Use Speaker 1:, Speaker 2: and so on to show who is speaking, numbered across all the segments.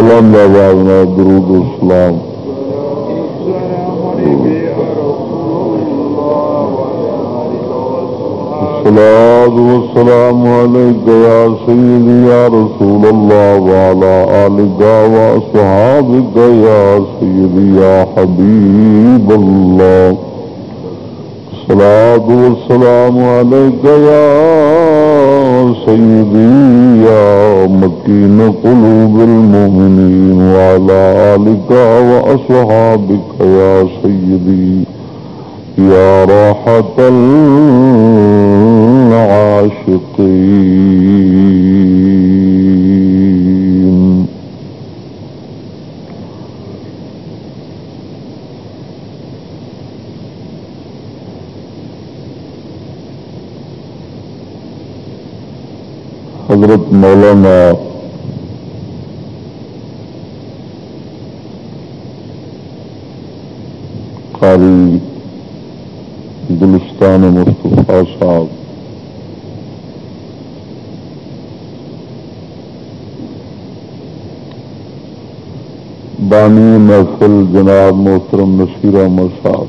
Speaker 1: بلند آواز میں درود اسلام الصلاة والسلام عليك يا سيدي يا رسول الله وعلى آلك وأصحابك يا سيدي يا حبيب الله الصلاة والسلام عليك يا سيدي يا مكين قلوب المؤمنين وعلى آلك وأصحابك يا سيدي يا راحة العاشقين. حضرت مولانا قاری گلستان مصطفیٰ صاحب بانی محفل جناب محترم نصیر احمد صاحب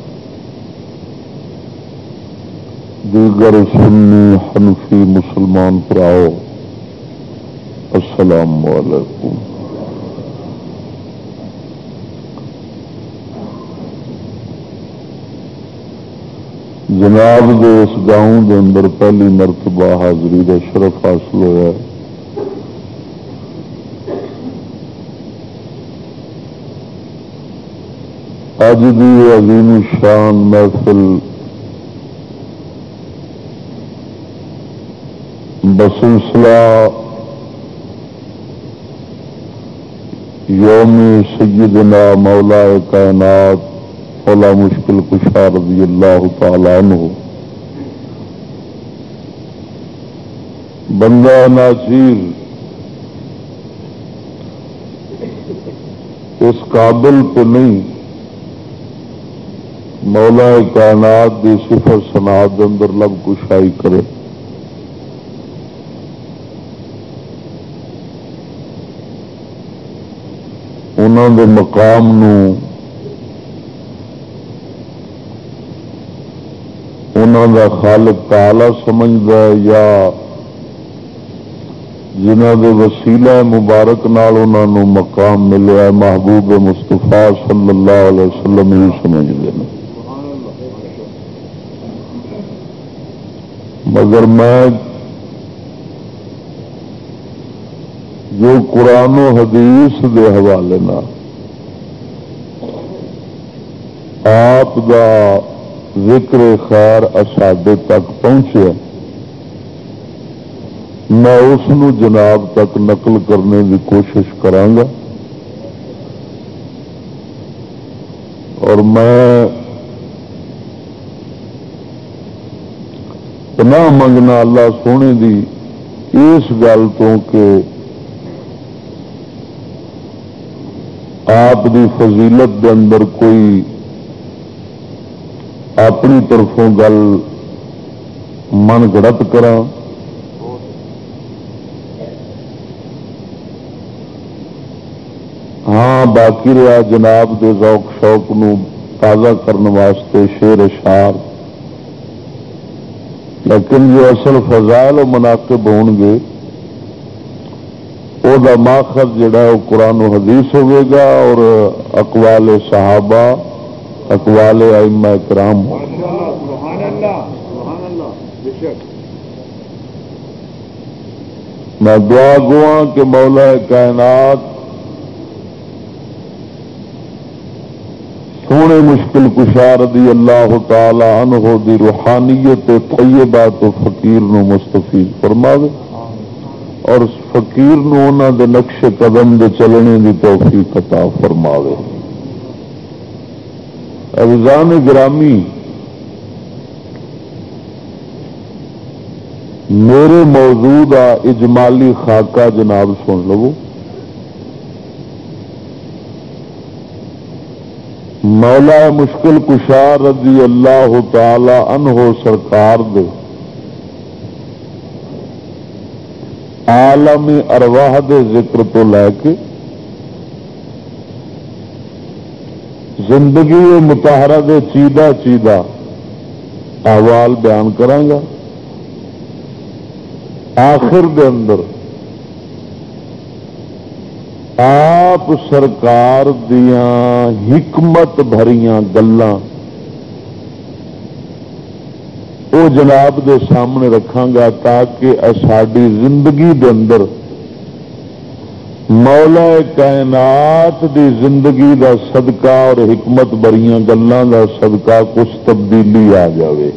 Speaker 1: دیگر سنی حنفی مسلمان پراؤ السلام علیکم۔ جناب دے اس گاؤں دے اندر پہلی مرتبہ حاضری کا شرف حاصل ہوا اج دی عظیم شان محفل بسلسلہ یوم سیدنا مولا کائنات مولا مشکل کشا رضی اللہ تعالی عنہ۔ بندہ ناچیر اس قابل تو نہیں مولا کائنات دی صفر سناد اندر لب کشائی کرے۔ انہوں دے مقام نو انہوں دا خالق تعالی سمجھتا ہے یا جنہ دے وسیلہ مبارک نال انہوں نے مقام ملیا ہے، محبوب مستفا صلی اللہ علیہ وسلم ہی سمجھتے ہیں۔ مگر میں جو قرآن و حدیث دے حوالے نہ آپ دا ذکر خیر اسادے تک پہنچے، میں اس جناب تک نقل کرنے کی کوشش کرانگا۔ اور میں
Speaker 2: پناہ منگنا اللہ سونے دی اس گل تو کہ آپ دی فضیلت دے اندر کوئی اپنی طرفوں گل من گڑت کرا ہاں باقی رہا جناب دے ذوق شوق نو تازہ کرنے واسطے شیر اشار لیکن جو اصل فضائل و مناقب ہون گے وہ ماخذ جڑا ہے وہ قرآن و حدیث ہوئے گا اور اقوال صحابہ، اقوال ائمہ کرام میں دعا گوا کہ مولا کائنات سونے مشکل کشار دی اللہ تعالی عنہ دی روحانیت طیبہ تو فقیر نو مستفید فرماوے۔ اور فقیر نو دے نقش قدم دے چلنے دی توفیق عطا فرماوے۔ افزان گرامی، میرے موجود اجمالی خاکہ جناب سن لو۔ مولا مشکل کشار رضی اللہ تعالی عنہ سرکار دے۔ عالم ارواح دے ذکر تو لے کے زندگی متحرہ دے چیدہ چیدہ احوال بیان کرانگا آخر دے اندر آپ سرکار دیا حکمت بھریاں گلاں وہ جناب دے سامنے رکھا گا تاکہ ساری زندگی دے اندر مولا کائنات دی زندگی دا صدقہ اور حکمت بریاں گلوں دا صدقہ کچھ تبدیلی آ جاوے۔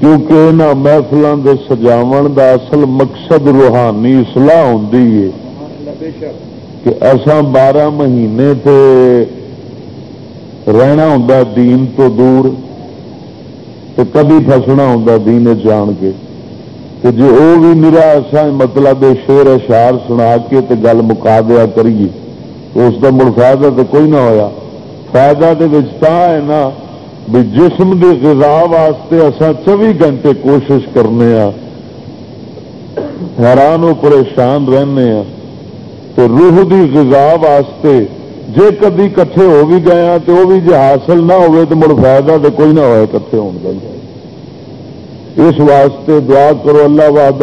Speaker 2: کیونکہ یہاں محفلوں کے سجاو دا اصل مقصد روحانی سلاح ہوں کہ ایسا بارہ مہینے تے رہنا ہوں دین تو دور۔ تو کبھی فسنا ہوں دین جان کے کہ جی وہ بھی میرا ایسا مطلب شیر اشار سنا کے تے گل مکا دیا کریے اس کا مڑ فائدہ تو کوئی نہ ہویا۔ فائدہ تو ہے نا بھی جسم کی غذا واسطے اصا چوبی گھنٹے کوشش کرنے ہاں۔ حیران و پریشان رہنے ہاں۔ تو روح کی غذا واسطے جے کدی کٹھے ہو بھی گئے تو وہ بھی جی حاصل نہ ہوئے تو مڑ فائدہ تو کوئی نہ ہوئے کٹھے ہونے کا اس واسطے دعا کرو اللہ واد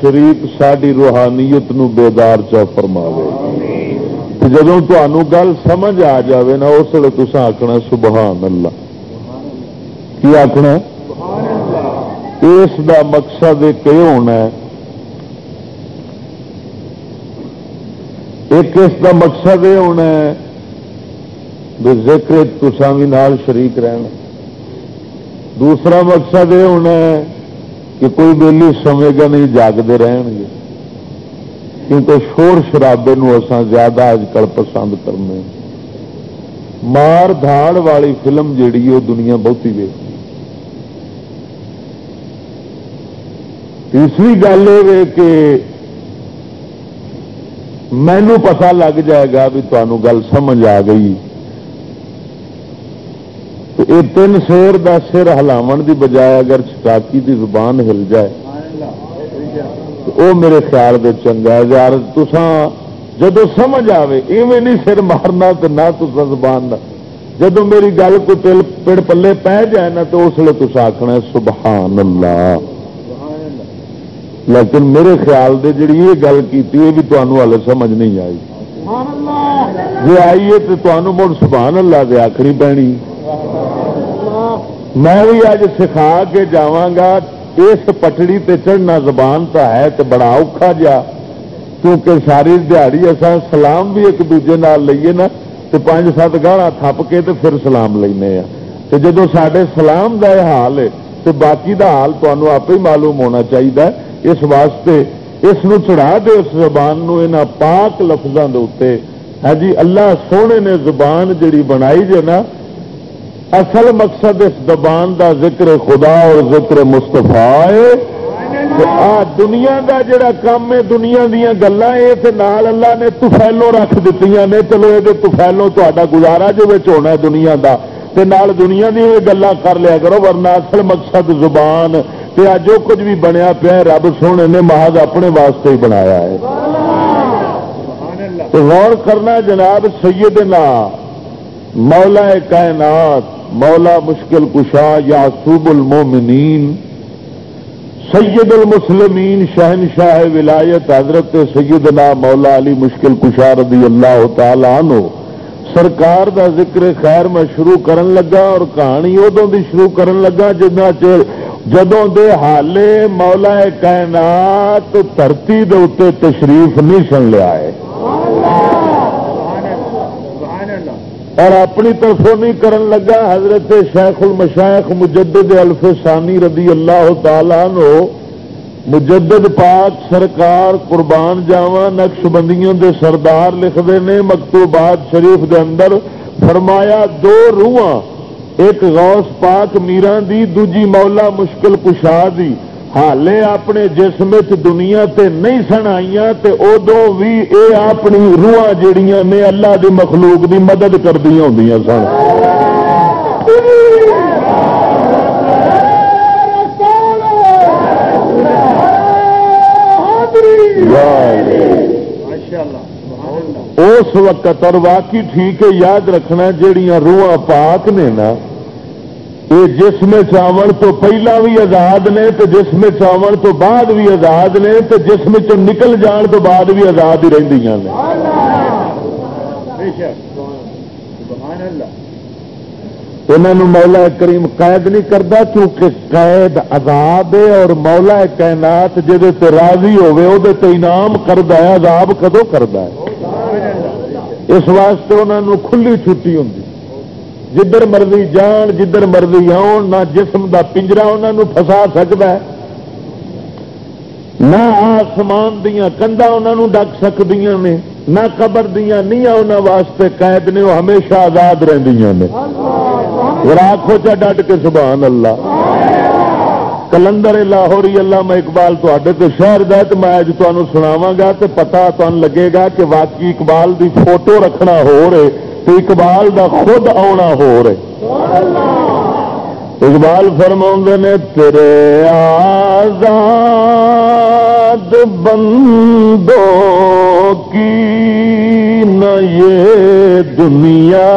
Speaker 2: شریف ساری روحانیت نو بیدار چا فرماوے۔ جدو تمہوں گل سمجھ آ جاوے نا اس لیے تصا آخنا سبحان اللہ۔ کی آخنا اس دا مقصد ایک ہونا ہے۔ ایک اس دا مقصد یہ ہونا ہے ذکر تسا بھی نال شریک رہنا دوسرا مقصد یہ ہونا ہے کہ کوئی بہلی سمے گا نہیں جاگتے رہن گے۔ کیونکہ شور شرابے اسان زیادہ اج کل پسند کرنے مار دھاڑ والی فلم جیڑی وہ دنیا بہت ہی تیسری گل یہ کہ مینو پتا لگ جائے گا بھی تمہوں گل سمجھ آ گئی۔ یہ تین شیر کا سر ہلاو کی بجائے اگر چٹاکی کی زبان ہل جائے۔ تو وہ میرے خیال سے چنگا یار تسان جدو سمجھ آئے ایویں نہیں سر مارنا تو نہ تسا زبان کا جدو میری گل کو تل پڑ پلے پہ جائے نا تو اس لیے تصا آخنا سبحان اللہ۔ لیکن میرے خیال سے جی یہ گل کی یہ بھی تمہوں ہال سمجھ نہیں آئی۔ جی آئیے تو تمہوں مڑ سبحان اللہ دے آخری پینی میں بھی اج سکھا کے جا اس پٹڑی تے چڑھنا زبان تو ہے تو بڑا اوکھا جا، کیونکہ ساری دیہڑی اصا سلام بھی ایک دوجے نال لئیے نا تو پانچ سات گاڑا تھپ کے تو پھر سلام لینے تو جدو سڈے سلام کا یہ حال ہے تو باقی دا حال تمہوں آپ ہی معلوم ہونا چاہیے اس واسطے اس چڑھا دے اس زبان نو ان پاک لفظوں کے اتنے ہاں جی اللہ سونے نے زبان جڑی بنائی جے نا اصل مقصد اس زبان دا ذکر خدا اور ذکر مستفا دنیا دا جڑا کام ہے، دنیا دیا گلا نال اللہ نے تفیلو رکھ دیتی نے۔ چلو یہ تفیلو تا گزارا جو ہونا دنیا دا، تے نال دنیا دی گلا کر لیا کرو، ورنہ اصل مقصد زبان تے جو کچھ بھی بنیا پیا رب سونے نے محض اپنے واسطے ہی بنایا ہے۔ غور کرنا جناب سیدنا مولا کائنات مولا مشکل کشا یاسوب المومنین، سید المسلمین شہن شاہ ولایت حضرت سیدنا مولا علی مشکل کشا رضی اللہ تعالی عنہ، سرکار دا ذکر خیر میں شروع کرن لگا اور کہانی ادو بھی شروع کرن لگا جنا چر جدوں دے حالے مولا کائنات دھرتی دے اتنے تشریف نہیں سن لیا ہے۔ اور اپنی طرفوں نہیں کرن لگا حضرت شیخ المشائخ مجدد الف ثانی رضی اللہ تعالی نو مجدد پاک سرکار قربان جاوا نقش بندیوں دے سردار لکھتے ہیں مکتوبات شریف دے اندر فرمایا دو روحاں، ایک غوث پاک میران دی، دوجی مولا مشکل کشا دی۔ حالے اپنے جسم دنیا تے نہیں سن آئی ادو بھی اے اپنی روح جڑیاں نے اللہ دی مخلوق دی مدد کردیا ہوں سن اس وقت اور واقعی ٹھیک ہے یاد رکھنا جہیا روح پاک نے نا یہ جسم چاول تو پہلا بھی آزاد نے تو جسم چاول تو بعد بھی آزاد نے تو جسم چ نکل جان تو بعد بھی آزاد ہی رہی انہوں مولا کریم قید نہیں کرتا کیونکہ قید عذاب ہے اور مولا کائنات جہد راضی ہوے وہ انعام کرتا ہے عذاب کدو کرتا ہے؟ اس واسطے انہوں کھلی چھٹی ہوں جدھر مرضی جان جدھر مرضی آن نہ جسم دا پنجرا انہوں فسا سکتا ہے نہ آسمان دیا کنڈا انہوں ڈک سکتی نے نہ قبر دیا نہیں انہوں واسطے قید نے وہ ہمیشہ آزاد رہی نے آخو چا ڈٹ کے سبحان اللہ کلندر لاہوری اللہ میں اقبال تے شہر دا تو میں اج تمہیں سناوا گا تو پتا تمہیں لگے گا کہ واقعی اقبال دی فوٹو رکھنا ہو رہے تو اقبال دا خود آنا ہو رہے۔ اقبال فرما نے، تیرے آزاد بندوں کی نہ یہ دنیا،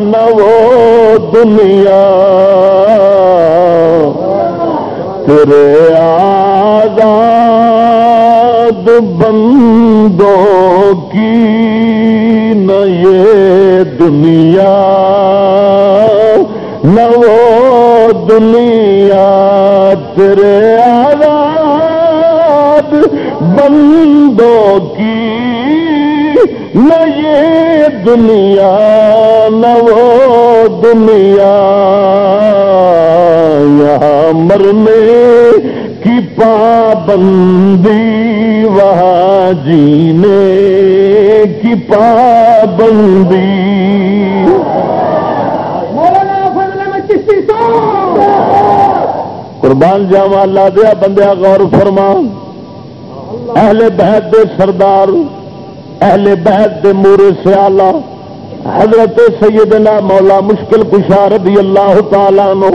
Speaker 2: نہ وہ دنیا۔ تیرے آزاد بندوں کی نہ یہ دنیا، نہ وہ دنیا تیرے آزاد بندوں کی، نہ یہ دنیا، نہ وہ دنیا۔ یہاں مرنے کی پابندی وہاں جینے کی پابندی۔ قربان جاوا اللہ دیا بندیا غور فرما اہل بہت دے سردار اہل بہت دے مورے سیالہ۔ حضرت سیدنا مولا مشکل کشا رضی اللہ تعالی نو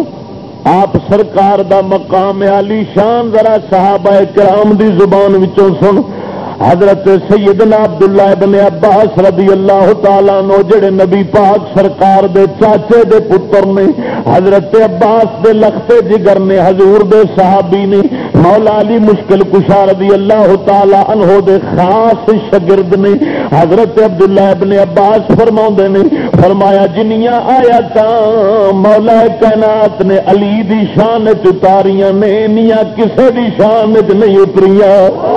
Speaker 2: آپ سرکار دا مقام علی شان ذرا صحابہ کرام دی زبان وچوں سن۔ حضرت سیدنا عبداللہ ابن عباس رضی اللہ تعالیٰ نو جڑے نبی پاک سرکار دے چاچے دے پتر نے، حضرت عباس دے لختے جگر نے، حضور دے صحابی نے، مولا علی مشکل کشا رضی اللہ تعالیٰ عنہ دے خاص شگرد نے، حضرت عبداللہ ابن عباس فرما نے، فرمایا جنیاں آیا مولا کائنات نے علی دی شان چتاریاں نے نیا کسے دی شان چ نہیں اتریاں۔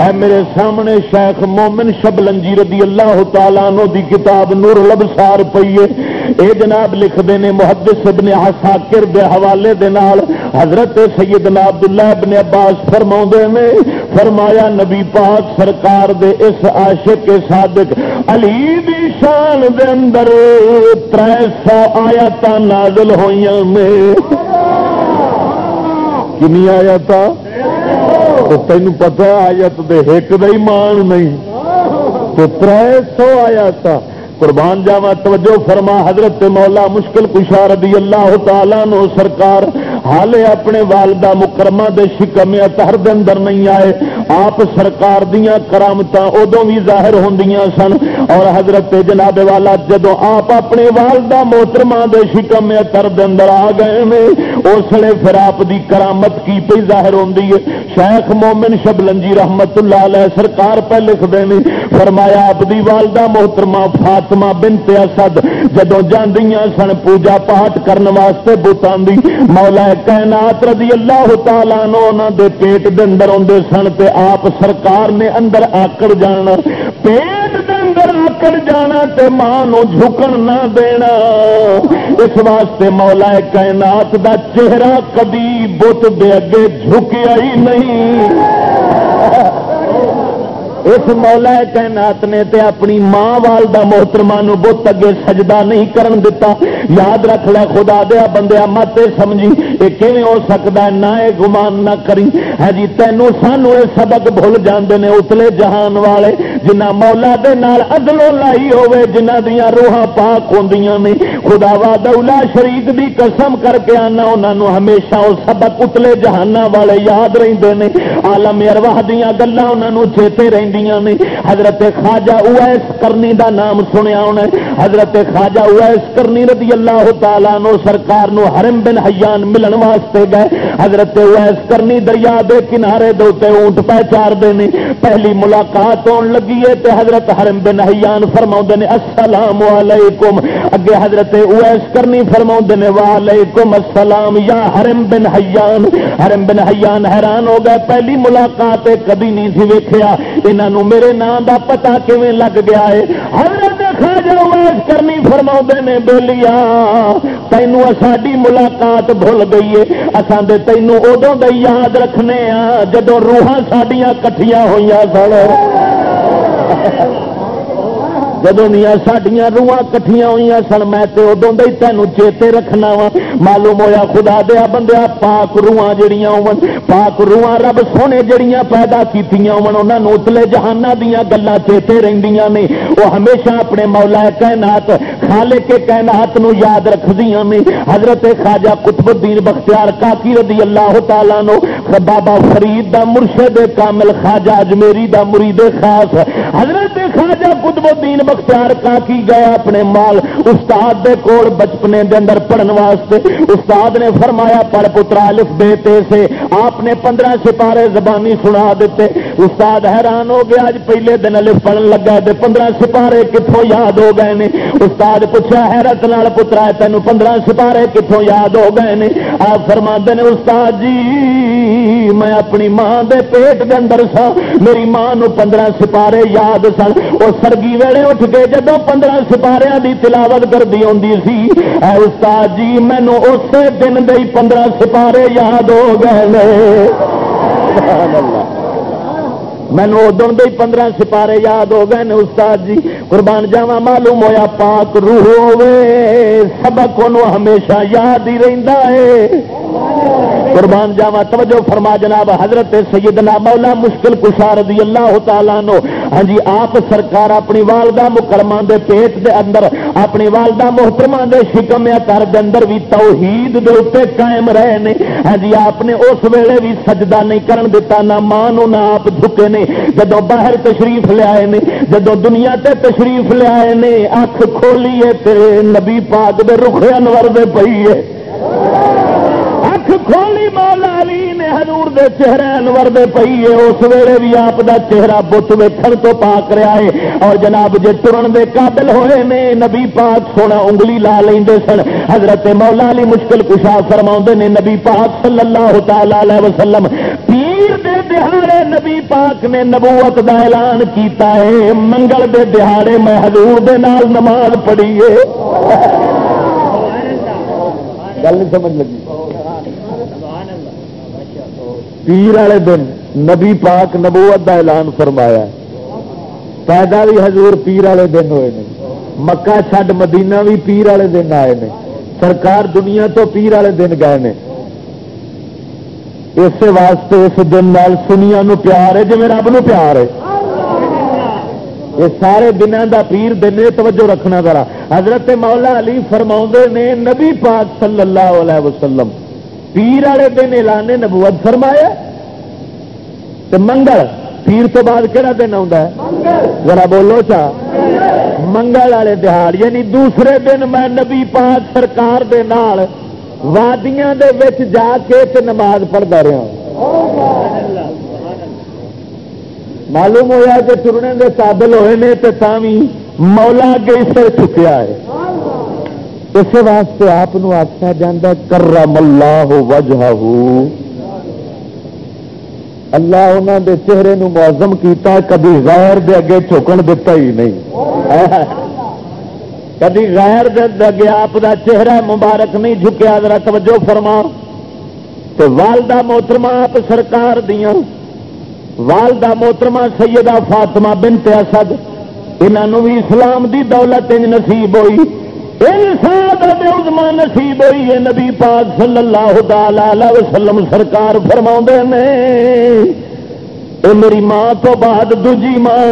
Speaker 2: اے میرے سامنے شیخ مومن شبلنجی رضی اللہ تعالیٰ نو دی کتاب نور لبسار پیے اے جناب لکھتے ہیں محدث ابن حساکر دے حوالے دے نال حضرت سیدنا عبداللہ ابن عباس فرما نے فرمایا، نبی پاک سرکار دے اس عاشق صادق علی دی شان دے اندر تر سو آیات نازل ہوئی کنی تو تین پتا آیت دے ایک دے مان نہیں تو تر سو آیات قربان جاوا توجہ فرما حضرت مولا مشکل کشا رضی اللہ تعالیٰ نو سرکار حالے اپنے والدہ مکرمہ دے شکم اتہر دے اندر نہیں آئے، آپ سرکار دیاں کرامتاں ادو بھی ظاہر ہوندیاں سن اور حضرت جناب والا جدو آپ اپنے والدہ محترمہ دے شکم اتہر دے اندر آ گئے نے اس لیے پھر آپ دی کرامت کی پہ ظاہر ہوندی ہے۔ شیخ مومن شبلنجی رحمت اللہ علیہ سرکار پہ لکھ دینی فرمایا آپ دی والدہ محترمہ فاطمہ بنت اسد جدو جاندیاں سن پوجا پاٹ کرن واسطے بوتان دی مولا کائنات رضی اللہ تعالیٰ نو انہاں دے پیٹ دے اندر اوندے سن تے آپ سرکار نے اندر آکڑ جانا، پیٹ دے اندر آکڑ جانا تے ماں نو جھکن نہ دینا۔ اس واسطے مولا کائنات دا چہرہ کبھی بت دے اگے جھکیا ہی نہیں۔ اس مولا کائنات نے تے اپنی ماں والدہ محترمہ نو بت اگے سجدہ نہیں کرن دیتا یاد رکھ لے خدا دیا بندیا مت سمجھی۔ یہ کیون ہو سکتا ہے؟ نہ یہ گمان نہ کری۔ ہے جی تینوں سانو یہ سبق بھول جاندے نے اتلے جہان والے۔ جنہ مولا دے نال ادلو لائی ہوے جنہ دیا روحاں پاک ہوندیاں نے۔ خدا وا دولا شریک دی قسم کر کے آنا انہوں ہمیشہ وہ سبق اتلے جہانا والے یاد رہندے نے۔ عالم ارواح دیا گلاں چیتے رہندی نے حضرت خواجہ اویس کرنی دا نام سنیا ہونا حضرت خواجہ اویس کرنی رضی اللہ تعالیٰ نو سرکار نو حرم بن حیان ملن واسطے گئے۔ حضرت اویس کرنی دریا دے کنارے دوتے اونٹ پہ چار دینے پہلی ملاقات ہون لگی ہے تے حضرت حرم بن حیان فرماؤ نے، السلام علیکم۔ اگے حضرت اویس کرنی فرماؤ نے، وعلیکم السلام یا حرم بن حیان۔ حرم بن حیان حیران ہو گئے۔ پہلی ملاقات کبھی نہیں سی ویکھیا۔ انہوں میرے نام دا پتا کیون لگ گیا ہے؟ حضرت خواجہ کرنی فرما نے بولیا تینوں ساری ملاقات بھول گئی ہے۔ اصل تینوں ادو دے یاد رکھنے ہاں جدو روحاں سڈیا کٹھیاں ہوئی سن۔ جدو دیا سڈیا روح کٹیا ہوئی سن، میں ادو دے تینوں چیتے رکھنا وا۔ معلوم ہویا خدا دیا بندیا پاک روح جہیا پاک روح رب سونے جہیا پیدا کی انہوں اتلے جہانا دیا گلا چیتے رہدیاں نے۔ وہ ہمیشہ اپنے مولا کائنات خالے کے کائنات نو یاد رکھدیاں نے۔ حضرت خواجہ قطب الدین بختیار کاکی رضی اللہ تعالیٰ نو بابا فرید دا مرشد کامل خواجہ اجمیری دا مرید خاص۔ حضرت خواجہ قطب الدین بختیار کا کی گیا اپنے مال۔ استاد دے کول بچپنے دے اندر پڑھن واسطے۔ استاد نے فرمایا پڑھ پترا الف دیتے سے آپ نے پندرہ سپارے زبانی سنا دیتے۔ استاد حیران ہو گیا اج پہلے دن الف پڑھن لگا دے پندرہ سپارے کتوں یاد ہو گئے نے۔ استاد پوچھا، حیرت نال پترا تین پندرہ سپارے کتوں یاد ہو گئے نے؟ آپ فرما نے، استاد جی میں اپنی ماں دے پیٹ دے اندر سا میری ماں نو پندرہ سپارے یاد سن۔ وہ سرگی ویلے اٹھ کے جدو پندرہ سپارے کی تلاوت کرتی سی اے استاد جی مینو اسی دن دے پندرہ سپارے یاد ہو گئے مینو ادو دے پندرہ سپارے یاد ہو گئے استاد جی قربان جاوا معلوم ہویا پاک روح ہوے سبق ہمیشہ یاد ہی رہتا ہے قربان جاوا، توجہ فرما جناب، حضرت سیدنا مولا مشکل کشار دی اللہ تعالیٰ نو ہاں جی آپ سرکار اپنی والدہ مکرما دے پیٹ دے اندر، اپنی والدہ محترما دے شکم کر دے اندر بھی توحید دے اتنے قائم رہے نے۔ ہاں جی آپ نے اس ویلے بھی سجدہ نہیں کرن دیتا، نہ ماں نہ آپ جھکے نے۔ جدو باہر تشریف لے آئے نے، جدو دنیا تے تشریف لے آئے نے، اکھ کھولیے تے نبی پاک دے رخ انور دے پئی ہے اکھ کھولی مولا علی نے حضور دے چہرے انور دے پئی ہے، اس ویلے بھی آپ دا چہرہ بت ویکھن تو پاک رہا ہے۔ اور جناب جے ٹرن دے قابل ہوئے نے نبی پاک سونا انگلی لا لیندے سن۔ حضرت مولا علی مشکل کشا فرماؤں نے نبی پاک صلی اللہ تعالی علیہ وسلم، پیر دے دہاڑے نبی پاک نے نبوت دا اعلان کیتا ہے۔ منگل دے دہاڑے میں حضور دے نال نماز پڑھی ہے۔ گل نہیں سمجھ لگی۔ پیر والے دن نبی پاک نبوت دا اعلان فرمایا پیدا بھی حضور پیر والے دن ہوئے نے۔ مکہ چھڈ مدینہ بھی پیر والے دن آئے نے۔ سرکار دنیا تو پیر والے دن گئے نے۔ اس واسطے اس دن نال سنیا نو پیار ہے جی رب نو پیار ہے۔ یہ سارے دنوں دا پیر دن توجہ رکھنا ذرا۔ حضرت مولا علی فرما نے نبی پاک صلی اللہ علیہ وسلم پیر والے دن اعلان نبوت فرمایا تے منگل پیر تو بعد کہڑا دن ذرا بولو چا۔ منگل والے دہاڑ یعنی دوسرے دن میں نبی پاک سرکار دے نال وادیاں دے وچ جا کے تے نماز پڑھتا رہا معلوم ہوا کہ چرنے کے قابل ہوئے نے تے مولا اگے طرح چکیا ہے۔ اس واسطے آپ آخیا جا کرم اللہ وجہ اللہ انہوں دے چہرے نو معظم کیتا کبھی غیر دے اگے چکن دتا ہی نہیں۔ کبھی غیر دے اگے آپ دا چہرہ مبارک نہیں جھکیا، ذرا توجہ فرما۔ تو والدہ محترمہ، آپ سرکار دیا والدہ محترمہ سیدہ فاطمہ بنت اسد انہوں بھی اسلام دی دولت نصیب ہوئی۔ عظما نصیب ہوئی ہے نبی پاک صلی اللہ تعالی وسلم سرکار فرما نے، اے میری ماں تو بعد دوجی ماں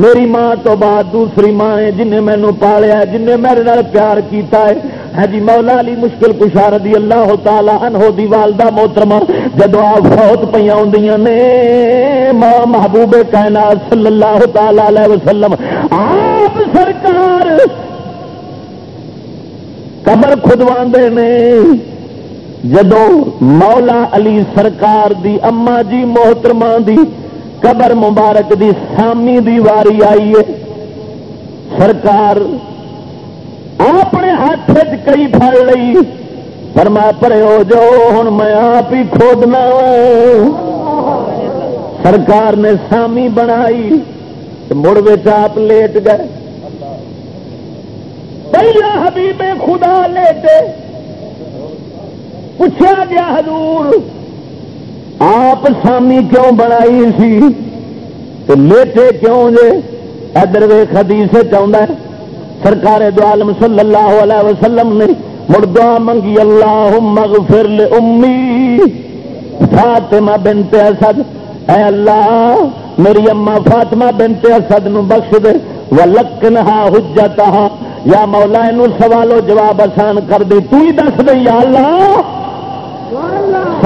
Speaker 2: میری ماں تو بعد دوسری ماں ہے جنہیں مینو پالیا جن میرے نال پیار کیتا ہے۔ ہے جی مولا علی مشکل کشا رضی اللہ تعالی عنہ دی والدہ محترمہ جدو آپ فوت پہ آدیاں نے، ماں محبوب کائنات صلی اللہ تعالی علیہ وسلم، آپ سرکار قبر خدوا نے۔ جدو مولا علی سرکار دی اما جی محترمہ دی قبر مبارک دی سامی دی واری آئی ہے۔ سرکار اپنے ہاتھ کئی پڑ لی پر میں پرے ہو جو ہوں میں آپ ہی کھودنا سرکار نے سامی بنائی مڑ آپ لیٹ گئے۔ پہلا حبیب خدا لیٹے۔ پوچھا گیا، حضور آپ سامی کیوں بنائی سی؟ تو لیٹے کیوں جے؟ ادر وے خدی سے چاہتا ہے، سرکار دو عالم صلی اللہ علیہ وسلم نے مڑ منگی اللہ مغفر امی فاطمہ بنت اسد. اے اللہ، میری اما فاطمہ بنت اسد نو بخش دے ولکنہا حجتہا یا مولا نو سوال و جواب آسان کر دی تو ہی دس دے یا اللہ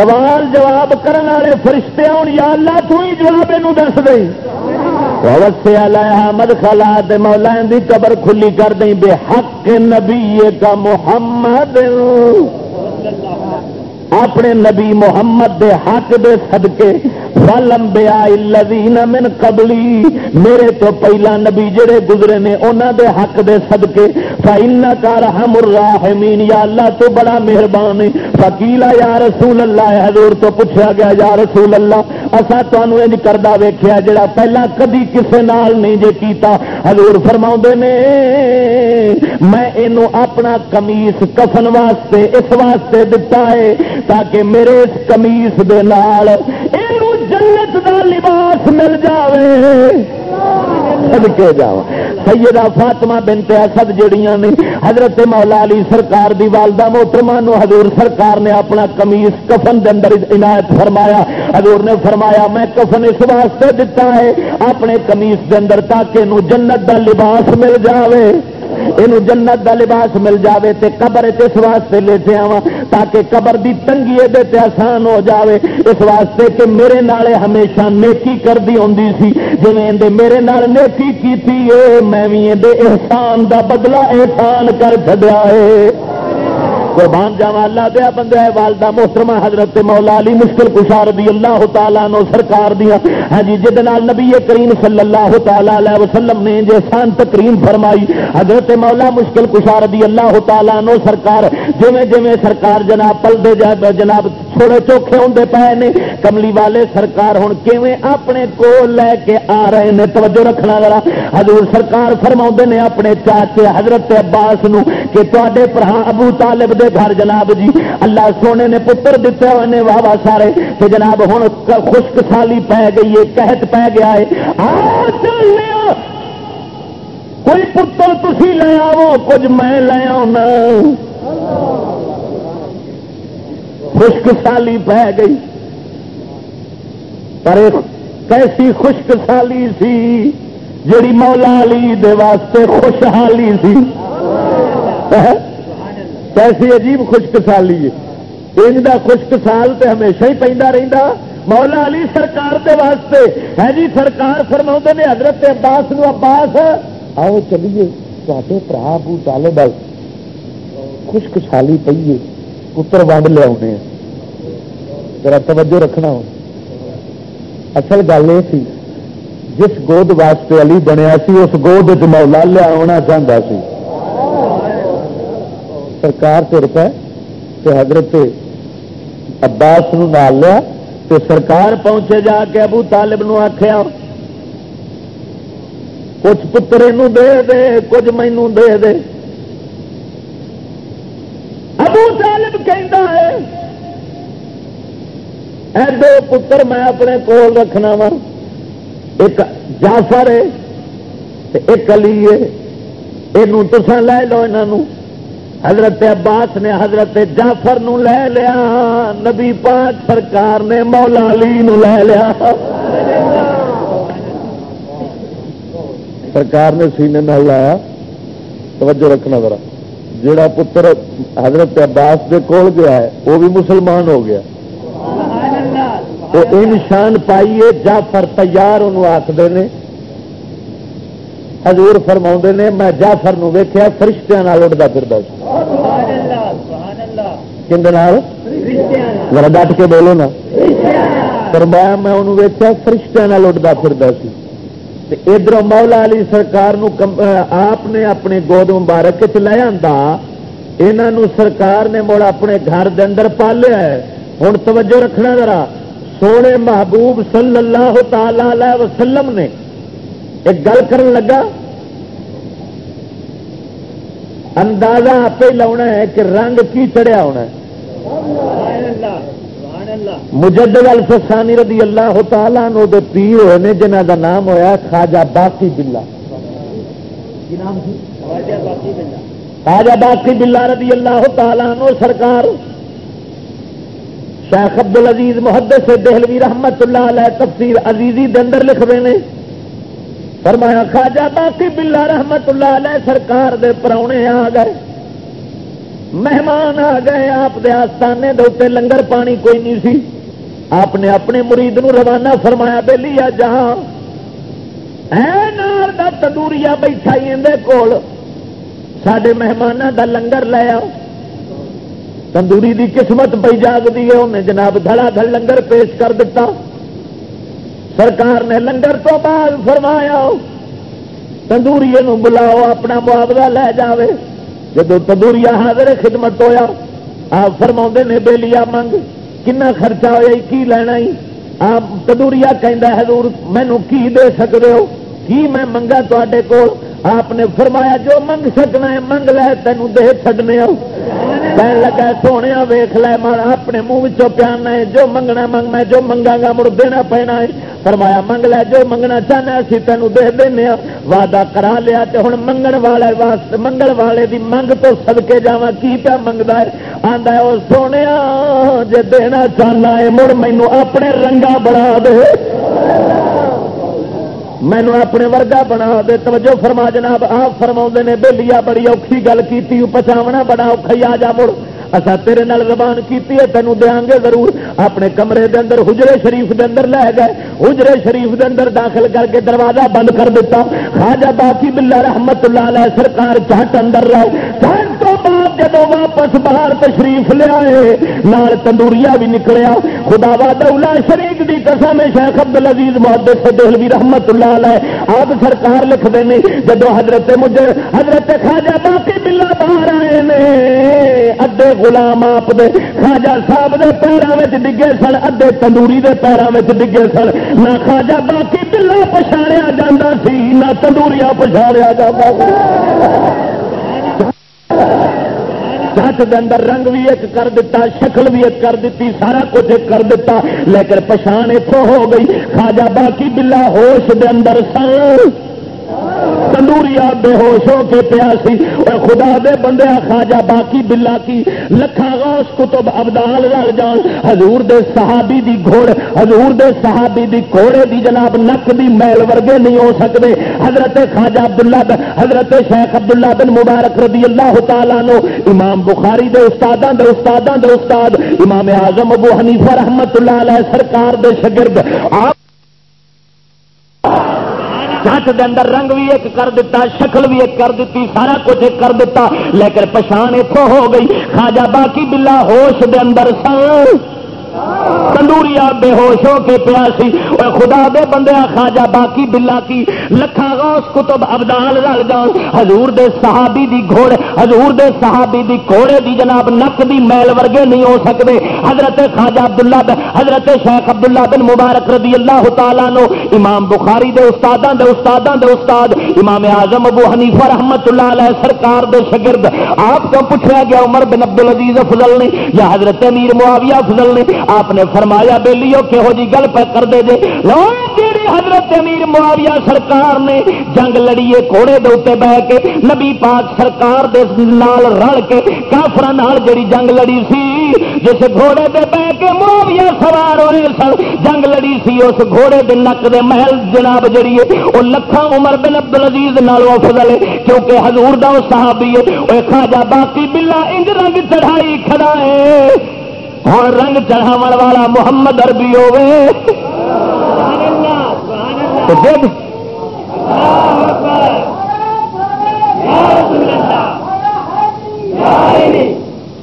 Speaker 2: سوال جواب کرنے والے فرشتے ہوں یا اللہ تو ہی جواب یہ دس دیں مد خلا مولا دی قبر کھلی کر دیں بے حق نبی کا محمد۔ اپنے نبی محمد دے حق دے صدقے فلم بیا من قبلی۔ میرے تو پہلا نبی جڑے گزرے نے انہوں دے حق دے صدقے۔ فائن کا رحم الراحمین یا اللہ تو بڑا مہربان فکیلا یا رسول اللہ حضور تو پوچھا گیا، یا رسول اللہ اصا تمہوں انج کردا ویکھیا جڑا پہلا کدی کسے نال نہیں جے کیتا۔ حضور فرما نے، میں یہ اپنا کمیس کفن واسطے، اس واسطے دتا ہے تاکہ میرے اس کمیس دے نال جنت دا لباس مل جاوے. سدکے جا سیدہ فاطمہ بنت اسد جڑیاں نے حضرت مولا علی سرکار دی والدہ محترمہ نو حضور سرکار نے اپنا کمیس کفن دے اندر عنایت فرمایا۔ حضور نے فرمایا، میں کفن اس واسطے دتا ہے، اپنے کمیس دے اندر تاکہ نو جنت دا لباس مل جاوے۔ یہ جنت دا لباس مل جاوے تے قبر اس واسطے لیتے آوا تاکہ قبر دی تنگی تے آسان ہو جاوے۔ اس واسطے کہ میرے نالے ہمیشہ نیکی کردی ہوں سی۔ جی میرے نال نیکی کی میں بھی احسان دا بدلہ احسان کر چڑیا ہے قربان جاوا اللہ دیا بندہ والدہ محترمہ حضرت مولا علی مشکل کشار دی اللہ تعالیٰ نو سرکار دیا۔ ہاں جی جد نبی کریم صلی اللہ تعالی علیہ وسلم نے جو سان تکریم فرمائی، حضرت مولا مشکل کشار دی اللہ تعالیٰ نو سرکار، جویں جویں سرکار جناب پل دے جناب تھوڑے چوکھے ہوں پے نے۔ کملی والے سرکار ہوں کیویں اپنے کو لے کے آ رہے ہیں توجہ رکھنا ذرا۔ حضور سرکار فرما نے اپنے چاچے حضرت عباس نو کہ تے ابو طالب دے گھر جناب جی اللہ سونے نے پتر دیتے ہوئے نے واہ واہ سارے۔ کہ جناب ہوں خشک سالی پی گئی ہے، قحط پی گیا ہے۔ کوئی پتر تھی لے آو کچھ میں لے آنا۔ خشک سالی پی گئی۔ پر کیسی خشک سالی سی جڑی مولا علی دے واسطے خوشحالی سی کیسی عجیب خشک سالی ہے۔ ان کا خشک سال تے ہمیشہ ہی پہ رہتا مولا علی سرکار دے واسطے۔ ہے جی سرکار فرما نے حضرت عباس نو، عباس، آؤ چلیے تے برا ابو طالب خشک سالی پیے پتر ونڈ لیا ذرا توجہ رکھنا۔ ہو اصل گل یہ سی، جس گود واسطے علی بنیا سی، اس گود مولا لیا ہونا چاہتا سی۔ سرکار تر پہ حضرت عباس نو نال لیا تو سرکار پہنچے جا کے ابو طالب نو آخیا کچھ پتر دے دے، کچھ مینو دے دے۔ ابو طالب کہہ اے دو پتر میں اپنے کول رکھنا وا۔ ایک جافر ہے ایک علی ہے۔ یہ تسا لے لو یہ حضرت عباس نے حضرت جعفر نو لے لیا۔ نبی پاک سرکار نے مولا علی نو لے لیا۔ سرکار نے سینے نہ لایا۔ توجہ رکھنا ذرا۔ جڑا پتر حضرت عباس دے کول گیا ہے، وہ بھی مسلمان ہو گیا۔ تو نشان پائیے، جعفر تیار انہوں آخر نے۔ حضور فرما نے، میں جعفر نو ویخیا فرشتیاں اڈتا پھر ذرا ڈٹ کے بولو نا۔ فرمایا میں انہوں ویخیا فرشتیاں اڈتا پھر ادھر مولا علی سرکار آپ نے اپنے گود مبارک چ لے آتا یہ سرکار نے مڑ اپنے گھر دے اندر پالیا ہے۔ ہوں توجہ رکھنا ذرا۔ سونے محبوب صلی اللہ تعالی وسلم نے ایک گل کر لگا، اندازہ آپ ہی لاؤنا ہے کہ رنگ کی چڑھیا ہونا ہے۔ مجدد الفسانی رضی اللہ تعالیٰ نو دے پیر ہوئے نے جنہ دا نام ہویا خواجہ باقی بلا خواجہ باقی بلا رضی اللہ تعالیٰ نو سرکار شیخ عبد العزیز محدث سے دہلوی رحمت اللہ علیہ تفسیر عزیزی دے اندر لکھ رہے ہیں فرمایا، خواجہ باقی بلا رحمت اللہ علیہ سرکار دے پراؤنے آ گئے۔ مہمان آ گئے، آپ دے آستانے دے لنگر پانی کوئی نہیں سی۔ آپ نے اپنے مرید نو روانہ فرمایا بے لیا جہاں اے نار دا تندوریا بیٹھا کول۔ سڈے مہمانوں دا لنگر لے آؤ۔ تندوری دی قسمت پی جاگتی ہے، انہیں جناب دھڑا دھڑ لنگر پیش کر دیتا سرکار نے لنگر تو بعد فرمایا، تندوری بلاؤ، اپنا معاوضہ لے جاوے۔ جب تندوریا حاضر خدمت ہویا۔ آپ فرما نے بے لیا منگ، کنا خرچہ ہوا کی لینا ہی؟ آپ تندوریا کہہ حضور، مینو کی دے سکتے ہو؟ کی میں منگا تے کول؟ آپ نے فرمایا، جو منگ سکنا ہے، منگ لے تینوں دے چڈنے کہنے لگا سونے ویخ لے مارا اپنے منہ پیانا ہے جو منگنا منگ میں جو منگا گا مڑ دینا پینا ہے فرمایا منگ لے جو منگنا چاہنا اسی تینوں دے دینا وعدہ کرا لیا تے ہوں منگن والے واسطے منگن والے دی منگ تو سدکے جا کی پیا منگتا ہے آدھا ہے وہ سونے جے دینا چاہنا ہے مڑ مینو اپنے رنگا بنا دے مینو اپنے ورگا بنا دے، توجہ فرما جناب، آپ فرما نے بہلی بڑی اوکھی گل کی پچاونا بڑا اوکھا آ جا مڑ۔ اصا تیرے نال زبان کیتی ہے تینوں دیا گے ضرور۔ اپنے کمرے دے اندر، حجرے شریف دے اندر لے گئے۔ حجرے شریف دے اندر داخل کر کے دروازہ بند کر دیتا۔ خواجہ باقی بلا رحمت اللہ علیہ سرکار چٹ اندر رہے۔ تو بعد جدو واپس باہر تشریف لیا نال تندوریا بھی نکلیا۔ خدا وا دولا شریف دی قسم شیخ عبد العزیز محدث دہلوی رحمت اللہ علیہ۔ آپ سرکار لکھتے ہیں جدو حضرت مجھے حضرت خواجہ باقی بلا باہر آئے نے، ادے غلام آپ دے، خواجہ صاحب دے پیروں میں ڈگے سن، ادے تندوری دے پیروں میں ڈگے سن۔ نہ خواجہ باقی بلا پچھاڑیا جا سی، نہ تندوریا پچھاڑیا جاتا جٹ دے اندر رنگ بھی ایک کر دیتا شکل بھی ایک کر دیتی سارا کچھ ایک کر دیتا لیکن پچھان اتوں ہو گئی، خواجہ باقی بلا ہوش دے اندر سن۔ تندوریا بے ہوش ہو کے پیا سی۔ اور خدا دے بندے خواجہ باقی بلا کی لکھا غوث کتب ابدال رل جان۔ حضور دے صحابی دی گھوڑ، حضور دے صحابی دی گھوڑے دی جناب نک دی میل ورگے نہیں ہو سکتے۔ حضرت خواجہ عبداللہ بن حضرت شیخ عبداللہ بن مبارک رضی اللہ تعالیٰ نو امام بخاری دے استاداں دے استاداں دے استاد، امام اعظم ابو حنیفہ رحمت اللہ علیہ سرکار دے شگرد آپ جٹ دے اندر رنگ بھی ایک کر دیتا، شکل بھی ایک کر دیتی، سارا کچھ ایک کر دیتا، لیکن پچھان اتوں ہو گئی، خواجہ باقی بلا ہوش دے اندر سن۔ تندوریا بے ہوش ہو کے پیا سی اور خدا دے بندے خواجہ باقی بلا کی لکھا غوث کتب ابدال رل جان۔ حضور دے صحابی دی گھوڑے، حضور دے صحابی دی گھوڑے دی جناب نک دی میل ورگے نہیں ہو سکتے حضرت خواجہ عبداللہ بن، حضرت شیخ عبداللہ بن مبارک رضی اللہ تعالیٰ نو امام بخاری دے استاداں دے استاداں دے استاد، امام اعظم ابو حنیفہ رحمت اللہ علیہ سرکار دے شگرد۔ آپ کو پوچھا گیا عمر بن عبد العزیز افضل نے یا حضرت امیر معاویہ افضل نے؟ آپ نے فرمایا بیلیو کہو جی گل پہ کر دے جے۔ لو جیڑی حضرت امیر معاویہ سرکار نے جنگ لڑیے گھوڑے دے اتنے بہ کے نبی پاک سرکار دے نال رل کے کافر جڑی جنگ لڑی سی، جس گھوڑے دے بہ کے معاویہ سوار ہوئے سن، جنگ لڑی سی، اس گھوڑے دے نک دے محل جناب جڑی ہے، وہ لکھاں عمر بن عبد العزیز نالوں افضل ہے، کیونکہ حضور دا صحابی ہے، وہ خواجہ باقی بلا انج رنگ چڑھائی کھڑا ہے۔ ہوں رنگ چڑھاو والا محمد اربی ہوے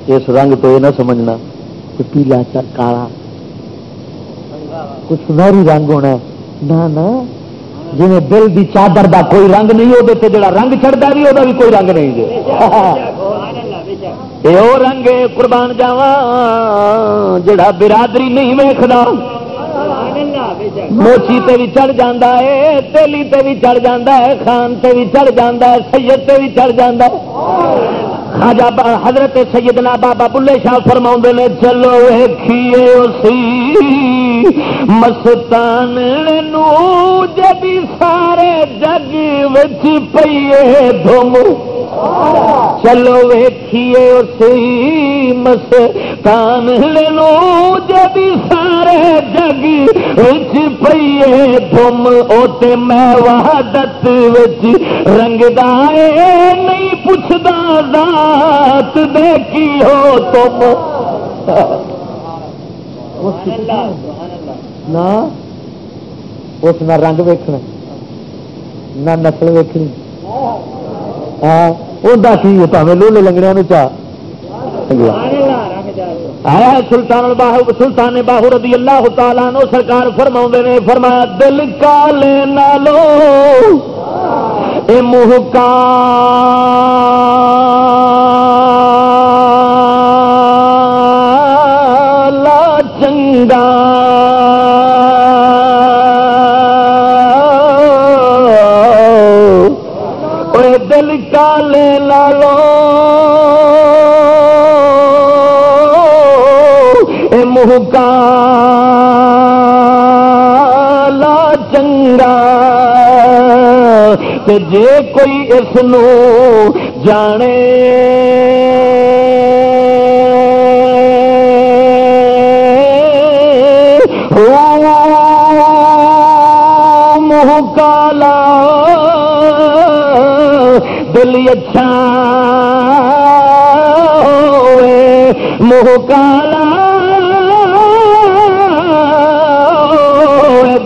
Speaker 2: اس رنگ تو یہ نہ سمجھنا کہ پیلا کالا. کچھ سنہری رنگ ہونا نہ جی دل دی چادر دا کوئی رنگ نہیں وہ جڑا رنگ چڑھتا بھی وہ بھی کوئی رنگ نہیں جی یہ رنگ قربان جاوا جڑا برادری نہیں ویخنا موچی تے بھی چڑھ جاتا ہے تیلی تے بھی چڑھ جاتا ہے خان تے بھی چڑھ جاتا ہے سید تے بھی چڑھ جاتا ہے خاجا حضرت سیدنا بابا بلے شاہ فرما نے، چلو ویکھیے اسی مستان جدی سارے جگ بچ پیے دھوم چلو ویکھیے اسی مستان لو جدی سارے جگ بچ پیے دھوم اوتے میں وحدت وچ رنگ دائے، نہیں پوچھتا ذات دیکھی ہو تم؟ نہ، اس نہ رنگ ویکنا نہ نسل ویکنی ہاں کی پہ لولے لنگڑیا میں چاہ آیا سلطان باہو سلطان باہو رضی اللہ تعالیٰ نو سرکار فرما نے فرمایا دل کالے نالو اے منہ کا چنگا دل کالے لالو۔ اے منہ کا چنگا جے کوئی اس جانے۔ منہ کالا دل اچھا منہ کالا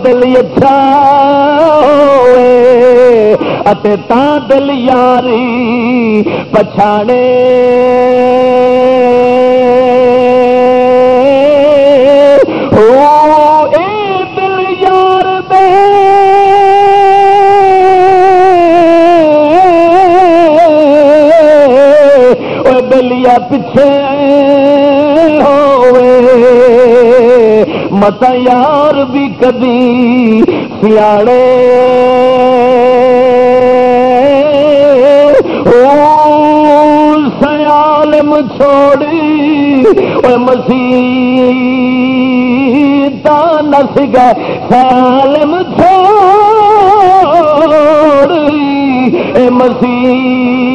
Speaker 2: دل اچھا تا دل یاری پچھاڑے بلیا پچھے مت یار بھی کدی سیاڑے۔ سیالم چھوڑی۔ مسیح نس گئے سیالم چھوڑی۔ مسیح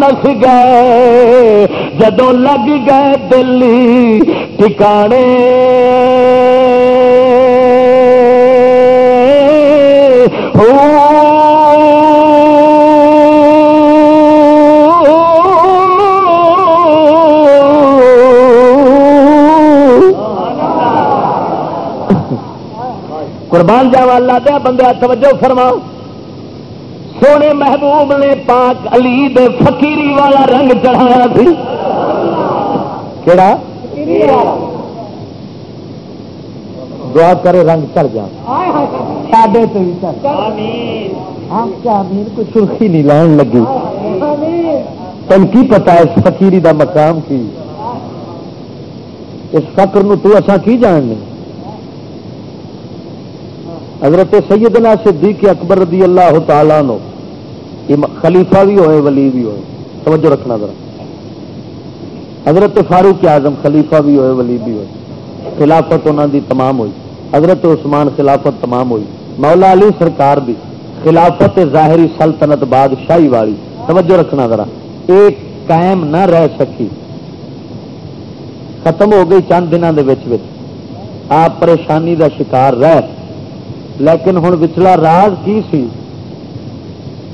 Speaker 2: نس گئے جدو لگ گئے دلی ٹھکانے۔ قربان جاوا اللہ دیا بندہ توجہ فرماؤ۔ سونے محبوب نے پاک علی دے فقیری والا رنگ چڑھایا سی۔ کہڑا دعا کرے رنگ چڑھ جا ہاں، کوئی سرخی نہیں لان لگی۔ تم کی پتا اس فقیری دا مقام کی؟ اس فکر نو تو اسا کی جان لیں حضرت سیدنا صدیق اکبر رضی اللہ تعالیٰ نو۔ خلیفہ بھی ہوئے، ولی بھی ہوئے. توجہ رکھنا ذرا. حضرت فاروق اعظم خلیفہ بھی ہوئے، ولی بھی ہوئے. خلافت انہوں دی تمام ہوئی. حضرت عثمان خلافت تمام ہوئی. مولا علی سرکار بھی خلافت ظاہری سلطنت بادشاہی والی. توجہ رکھنا ذرا. ایک قائم نہ رہ سکی. ختم ہو گئی چند دنوں کے آپ پریشانی دا شکار رہ. لیکن ہوں پچھلا راز کی سی؟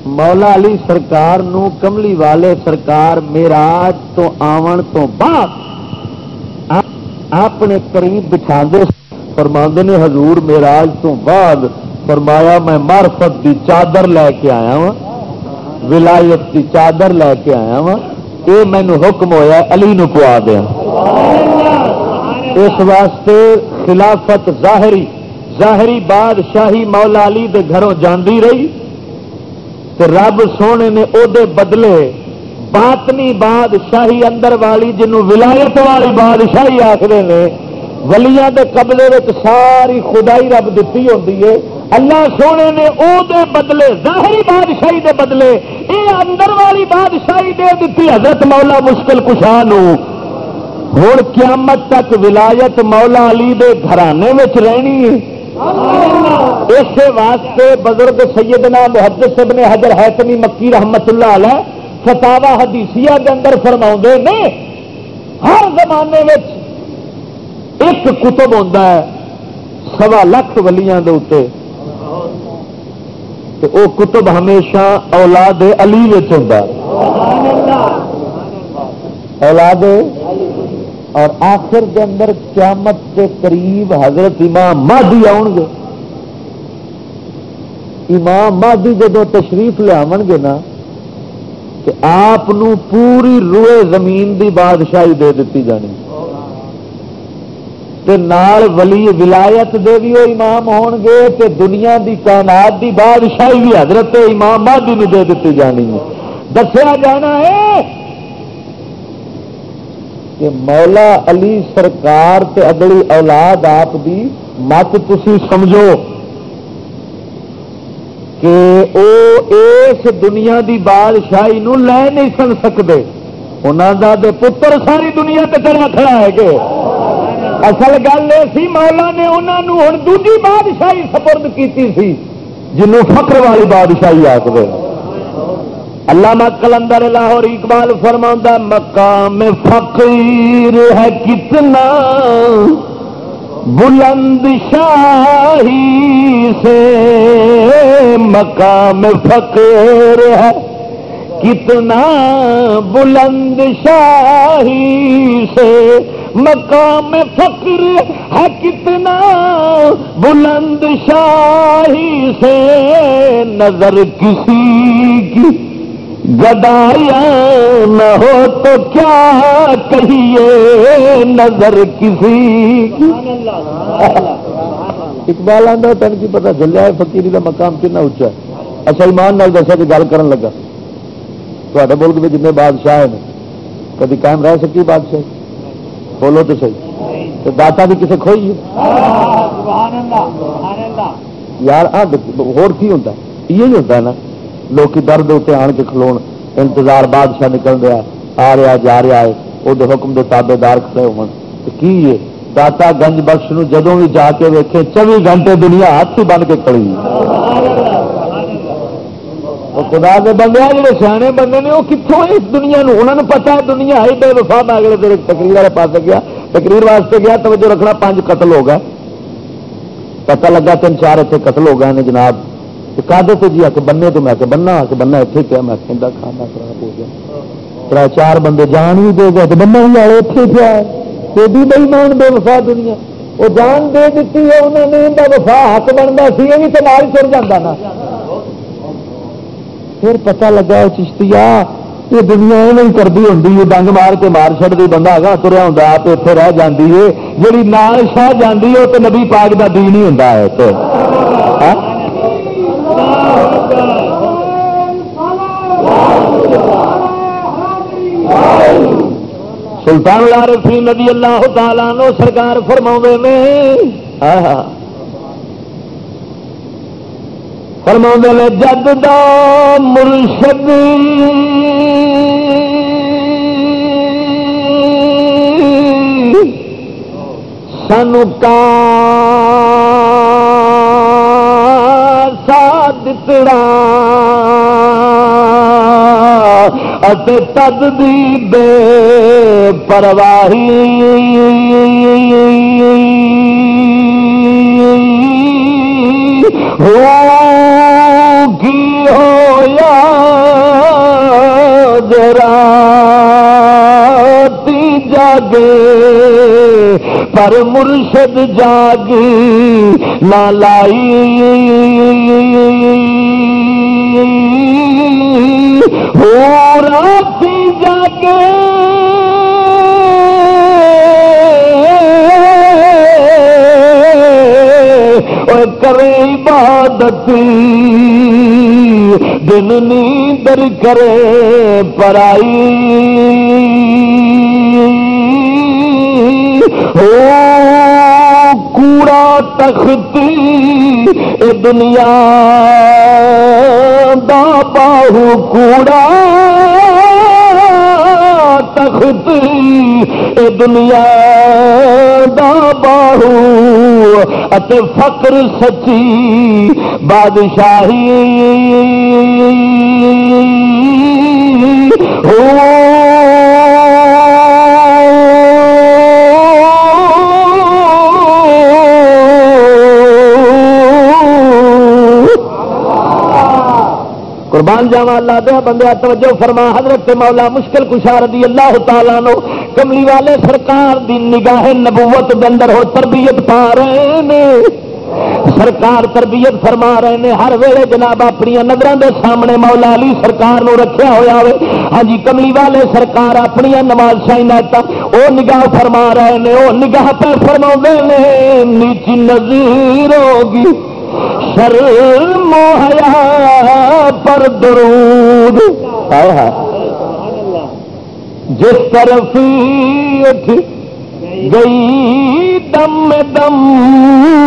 Speaker 2: مولا علی سرکار نو کملی والے سرکار میراج تو آون تو بعد اپنے قریب بٹھا فرما نے حضور میراج تو بعد فرمایا میں مارفت دی چادر لے کے آیا وا ولایت دی چادر لے کے آیا ہاں، وا یہ مینو حکم ہویا علی نو پوا دیا ہاں۔ اس واسطے خلافت ظاہری ظاہری بادشاہی مولا علی دے گھروں جاندی رہی۔ رب سونے نے او دے بدلے باطنی بادشاہی اندر والی جنوں ولایت والی بادشاہی آخر نے، ولیاں دے قبضے ساری خدائی رب دیتی ہوتی ہے۔ اللہ سونے نے او دے بدلے، ظاہری بادشاہی دے بدلے، اے اندر والی بادشاہی دے دیتی حضرت مولا مشکل کشاہ ہوں قیامت تک ولایت مولا علی دے گھرانے میں رہنی ہے۔ اس واسطے بزرگ سیدنا محدث ابن حضر حیتمی مکی رحمت اللہ علیہ فتاوا حدیثیہ کے اندر فرما نے ہر زمانے میں ایک کتب ہوتا ہے سوا لکھ ولیاں دے اتنے وہ کتب ہمیشہ اولاد علی ہوتا اولاد اور آخر کے اندر قیامت کے قریب حضرت امام مادی آؤ گے۔ امام مادی جب تشریف لیا گے نا، کہ آپ پوری روئے زمین دی بادشاہی دے دیتی جانی۔ تے نال ولی ولایت دے بھی وہ امام ہون گے، تے دنیا دی کائنات دی بادشاہی بھی حضرت امام مادی نے دے دیتی جانی۔ دسیا جانا ہے کہ مولا علی سرکار تے اگلی اولاد آپ دی مت تھی سمجھو کہ او اس دنیا دی بادشاہی نو لے نہیں سن سکتے انہوں دا دے پتر ساری دنیا تے چڑھا کھڑا ہے کہ۔ اصل گل یہ سی مولا نے انہوں ہوں دوجی بادشاہی سپرد کی سی جنوں فخر والی بادشاہی آخر اللہ کلندر لاہور اقبال فرما مقام فقیر ہے کتنا؟ بلند شاہی سے مقام فقیر ہے کتنا؟ بلند شاہی سے مقام فقر ہے کتنا؟ بلند شاہی سے نظر کسی کی گدایا نہ ہو تو کیا کہیے نظر کسی اقبال آدھا تین کی پتا چلیا ہے فقیری کا مقام کتنا اچا ہے اچھا ایمان نال دسا کہ گل کر لگا تے ملک میں جن بادشاہ ہیں کدی قائم رہ سکی بادشاہ بولو تو صحیح تو داتا بھی کسی کھوئی یار ہوتا ہے یہ ہوتا ہے نا لوگ درد اتنے آن کے کھلو انتظار بادشاہ نکل رہا آ رہا، جا رہا ہے وہ حکم دے تابے دار کھڑے ہو کی داتا گنج بخش نو جدوں بھی جا کے ویکے چوبی گھنٹے دنیا ہاتھ ہی بن کے کھڑی۔ خدا کے بندے جڑے سیانے بندے نے وہ کتوں اس دنیا نو؟ انہوں نے پتا ہے دنیا ہے بے وفا میں اگلے دن تقریر والے پاس گیا، تقریر واسطے گیا، توجہ رکھنا، پانچ قتل ہو گئے۔ پتہ لگا تین چار اتنے قتل ہو گئے جناب۔ کدے تو جی آ کے بننے تو میں آ بننا آ کے بننا اتنے کیا میں کھانا کھانا خراب ہو گیا۔ تر چار بندے جان بھی دے گئے، تو بننا ہی والے اتنے پیا۔ ہے بھی بئی مان بے وفا دنیا۔ وہ جان دے دیتی ہے، انہوں نے ان کا وفا حق بنتا سی، یہ بھی تو نال چڑ جاتا نا۔ پھر پتہ لگا چشتی یہ دنیا نہیں کرتی ہوں ڈنگ مار کے مار چڑتی بندہ آگا تریا ہوں آپ اتنے رہ جاتی ہے۔ جی نال شاہ جاتی ہے تو نبی پاک کا دین ہی ہوں سلطان العارفین نبی اللہ تعالیٰ نو سرکار فرما میں فرما نے، جد دا مرشد سانو کا دتڑا تد دی بے پرواہی۔ ہو کی ہو یا ذرا جاگے، پر مرشد جاگی نہ لائی ہو راتی جاگے۔ کرے عبادت دن نیندر کرے پرائی۔ کوڑا تختی اے دنیا دا باہو کوڑا تختی اے دنیا دا باہو اتے فقر سچی، بادشاہی قربان جاوا اللہ دیا بندے توجہ فرما۔ حضرت مولا مشکل کشار دی اللہ تعالیٰ نو کملی والے سرکار دی نگاہ نبوت دے اندر ہو تربیت پا رہے نے۔ سرکار تربیت فرما رہے ہیں ہر ویلے جناب اپنی نظروں دے سامنے مولا علی سرکار نو رکھیا ہویا ہوئے ہاں جی کملی والے سرکار اپنی نماز شاہی وہ نگاہ فرما رہے ہیں وہ نگاہ پہ فرما نے، نیچی نظیر ہوگی۔ شرم حیا پر درود۔ ہاں۔ جس طرف اٹھ گئی، دم دم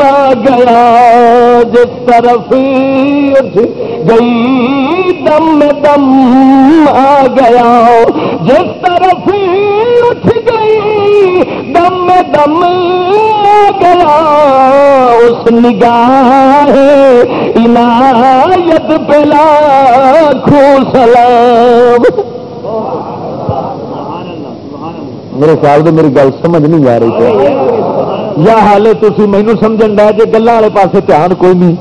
Speaker 2: آ گیا۔ جس طرف اٹھ گئی، دم دم آ گیا۔ جس طرف اٹھ دم دم آ گیا اس نگاہ عنایت پلا کھو سلام۔ میرے خیال سے میری گل سمجھ نہیں آ رہی یا حال تھی مینو سمجھ ڈا جی گلوں والے پاس دھیان کوئی نہیں۔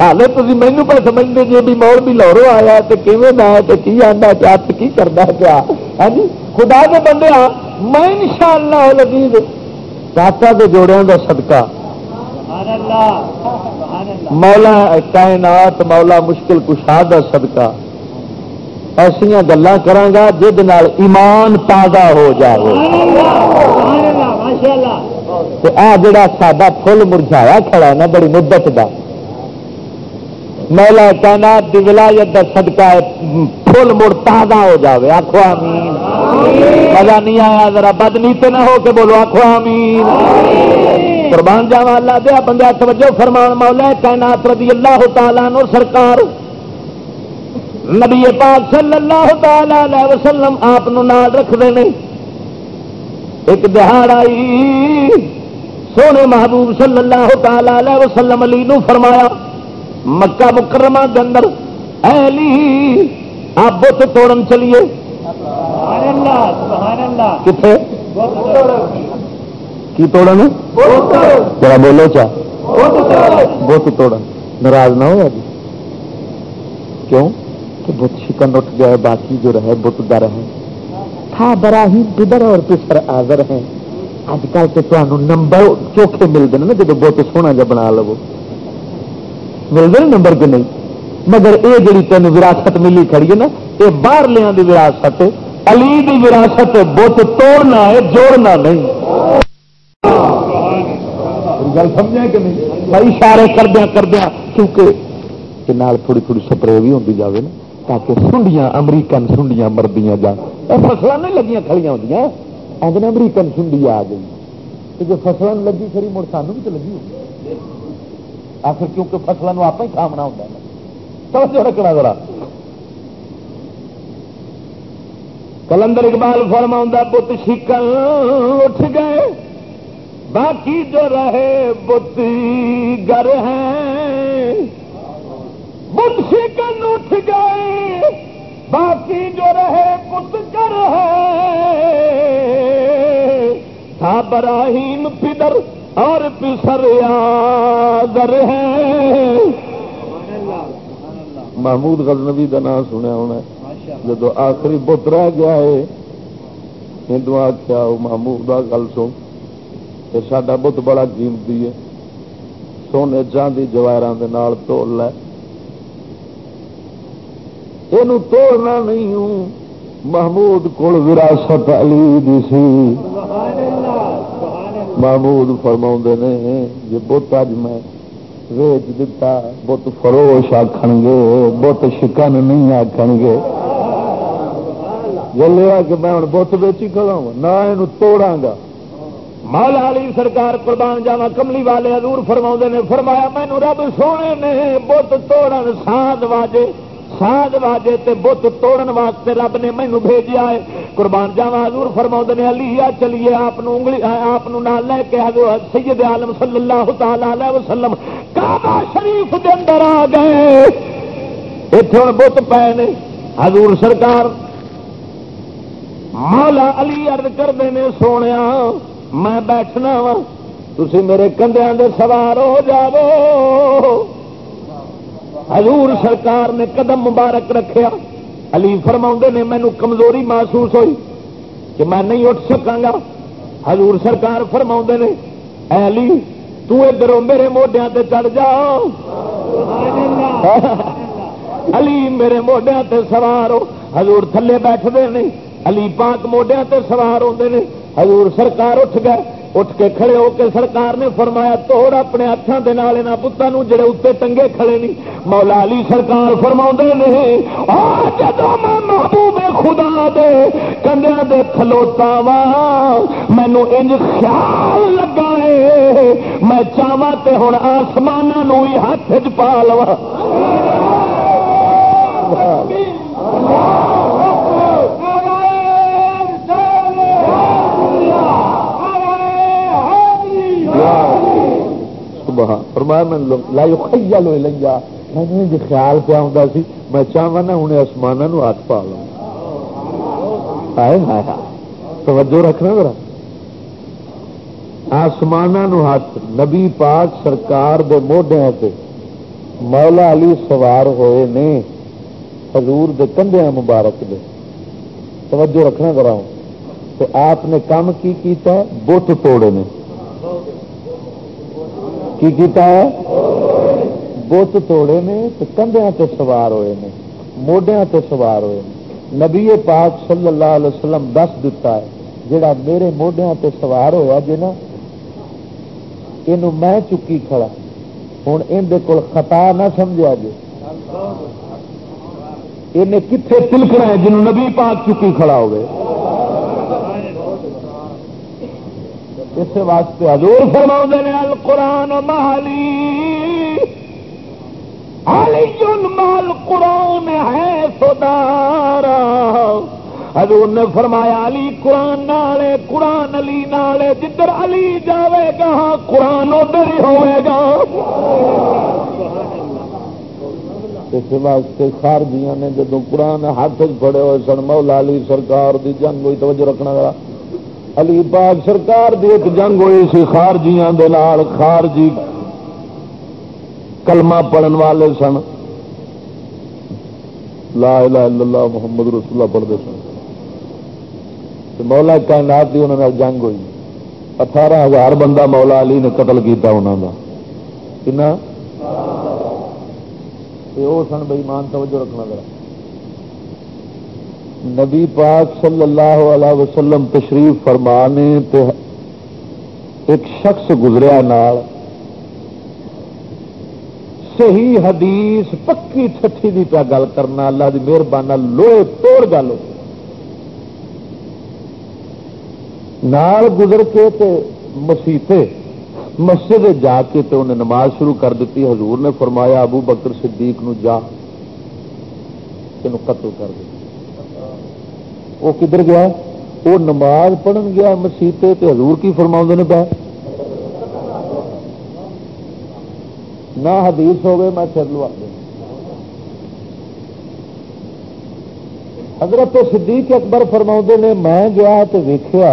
Speaker 2: ہالے تھی مینو پہ سمجھتے جی بھی مول بھی لاہوروں آیا تو کیون نہ تو کی آتا چت کی کرنا کیا؟ ہاں جی؟ خدا کے بندے میں ان شاء اللہ لذیذ چاچا کے جوڑوں کا صدقہ۔ مولا کائنات مولا مشکل کشا کا صدقہ۔ ایسا گلا کرا جہد ایمان تازہ ہو جائے۔ آ جڑا ساڈا فل مرجایا کھڑا نا بڑی مدت کا مولا کائنات دی ولایت دا صدقہ فل مڑ تازہ ہو جاوے۔ آخو آمین۔ مزہ نہیں آیا، ذرا بدنیتے نہ ہو کے بولو۔ آخو آمین۔ قربان جاوا اللہ دیا بندہ توجہ فرمان۔ مولا کائنات رضی اللہ تعالیٰ نو سرکار نبی پاک صلی اللہ تعالی علیہ وسلم آپ رکھتے ہیں ایک دہاڑ آئی۔ سونے محبوب صلی اللہ تعالی علیہ وسلم علی نو فرمایا، مکہ مکرمہ کے اندر آپ بت توڑن چلیے۔ کتنے کی توڑن؟ ذرا بولو چاہ بت توڑن۔ ناراض نہ ہوا جی کیوں؟ کہ بت شکن اٹھ گیا باقی جو رہے، بت در ہے تھا برا ہی بدر اور پسر آزر ہیں۔ اج کل تو تمہیں نمبر چوکھے ملتے ہیں نا، جب بت سونا جا بنا لو۔ ملتے نمبر کے نہیں؟ مگر یہ جڑی تین وراثت ملی کھڑی ہے نا یہ باہر لیا کی وراثت علی دی وراثت بت توڑنا ہے، جوڑنا نہیں۔ گل سمجھا کہ نہیں؟ بھائی اشارے کردیا کردیا کیونکہ تھوڑی تھوڑی سپرے بھی ہوتی جائے نا، تاکہ سنڈیاں امریکن سنڈیاں مردیاں جان۔ فصل نہیں لگیاں کھڑی ہوتی آدھے امریکن سنڈی آ گئی۔ تو جو فصل لگی کھڑی، مڑ سانو بھی تو لگی ہوگی آخر کیونکہ فصلوں آپ ہی کھامنا ہوتا ہے۔ توجہ رکھنا ذرا۔ کلندر اقبال فرما بت شکل اٹھ گئے، باقی جو رہے بت گر ہیں۔ بت شکن اٹھ گئے، باقی جو رہے بت گر ہے تھا براہیم پدر اور پسر یادر ہے محمود غزنوی کا نام سنیا ہونا جب آخری بت رہ گیا ہے ہندو آخیا محمود گل سن۔ سڈا بت بڑا قیمتی ہے۔ سونے چاندی جواہر توڑ لے۔ یہ توڑنا نہیں ہوں۔ محمود کو وراثت علی دی سی۔ محمود فرما نے یہ بت اج میں ویچ دتا بت فروش آخن گے بت شکن نہیں آخن گے لیا کہ میں ہوں بت بیچی کھڑا نہ یہ توڑا گا مالا علی سرکار قربان جاوا کملی والے ادور فرما نے فرمایا مینو رب سونے نے بت توڑن ساند واجے ساز واجے تے بت توڑن واسطے رب نے مینو بھیجا ہے۔ قربان جاوا حضور فرما نے، علی، آ چلیے، آپ انگلی آپ نال لے کے حضور سید عالم صلی اللہ تعالی علیہ وسلم کعبہ شریف دے اندر آ گئے۔ اتنے بت پے نے۔ حضور سرکار مولا علی ارد کرتے ہیں سونے میں بیٹھنا وا تھی میرے کندیا دے سوار ہو جاؤ حضور سرکار نے قدم مبارک رکھیا۔ علی فرما نے مینو کمزوری محسوس ہوئی کہ میں نہیں اٹھ سکا گا حضور سرکار فرما نے، اے علی، تو ادھر میرے موڈیا تے چڑھ جا۔ علی، میرے موڈیا تے سوار ہو۔ حضور تھلے بیٹھتے نہیں۔ علی پاک موڈیا تے سوار ہوتے ہیں حضور سرکار اٹھ گئے۔ اٹھ کے کھڑے ہو کے سرکار نے فرمایا، توڑ اپنے ہاتھوں کے نال پتوں جڑے اتنے ٹنگے کھڑے نہیں مولا علی سرکار فرما نے جب میں محبوب خدا دے کندیا دے کھلوتا وا مینو انج خیال لگا ہے میں چاوا تے ہوں آسمان ہی ہاتھ چ پا لوا بہا۔ فرمایا میں لائی خیا لو لیا میں خیال پہ آتا سی، میں چاہا نا انہیں آسمان ہاتھ پا لوں۔ توجہ رکھنا ذرا۔ آسمان ہاتھ۔ نبی پاک سرکار دے موڈیا سے مولا علی سوار ہوئے نے۔ حضور دے کندھیا مبارک دے۔ توجہ رکھنا کرا تو آپ نے کام کی کیتا ہے؟ بت توڑے نے۔ کی کیتا ہے؟ بت توڑے نے تو کندھیا تے سوار ہوئے نے موڈیا تے سوار ہوئے نے۔ نبی پاک صلی اللہ علیہ وسلم دس دیتا ہے، جڑا میرے موڈیا تے سوار ہویا جی نا یہ میں چکی کھڑا۔ ہوں اندر کول خطا نہ سمجھا جی انہیں کتنے تلکنا ہے جنہوں نبی پاک چکی کھڑا ہوئے؟ اس واسطے حضور فرما نے، القرآن مالی علی مال قرآن ہے سدارا حضور نے فرمایا، علی قرآن نالے، قرآن علی نالے، جدھر علی جاوے گا، قرآن ادھر ہی ہوئے گا۔ اس واسطے خارجیاں نے جدو قرآن ہاتھ پڑے ہوئے سن، مولا علی سرکار دی جنگ ہوئی، توجہ رکھنا علی پاک سرکار دی ایک جنگ ہوئی سی خارجیاں دے نال، خارجی کلمہ پڑھن والے سن۔ لا الہ الا اللہ، محمد رسول اللہ پڑھتے سن۔ مولا کائنات دی انہوں نے جنگ ہوئی۔ اٹھارہ ہزار بندہ مولا علی نے قتل کیتا انہوں کا کنا؟ وہ سن بھائی مان توجہ رکھنا ذرا۔ نبی پاک صلی اللہ علیہ وسلم تشریف فرمانے تے ایک شخص گزریا نال، صحیح حدیث، پکی چھٹی دی پیا گل کرنا، اللہ دی مہربانی لوہے توڑ گل۔ نال گزر کے تے مسیطے، مسجد جا کے تے انہیں نماز شروع کر دیتی، حضور نے فرمایا، ابو بکر صدیق نو جا تین قتل کر دے۔ وہ کدھر گیا؟ وہ نماز پڑھن گیا مسیطے تے حضور کی فرما نے پہ نہ حدیث ہوگی میں چل لو حضرت صدیق اکبر فرما نے، میں گیا تو ویخیا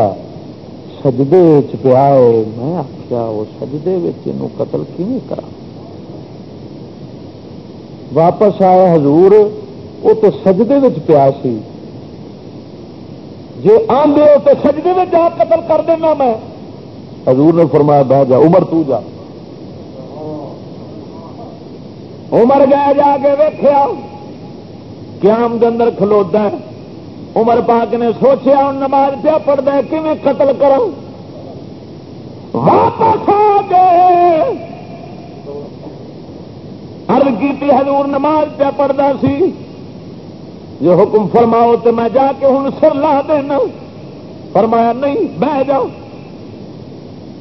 Speaker 2: سجدے پیا ہے۔ میں آخیا وہ سجدے قتل کیوں کرا واپس آیا حضور وہ تو سجدے پیا سی۔ جی آدھے ہو تو سجدے میں جا قتل کر دینا میں۔ حضور نے فرمایا بہ جا، عمر تو جا۔ عمر گیا جا کے ویخیا قیام کے اندر کھلوتا ہے۔ عمر پاک نے سوچیا ہوں نماز پیا پڑھتا ہے کھے قتل کروں واپس آ گئے ارد کی حضور نماز پیا پڑھتا سی۔ جو حکم فرماؤ تو میں جا کے ہوں، سر لا دینا۔ فرمایا نہیں، بہ جاؤ۔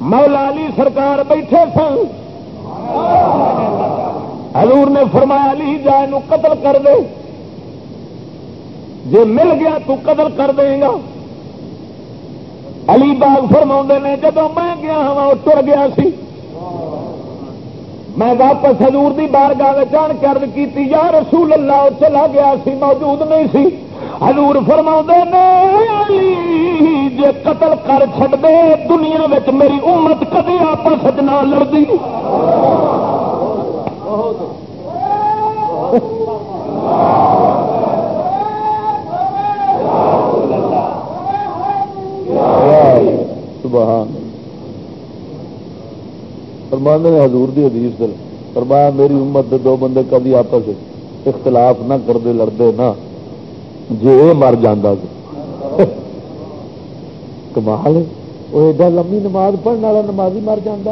Speaker 2: مولا علی سرکار بیٹھے سن۔ حضور نے فرمایا، علی جائے قتل کر دے۔ جی مل گیا تو قتل کر دے گا۔ علی باغ فرما نے جب میں گیا ہاں تر گیا سی۔ میں واپس حضور دی بارگاہ جان کر کی یا رسول اللہ چلا گیا سی موجود نہیں سی۔ حضور فرما نے جے قتل کر چڑ دے دنیا میں میری امت کدی آپس نہ لڑتی سبحان فرمانے نے حضور دی حدیث دل۔ فرمایا میری امت دے دو بندے کبھی آپس اختلاف نہ کرتے لڑتے نہ۔ جی یہ مر جانا کمال وہ ایڈا لمبی نماز پڑھنے والا نمازی مر جانا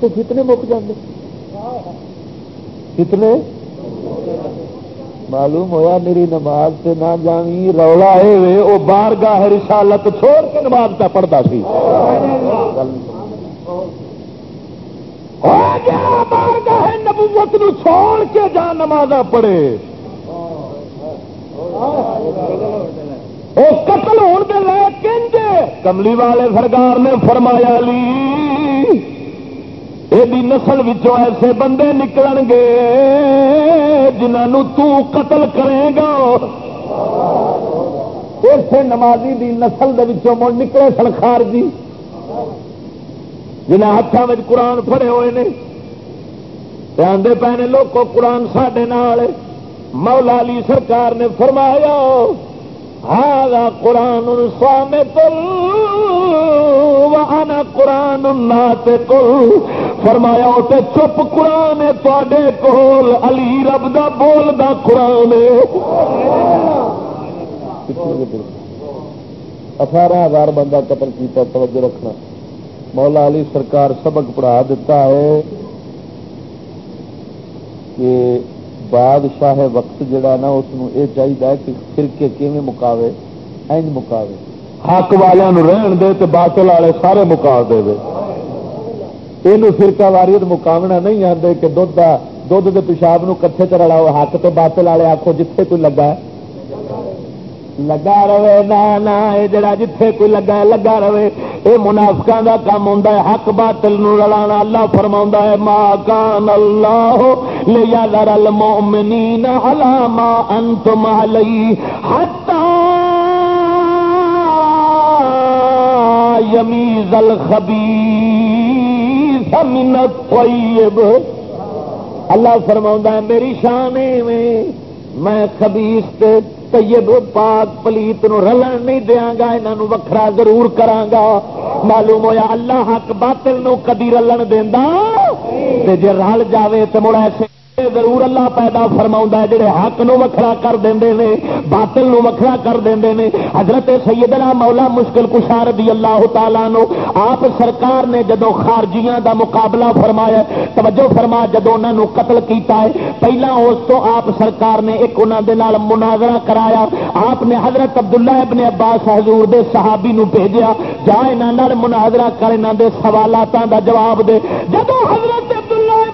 Speaker 2: تو کتنے مک جاندے؟ کتنے؟ معلوم ہوا میری نماز سے نہ جانی، رولا ہے وہ بار گاہ رسالت چھوڑ کے نماز کا پڑھتا سی۔ نبوت نو چھوڑ کے جا نماز پڑھے؟ وہ قتل ہونے کے لیے کنجے کملی والے سرکار نے فرمایا لی نسل ایسے بندے نکل گے جنہوں تو قتل کرے گا۔ اسے نمازی دی نسل مڑ نکلے سنخار جی جنہیں ہاتھوں میں قرآن پڑے ہوئے نے۔ آدھے پے نے لوگوں قرآن سڈے مولا علی سرکار نے فرمایا ہاں قرآن سوام وانا قرآن کل فرمایا تے چپ قرآن تے کول، علی رب دا بول دا قرآن اٹھارہ ہزار بندہ قتل کیتا، توجہ رکھنا۔ مولا علی سرکار سبق پڑھا دیتا ہے۔ کہ بادشاہ وقت جڑا نا اس یہ چاہیے کہ فرقے کیون مکاوے؟ اینج مکاوے۔ حق والوں رہن دے تو باطل والے سارے مکا دے یہ فرقہ واریت مقابلہ نہیں آتے کہ دھد دھد کے پیشاب کٹھے چ رلاؤ، حق تو باطل والے آخو جتھے کوئی لگا ہے۔ لگا رہے، نہ جڑا جتھے کوئی لگا لگا رہے۔ یہ منافقا کا کام ہوتا ہے، حق باطل نو رلا اللہ فرما ہے ماں کان اللہ لیا لرل مومنی علامہ انتم علی حتی یمیز الخبیث من الطیب اللہ فرما ہے، میری شان میں میں خبیس طیب پاک پلیت نو رلن نہیں دیا گا یہاں وکھرا ضرور کرا معلوم ہویا اللہ حق باطل نو کدی رلن دینا جی رل جائے تو مڑ ایسے ضرور اللہ پیدا فرما ہے، جڑے حق نو وکھرا کر دیں باطل نو وکھرا کر دیں حضرت سیدنا مولا مشکل کشار دی اللہ تعالیٰ نو آپ سرکار نے جدو خارجیاں دا مقابلہ فرمایا، توجہ فرما جدو انہوں نے قتل کیتا ہے، پہلا اس تو آپ سرکار نے ایک انہوں دے نال مناظرہ کرایا۔ آپ نے حضرت عبداللہ ابن عباس حضور دے صحابی نو بھیجیا، جا انہوں مناظرہ کر انہوں دے سوالات دا جواب دے۔ جدو حضرت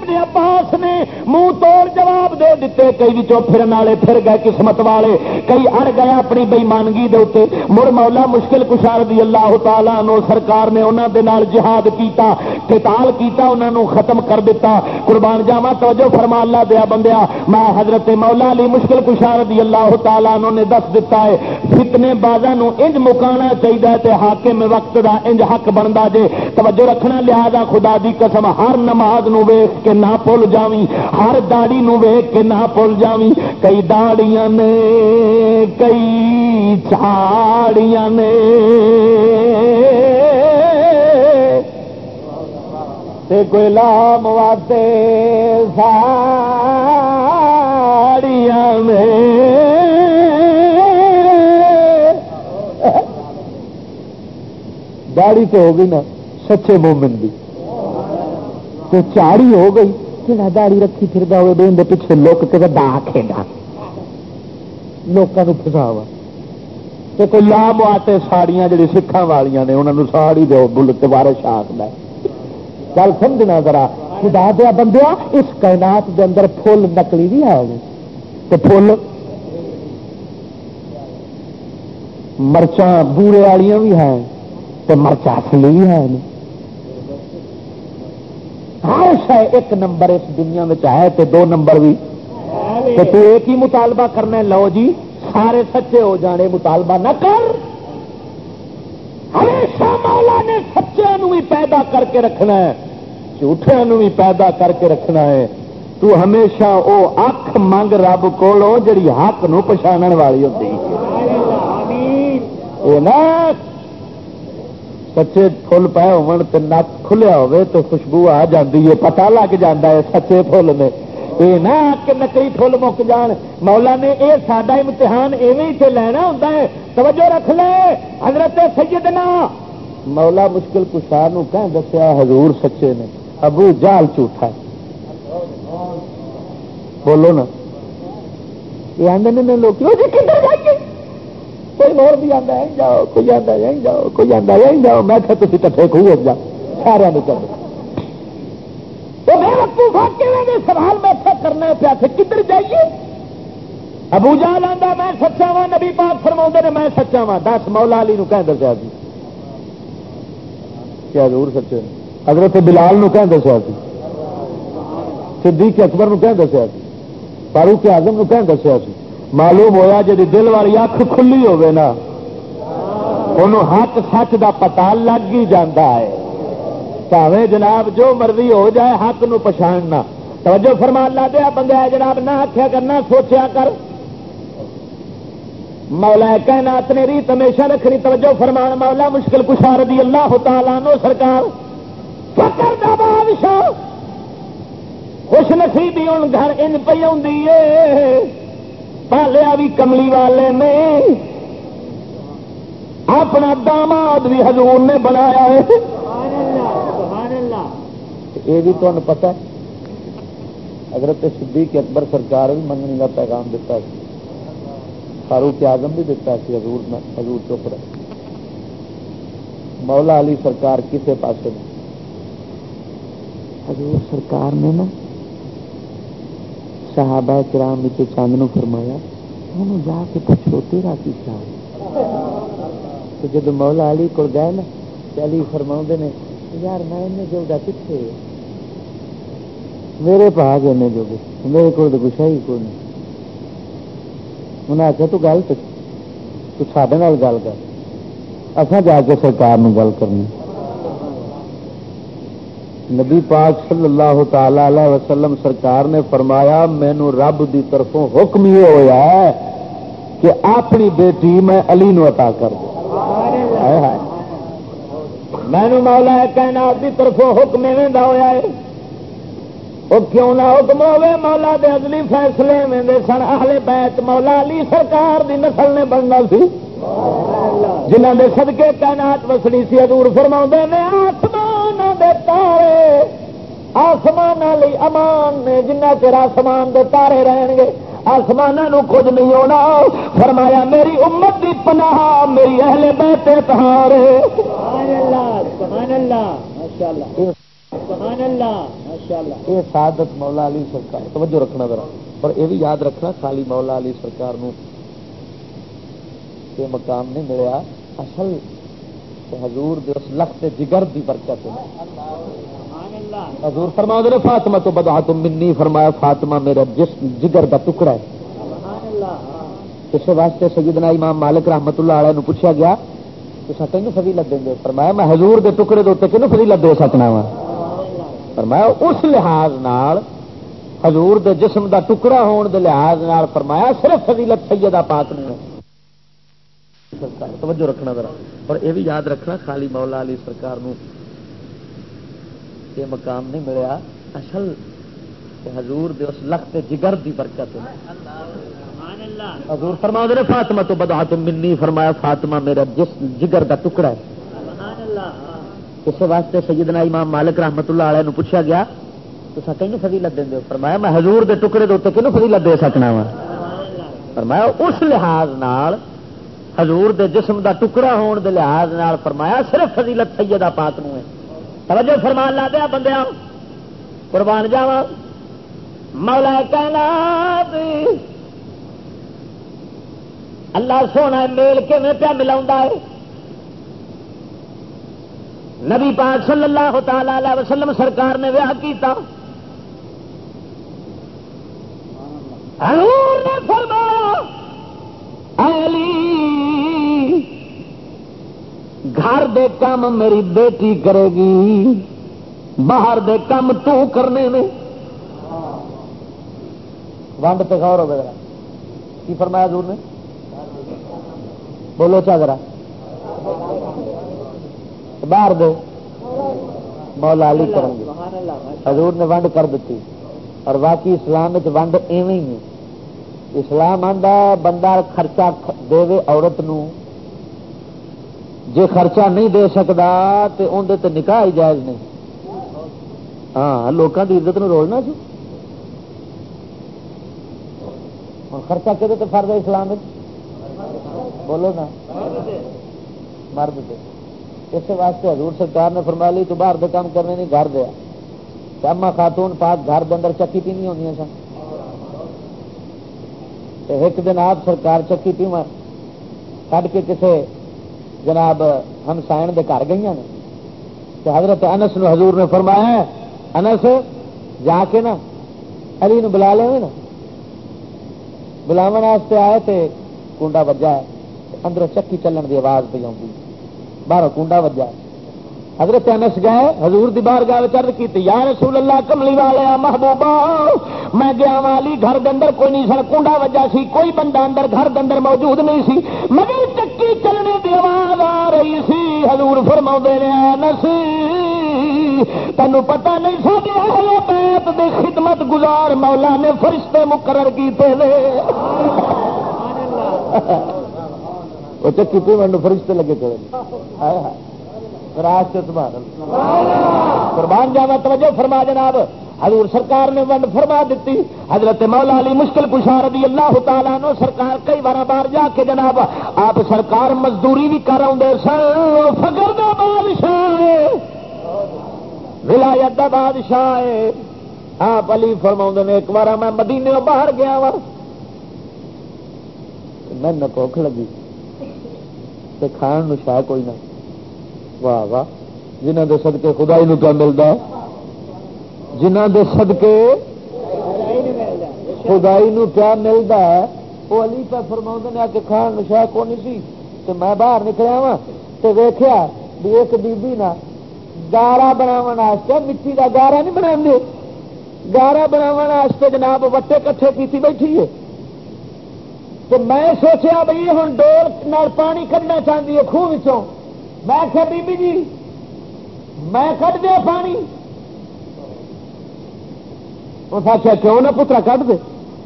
Speaker 2: ابن عباس نے منہ توڑ جواب دے دیتے، کئی بچوں پھرن والے پھر گئے قسمت والے، کئی اڑ گئے اپنی بےمانگی دے مڑ مولا مشکل کشار دی اللہ تعالی نو سرکار نے انہوں دے نال جہاد کیتا، قتال کیتا انہوں نے ختم کر دیتا قربان جاوا توجہ فرما اللہ دیا بندیا، میں حضرت مولا علی مشکل کشار دی اللہ تعالی نو نے دس دیتا ہے، فتنے بازا نو انج مکانا چاہیے تے حاکم وقت دا انج حق بنتا جے۔ توجہ رکھنا، لہذا خدا دی قسم ہر نماز نو ویخ کے نہ بھول جاوی ہر داڑی نو ویگ کے نہ بھول جاوی کئی داڑیاں نے، کئی چاڑیاں نے۔ کوئی لام واتے ساڑیاں میں داڑی تو ہو گئی نا، سچے مومن بھی تو چاڑی ہو گئی۔ جہاں داڑی رکھی پھر ہوئے اندر پیچھے لوک کے دا کھیڈا لوگوں پساوا تو کوئی لام آتے ساڑیاں جڑی سکھان والیا نے انہوں نے ساڑی دو بلت بارے شاخ ہے۔ گل سمجھنا ذرا، خدا دیا بندیا، اس کائنات دے اندر فل نکلی بھی ہے۔ تو فل مرچاں بورے والیاں بھی ہیں تو مرچا اصلی بھی ہیں۔ ہر شہ ایک نمبر اس دنیا میں ہے تو دو نمبر بھی۔ تو ایک ہی مطالبہ کرنا لو جی سارے سچے ہو جانے مطالبہ نہ کر۔ ہمیشہ مولا نے سچے بھی پیدا کر کے رکھنا ہے جھوٹے بھی پیدا کر کے رکھنا ہے۔ تو ہمیشہ او اکھ منگ رب کو جڑی حق نو پچھان والی ہوتی۔ سچے فل پائے ہون تے نک کھلیا ہوئے تو خوشبو آ جاتی ہے پتا لگ جاتا ہے سچے فل نے یہ نہ کہ نکلی فل مک جان مولا نے یہ سڈا امتحان ایویں سے لینا ہوتا ہے توجہ رکھ لے حضرت سیدنا مولا مشکل کشار کہ دسیا حضور سچے نے ابو جال جھوٹا بولو نا یہ آدھے نے لوگ کدھر جائیے کوئی مور بھی آتا ہے، جاؤ، کوئی آتا ہے، جاؤ، کوئی آتا ہے، جاؤ۔ میں کہ تھی کٹھے کھو جا سارا نہیں کر سوال میں کرنا پیا کدھر جائیے؟ ابو جال آتا میں سچا وا نبی پاک فرما نے، میں سچا وا دس مولا علی نو کہ دسیا جی کیا ضرور سچے؟ حضرت بلال نو کہ دسیا سی۔ صدیق اکبر نو کہ دسیا سی۔ فاروق اعظم نو کہ دسیا سی۔ معلوم ہوا جی دل والی اکھ کھلی ہوگی نا انہوں حق سچ دا پتا لگ ہی جاتا ہے۔ پاوے جناب جو مرضی ہو جائے حق نو پچھاڑنا توجہ فرما لا دیا بندہ جناب نہ آخیا کرنا سوچیا کر۔ مولا کائنات نے ریت ہمیشہ رکھنی، توجہ فرمان مولا مشکل کشا رضی اللہ تعالیٰ نو سرکار۔ فکر دا بادشاہ، خوش نصیبی ہوں گھر ان پی پالیا بھی کملی والے نے اپنا داماد بھی حضور نے بنایا ہے. یہ بھی تمہیں پتا حضرت صدیق اکبر سرکار بھی منگنی کا پیغام دیتا ہے۔ فاروق اعظم بھی دیتا ہے حضور حضور چپ رہے۔ مولا علی سرکار کسے پاسے میں حضور سرکار نے نا صحابہ کرام نیچے چاند فرمایا انہوں جا کے پوچھو تیرا کی چاہ جب مولا علی کو گئے نا علی فرما نے، یار میں جو کتنے میرے پا گئے جو میرے کو کچھ ہے ہی کوئی نہیں انہیں آخیا تو گل تو سڈے گل کر اصا جا کے سرکار گل کرنی۔ نبی پاک صلی اللہ تعالی علیہ وسلم سرکار نے فرمایا، مینو رب دی طرفوں حکم یہ ہوا ہے کہ اپنی بیٹی میں علی نو عطا کر دوں مینو مولا کہنا دی طرفوں حکم ہوا ہے۔ وہ کیوں نہ حکم ہوے مولا دے ازلی فیصلے میں دے سن۔ اہل بیت مولا علی سرکار دی نسل نے بننا سی۔ جنہ دے صدقے تعینات وسنی سی ادور فرما نے آسمان دے تارے آسمان لی امان نے جنہ چر آسمان دے تارے رہن گے آسمان کچھ نہیں ہونا۔ فرمایا میری امت دی پناہ میری اہل بیت تہارے سبحان اللہ سبحان اللہ ماشاءاللہ یہ سعادت مولا علی سرکار توجہ رکھنا ذرا اور یہ بھی یاد رکھنا خالی مولا علی سرکار نو یہ مقام نہیں ملیا، اصل حضور دے اس لخت جگر دی برکت ہے۔ حضور فرما دے فاطمہ تو بدا تم منی، فرمایا فاطمہ میرا جس جگر کا ٹکڑا ہے۔ اس واسطے سیدنا امام مالک رحمت اللہ علیہ پوچھا گیا تو سکیں فضیلت دیں گے فرمایا میں حضور دے ٹکڑے دے کنو فضیلت دے سکنا وا فرمایا اس لحاظ نال حضور دے جسم دا ٹکڑا ہون دے لحاظ نال فرمایا صرف فضیلت سیدہ پاک نے سرکار توجہ رکھنا ذرا۔ اور یہ بھی یاد رکھنا، خالی مولا علی سرکار نو یہ مقام نہیں ملیا۔ اصل حضور دے اس لخت جگر دی برکت ہے۔ حضور فرما دے فاطمہ تو بدا تم منی، فرمایا، فاطمہ میرا جس جگر دا ٹکڑا ہے۔ اس واسطے سیدنا امام مالک رحمت اللہ علیہ نو پوچھا گیا تو کہیں فضیلت دیں دے فرمایا، میں حضور دے ٹکڑے دے کنو فضیلت دے سکنا وا؟ فرمایا، اس لحاظ نال حضور دے جسم دا ٹکڑا ہون دے لحاظ نال فرمایا، صرف فضیلت سیدہ پاک نو ہے۔ توجہ فرمان لا دیا بندے قربان جاوا مولا کہنا اللہ سونا میل کے پیا ملا ہے؟ نبی پاک صلی اللہ تعالی علیہ وسلم سرکار نے ویاہ کیتا۔ حضور نے فرمایا علی گھر دے کام میری بیٹی کرے گی، باہر دے کام تو کرنے میں ونڈ پہ غور ہو گیا کی فرمایا حضور نے؟ بولو چا ذرا۔ باہر دے۔ مولا علی کریں گے۔ حضور نے ونڈ کر دیتی۔ اور باقی اسلام ونڈ ایویں ہی اسلام آتا بندہ خرچہ دے عورت نو۔ جے خرچہ نہیں دے سکتا تو اندر تو نکاح ہی جائز نہیں۔ ہاں لوگوں کی عزت نو رولنا سی خرچہ کہ فرد ہے اسلام بولو نا۔ مرد دے۔ اس واسطے حضور سرکار نے فرما لی تو باہر دے کام کرنے نہیں، گھر دیا اما خاتون پاک گھر دے اندر چکی پینی ہونی سن۔ ایک دن آپ سرکار چکی پی میں کھ کے کسے جناب ہم سائن دے گھر گئی نے۔ تو حضرت انس نو حضور نے فرمایا، انس، جا کے نا، علی نو بلا لے نا۔ بلاو واسطے آئے تے کنڈا وجا ہے اندر چکی چلن دی آواز پہ آؤں باہر کنڈا وجا حضرت انس گئے حضور دی بار گاہ چرد کی یا رسول اللہ کملی والے محبوبہ میں گیا والی گھر دے اندر کوئی نہیں سر کنڈا وجہ سی کوئی بندہ اندر گھر دے اندر موجود نہیں سی مگر چکی چلنے دی آواز آ رہی سی۔ حضور فرما رہے انس تینوں پتہ نہیں ساری اہل بیت دی خدمت گزار مولا نے فرشتے مقرر کیتے وہ چکی پیمنٹ فرشتے لگے چلے۔ قربان جاوا توجہ فرما جناب۔ حضور سرکار نے ونڈ فرما دیتی حضرت مولا علی مشکل کشار رضی اللہ تعالیٰ نو سرکار کئی بار بار جا کے جناب، آپ سرکار مزدوری بھی کر آدھے سن۔ فکر دا بادشاہ ولایت دا بادشاہ آپ علی فرما نے ایک بار میں مدینے باہر گیا وا۔ میں بھوک لگی۔ کھان شاہ کوئی نہ۔ واہ واہ. جنہ دے صدقے خدائی نو کیا ملتا جنہ دے صدقے خدائی نو کیا ملتا ہے؟ وہ علی پہ فرما نے آ کے کھان نشا کو نہیں سی تو میں باہر نکلیا وا تو ویخیا بھی ایک بیبی نا گارا بناو مٹی کا گارا نہیں بنا دے گارا بناو جناب، وٹے کٹھے کی بیٹھی ہے۔ تو میں سوچیا بھائی ہوں ڈول پانی کھڈنا چاہتی ہے خوہ میں آخیا بی بی جی میں کٹ دیا پانی۔ اس آخیا، کیوں نہ پترا کٹ دے؟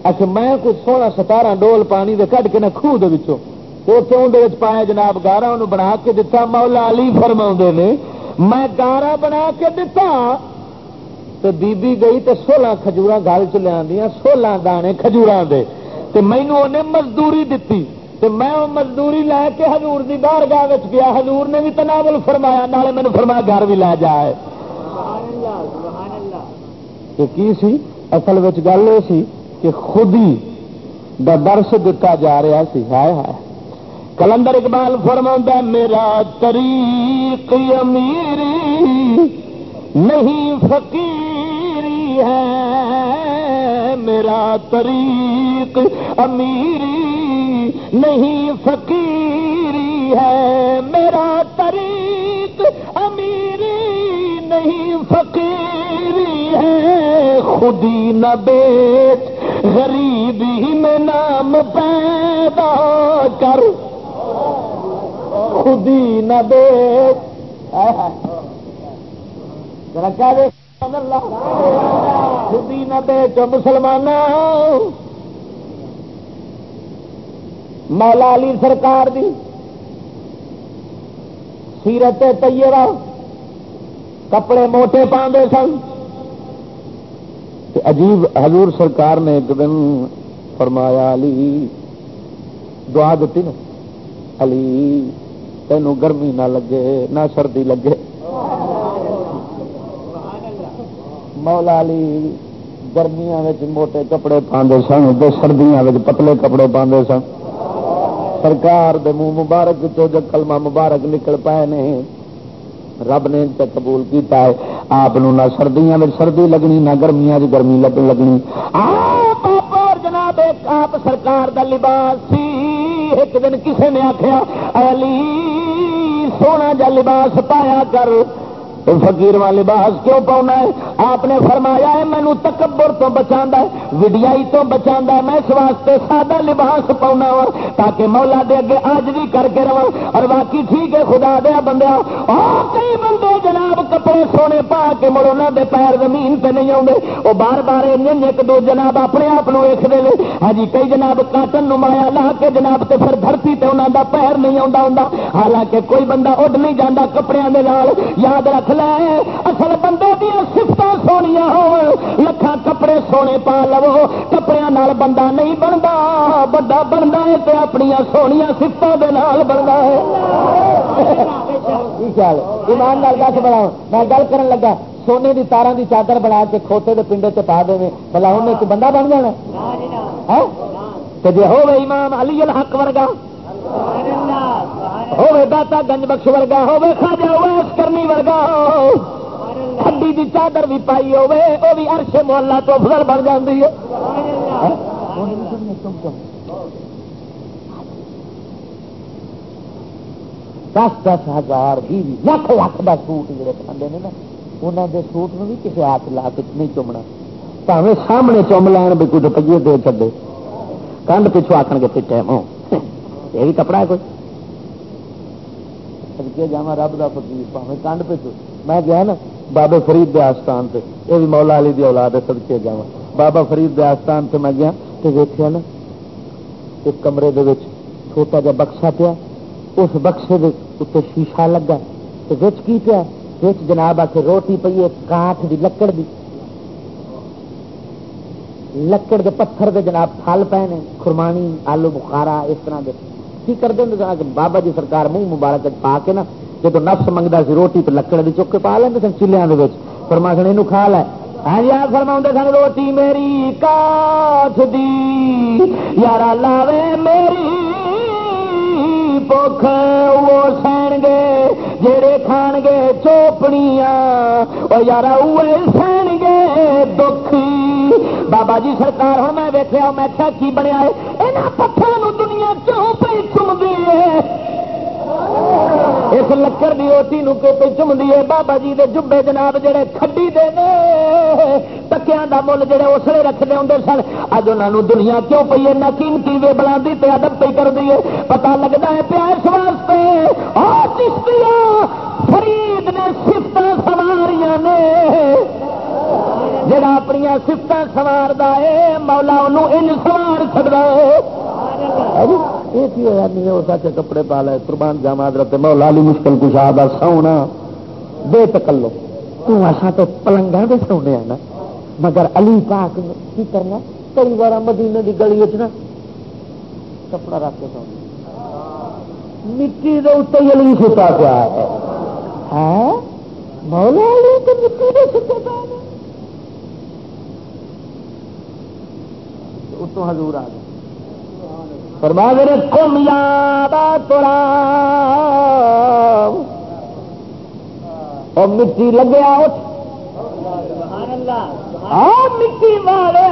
Speaker 2: اچھا میں کچھ سولہ ستارہ ڈول پانی دے کٹ کے نہ خوہ دے پایا جناب گارا، انہوں بنا کے دتا، مولا علی فرما نے، میں گارا بنا کے دتا تو بی بی گئی تو سولہ کھجور گل چ لیا سولہ دانے کھجور دے۔ مینو انہیں مزدوری دیتی تو میں وہ مزدوری لے کے حضور دی بار گاہ گیا، حضور نے بھی تناول فرمایا، نالے مینو فرمایا گھر بھی لے جائے۔ کی سی؟ اصل گل یہ سی کہ خود ہی دا درس دتا جا رہا سی۔ ہائے ہائے۔ کلندر اقبال فرما میرا طریق امیری نہیں فقیری ہے، میرا طریق امیری نہیں فقیری ہے، میرا طریق امیری نہیں، فقیری ہے۔ خودی نہ بیچ غریبی میں نام پیدا کر۔ خودی نہ بیچ۔ ذرا کیا دیکھ خودی نہ بیچ، مسلمانوں۔ مولا علی سرکار دی سیرت طیبہ کپڑے موٹے پاندے سن۔ عجیب حضور سرکار نے ایک دن فرمایا، علی، دعا دیتی نا۔ علی تینوں گرمی نہ لگے، نہ سردی لگے۔ مولا علی، گرمیاں موٹے کپڑے پاندے سن سردیاں پتلے کپڑے پاندے سن۔ سرکار دے منہ مبارک جو کلمہ مبارک نکل پائے نے، رب نے قبول کیتا ہے۔ آپ نہ سردیاں میں سردی لگنی، نہ گرمیاں گرمی لگ لگنی۔ آپ جناب آپ سرکار دا لباس سی۔ ایک دن کسی نے آخیا علی، سونا جا لباس پایا کر۔ فقیر والا لباس کیوں پاؤنا ہے؟ آپ نے فرمایا ہے مینو تکبر تو بچا وڈیائی تو بچا میں اس واسطے سادہ لباس پاؤنا وا تاکہ مولا دے اگے آج بھی کر کے رہا اور باقی ٹھیک ہے، خدا دیا بندہ کئی بندے جناب کپڑے سونے پا کے مڑ انہوں دے پیر زمین پہ نہیں آتے وہ بار بار ایک دو جناب اپنے آپ ویستے ہیں ہاں جی کئی جناب کاٹن نمایا لا کے جناب تے پھر دھرتی تے انہوں دا پیر نہیں آتا ہوں حالانکہ کوئی بندہ اڈ نہیں جانا کپڑے یاد رکھ لے اصل بندے دیا سفت سونیا ہو لکھان کپڑے سونے پا لو کپڑے بندہ نہیں بنتا بڑا بنتا ہے تو اپنی سونیا سفتوں کے نال بنتا ہے۔ ایمان لال دس بڑا میں گل کر لگا سونے کی تارا کی چادر بنا کے کھوتے کے پنڈے سے پا دے۔ بلا ان ایک بندہ بن جانا۔ جی ہو امام علی الحق ورگا؟ ہوے داتا گنج بخش ورگا ہوے خاجا ویس کرنی ورگا ہڈی دی چادر بھی پائی ہوے وہ بھی عرش محلہ تو افضل بن جاتی ہے۔ دس دس ہزار بھی لکھ لکھ کا سوٹ جڑے کھانے نے نا انہوں دے سوٹ میں بھی کسی ہاتھ لا کے نہیں چومنا۔ پاوے سامنے چوم لین بھی کچھ پجیے دے چڈے کنڈ پچھو آخر گے پیٹے منہ یہ بھی کپڑا ہے کوئی؟ سڑکے جا رب کا فکیر پاوے کنڈ پچھو میں گیا نا بابے فرید دے آستان سے یہ بھی مولا علی دی اولاد ہے سڑکے جا بابا فرید دے آستان سے میں گیا تو دیکھا نا، ایک کمرے دے چھوٹا جا بکسا پیا، اس بکسے دے اتنے شیشہ لگا۔ تو وچ کی پیا؟ وچ جناب آ کے روٹی پی ہے کاٹ دی، لکڑ دی۔ لکڑ دے پتھر دے جناب پھل پے نے خرمانی آلو بخارا، اس طرح دے۔ کی کرتے ہیں کہ بابا جی سرکار منہ مبارک پا کے نا جب نفس منگتا سی، روٹی تو لکڑ دی چک پا لیں سن چلیا فرما سن یہ کھا لے۔ ہاں جی فرما سن روٹی میری کاٹ دی۔ یار لاوے میری بخ وہ سہن گے جڑے کھان گے چوپڑیاں۔ یار سہن گے دکھی۔ دکھ بابا جی سرکار، ہوں میں ویکیا میں کیا کی بنیا ہے؟ یہاں پتھروں دنیا کیوں پہ چمتی ہے؟ اس لکڑ کی روٹی نو پہ چمتی ہے؟ بابا جی دے جبے جناب جڑے کھڈی دے ٹکیا کا مل جڑے اسلے رکھتے ہوں سن۔ اج انہوں دنیا کیوں پی ہے نہ قیمتی وے بنا دی پہ ادب پہ کر دیے پتا لگتا ہے پیا اس واسطے۔ اور چشتیاں، فرید نے سفت سواریاں نے۔ جڑا اپنی سفت سوار ہے مولا ان سوار چڑا یہ ہوا نہیں وہ سچ کپڑے پا لے، قربان جاما حضرت مولا علی مشکل کشا دا سونا۔ بے تکلو تسا تو پلنگا دے سونے نا۔ مگر علی پاک کی کرنا؟ کئی بار مدینے کی گلی چ کپڑا رکھ کے سونا مٹی دے اتنے علی ستا پیا ہے۔ ہاں؟ مولا علی تو مٹی دے ستے پا اتوں حضور آ گئے۔ فرما میرے کم یاد تورا اور مٹی لگیا ہاں، مٹی والے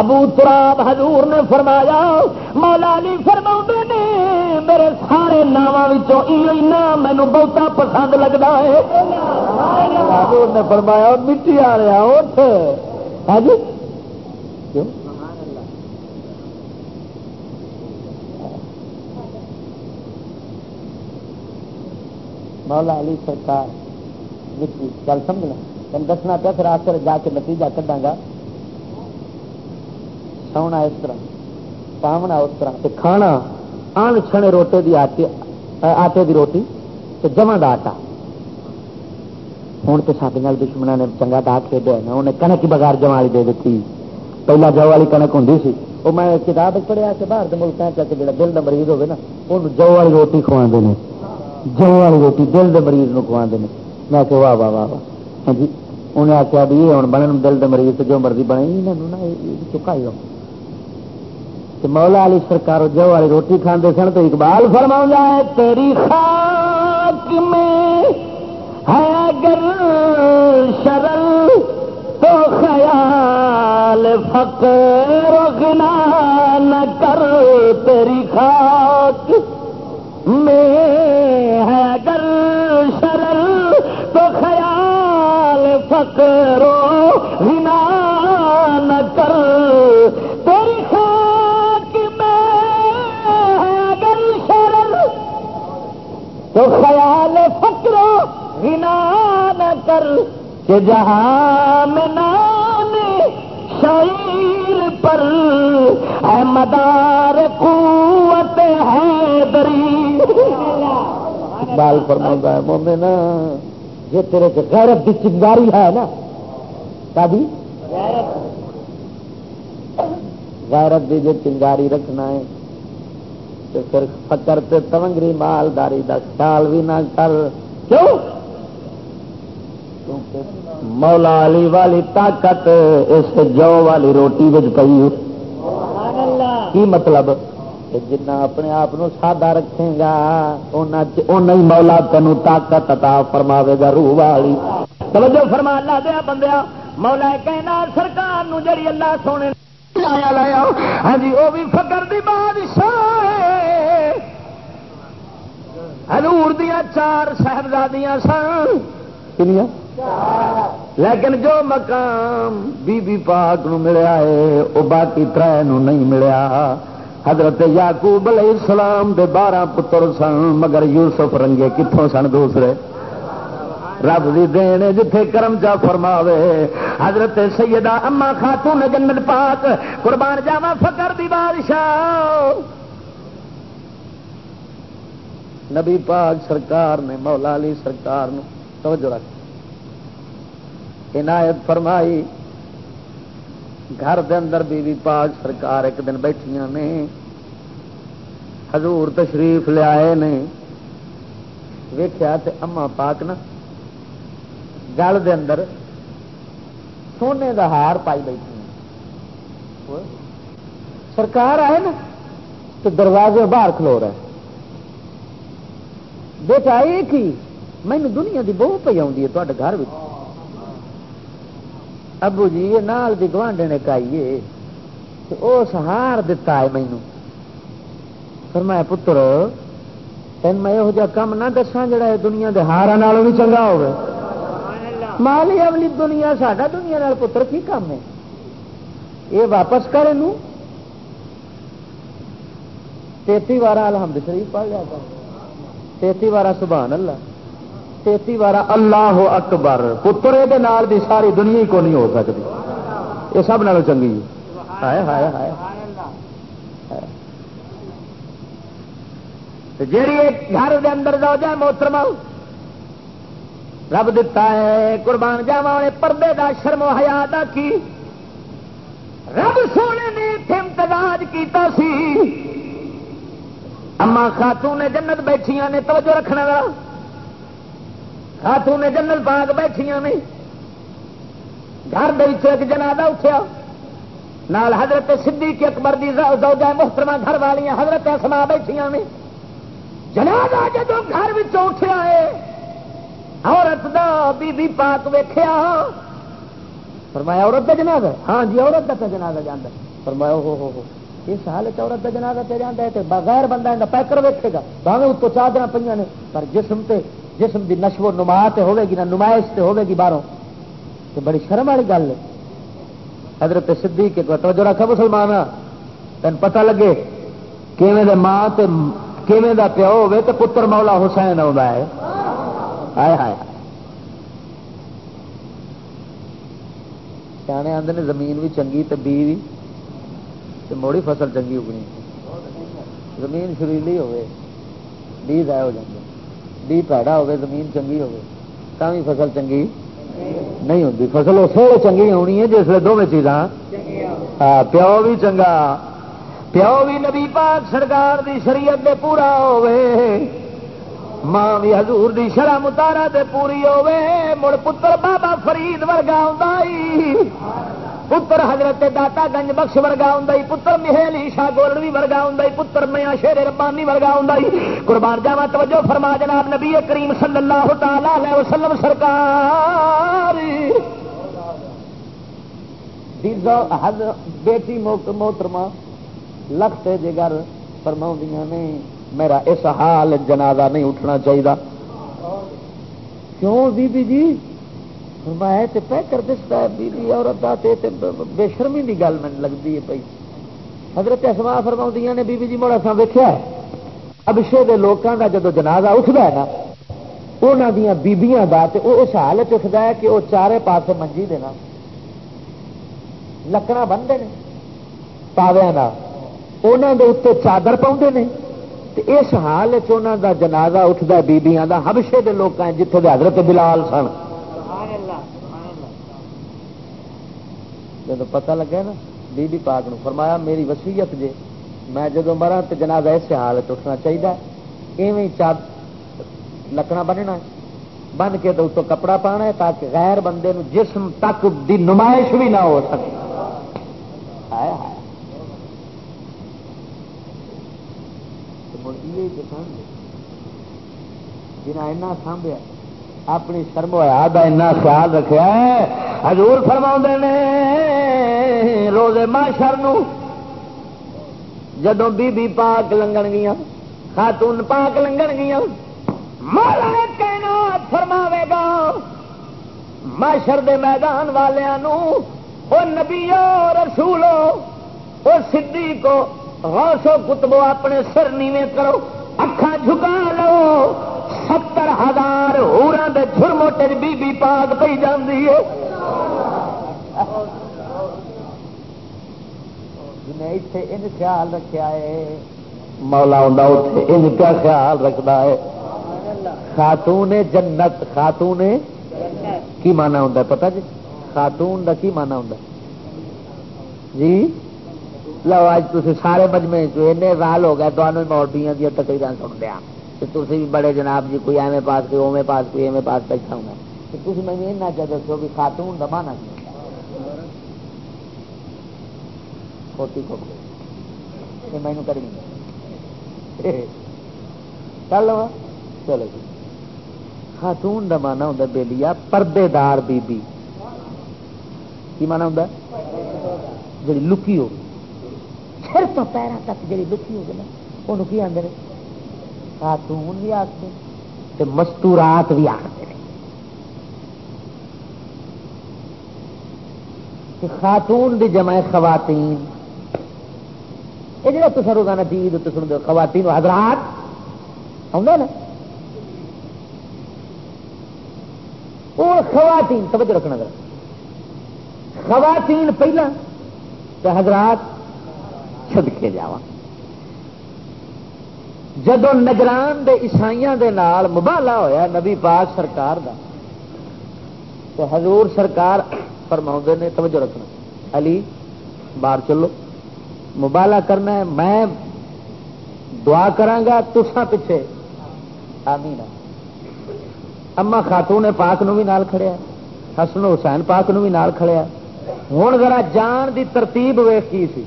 Speaker 2: ابو تراب حضور نے فرمایا، مولا نہیں فرما نے، میرے سارے ناموں نام مینو بہتا پسند لگتا ہے۔ حضور نے فرمایا، مٹی آ رہا اٹھ ہاں جی کیوں؟ مولا علی سرکار گل سمجھنا تین دسنا پیا، پھر آخر جا کے نتیجہ کھا گا؟ سونا اس طرح، پاونا اس طرح، تے کھانا، آن چھنے روٹے دی آٹے آٹے دی روٹی تو جمع دا آٹا۔ ہوں تو سارے دشمنوں نے چنگا دا کھیڈیا انہیں کنک بغیر جمع دے دیتی پہلا جو والی کنک ہوں سی۔ وہ میں کتاب پڑھیا کہ باہر کے ملک چاہتے جا دل کا مریض ہوگا نا وہ جو والی روٹی کھوا دیں جو والی روٹی دل دے مریض نو کھوا دیں میں کہ واہ واہ واہ واہ۔ ہاں جی انہیں آخیا بھی یہ ہوں بنن دل دے مریض جو مرضی بنے یہاں یہ چکائی ہو۔ مولا علی سرکار جو والی روٹی کھانے سن تو اقبال فرما ہے، تیری خاک میں ہے اگر شرل تو خیال فقر رگنا نہ کر تیری خاک۔ میں ہے گر شرل تو خیال فکرو کہ جہاں میں نام شعیر پر اے مدار قوت ہے دری بال فرما ہے مومن جی تیرے کے غیرت کی چنگاری ہے نا۔ کبھی غیرت کی جو چنگاری رکھنا ہے، تو پھر فکر تے تمنگری مالداری کا خیال بھی نہ کر۔ کیوں؟ مولا علی والی طاقت اس جو والی روٹی بچ پی کی مطلب؟ جنا اپنے آپ سادہ رکھے گا ہی مولا تین طاقت عطا فرماوے گا روح والی۔ توجہ فرما اللہ دیا بندیا مولا کہنا سرکار نو جڑی اللہ سونے لایا لایا ہاں جی وہ بھی فکر دی بادشاہ حضور دیا چار صاحبزادیاں سن۔ کنیا لیکن جو مقام بی بی پاک نو ملیا ہے وہ باقی تر نہیں ملیا۔ حضرت یعقوب علیہ السلام دے بارہ پتر سن، مگر یوسف رنگے کتوں سن دوسرے۔ رب دی دین جتھے کرم جا فرماوے۔ حضرت سیدہ اما خاتون جنت پاک، قربان جاوا فکر دی بادشاہ۔ نبی پاک سرکار نے، مولا علی سرکار نو توجہ رکھ۔ عنایت فرمائی، گھر دے اندر بی بی پاک سرکار ایک دن بیٹھیاں نے، حضور تشریف لیا نے ویخیا اما پاک نا، گل دے اندر سونے دا ہار پائی بیٹھی سرکار آئے نا تو دروازے باہر کھلو رہا بیٹا یہ کی مینو دنیا کی بہت پی آئی ہے گھر ابو جی یہ نال دی گوانڈے نے کائیے اس ہار دتا ہے مینو فرمایا، پتر، تین میں یہو جہ کام نہ دسا جڑا دنیا کے ہارا بھی چنگا ہوگا مالی اگلی دنیا، ساڈا دنیا نال پتر کی کام ہے؟ یہ واپس کرے تیتی بار الحمد شریف پڑھ لیا تیتی بار سبحان اللہ۔ تیتی بار اللہ اکبر، پتر یہ ساری دنیا کو نہیں ہو سکتی؟ یہ سب نال چنگی ہائے ہائے ہائے۔ جیڑی گھر دے اندر جاؤ جائے محترمہ، رب دتا ہے، قربان جاوا پردے دا شرم حیا دا کی؟ رب سونے نے امتزاج کیتا سی۔ اما خاتون نے جنت بیٹھیاں نے توجہ رکھنا۔ وا خاتون نے جنت باغ بیٹھیاں نے۔ گھر ایک جنازہ اٹھیا۔ نال حضرت صدیق اکبر دی زوجہ محترمہ گھر والیاں حضرت اسما بیٹھیاں نے۔ جنازہ جدو گھر اٹھیا ہے، عورت دا بی بی پاک ویخیا فرمایا، عورت کا جناز ہاں جی عورت کا جناز جانا فرمایا، ہو ہو ہو اس حال عورت کا جناز پہ جانا ہے بغیر بندہ پیکر ویکے گا۔ باہیں اتو چادر پہ نے۔ پر جسم تے جسم دی نشو و نما تے ہوے گی، نہ نمائش تے ہوے گی باہروں۔ تو بڑی شرم والی گل ہے۔ حضرت صدیق کے توجہ رکھا مسلمان تین پتہ لگے کیویں دے ماں تے کیویں دا پیو ہوے تے پتر مولا حسین آ ہے۔ ہائے ہائے۔ سیانے آدھے نے زمین بھی چنگی تو بی بھی تے موڑی فصل چنگی اگنی۔ زمین شریلی ہوے بی ضائع ہو جائے بی پیڑا ہوے زمین چنگی ہوگی ہوے بھی فصل چنگی نہیں ہوتی فصل اس ویلے چنگی ہونی ہے جس دونوں چیزاں ہاں، پیو بھی چنگا، پیو بھی نبی پاک سرکار دی شریعت دے پورا ہوئے ماں بھی حضور دی شرح متارا دے پوری ہوے مڑ پتر بابا فرید ورگا پتر حضرت داتا گنج بخش ورگا ہوں پتر مہیلی شاہ گولڑی ورگا ہوں پتر میاں شیر ربانی ورگا ہوں قربان جاوا توجہ فرما جناب نبی کریم صلی اللہ تعالی وسلم سرکار۔ بیٹی موترما لکھتے جگر فرما نے، میرا اس حال جنازہ نہیں اٹھنا چاہیے کیوں بی جی؟ بی جی میں پیکر دستا بی بی عورت بے شرمی کی گل من لگتی ہے پی حضرت اسما فرما نے بی بی جی مڑا سا ویکیا ابشے کے لوگوں کا جدو جنازہ اٹھتا ہے نا وہاں دیا بیبیاں کا اس حالت اٹھتا ہے کہ وہ چارے پاس منجی دینا لکڑا بنتے ہیں پاویا انہوں کے اتنے چادر پاؤں نے۔ اس حال دا جنازہ اٹھتا بیبیاں دا۔ ہبشے دے لوگ جتنے حضرت بلال سن۔ جب پتہ لگا نا، بی بی پاک نو فرمایا، میری وسیعت جے، میں جدو مرا تو جنازہ اس حال اٹھنا چاہیے ایویں چاد لکڑا بننا بن کے تو اتو کپڑا پانا ہے تاکہ غیر بندے نو جسم تک دی نمائش بھی نہ ہو سکے۔ آیا جنا سانبیا اپنی شرم اینا خیال رکھا حضور فرما نے، روزے ماشر جدو بی بی پاک لنگن گیا خاتون پاک لنگن گیا مولا کائنات فرماوے گا۔ معاشر دے میدان والوں وہ نبیو رسولو وہ سدھی کو غوث و کتبو اپنے سر نیویں کرو اکھا جھکا لو۔ ستر ہزار ہورا دے جھرموٹے بی بی پاک پی جاندی ہے۔ جنہیں اتنے ان خیال رکھا ہے، مولا اتنے ان کا خیال رکھتا ہے؟ خاتون جنت، خاتون کی مانا ہوں پتا جی؟ خاتون کا کی مانا ہوں جی؟ لو اج تھی سارے مجمے چ رال ہو گئے، دونوں مولبیاں دیا تقریر سن دیا۔ تھی بھی بڑے جناب جی کوئی ایویں پاس، کوئی اوے پاس، کوئی ایویں پاس بیٹھا ہوں تو تھی مجھے ایسا کیا دسو بھی خاتون کا مانا کی کھوتی کو مینو کری چلو چلو جی۔ خاتون کا مانا ہوں بےلیا پردے دار بی بی کی مانا ہوں جی لکی ہو سر تو پیروں تک جی لکی ہوگی نا وہ آدھے خاتون بھی آختے مستورات بھی آختے خاتون دی جمع خواتین یہ جڑا تو روزانہ ٹی وی سن دو خواتین حضرات آ نا؟ وہ خواتین، توجہ رکھنا ذرا۔ خواتین پہلا تو حضرات سدکے جا جدو نگران دے عیسائیاں دے نال مبالا ہویا نبی پاک سرکار دا، تو حضور سرکار فرما نے، توجہ رکھنا۔ علی، باہر چلو۔ مبالا کرنا ہے، میں دعا کرانگا تسا پیچھے۔ آمین۔ اما خاتون پاک نو بھی نال کھڑیا حسن حسین پاک نو بھی نال کھڑیا ہوں ذرا جان دی ترتیب ویخ کی سی۔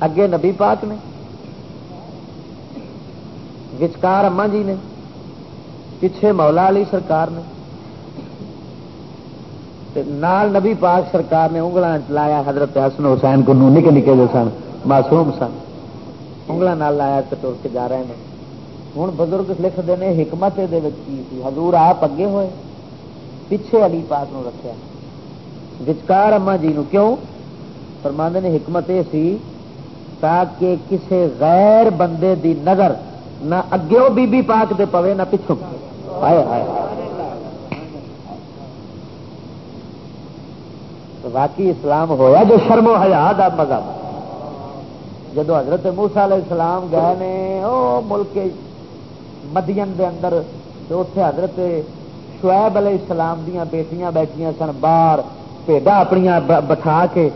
Speaker 2: اگے نبی پاک نے وچکار اما جی نے، پیچھے مولا علی سرکار نے نال نبی پاک سرکار نے انگل لایا، حضرت حسن حسین کو نکے نکے جو سن، معصوم سن۔ انگل لایا ٹر کے جا رہے ہیں ہوں بزرگ لکھتے ہیں حکمت کی حضور آپ اگے ہوئے، پیچھے علی پاک نو رکھا وچکار اما جی نو کیوں؟ فرماندے نے، حکمت یہ سی تاکہ کسے غیر بندے دی نظر نہ اگے بی بی پاک دے پوے، نہ پچھوں۔ ہائے ہائے باقی اسلام ہویا جو شرم و حیا دا مذہب۔ جدو حضرت موسا علیہ السلام گئے نے، او ملک مدین دے اندر، تو اتنے حضرت شعیب علیہ السلام دیا بیٹیاں بیٹھیاں سن، باہر پیڈا اپنی بٹھا کے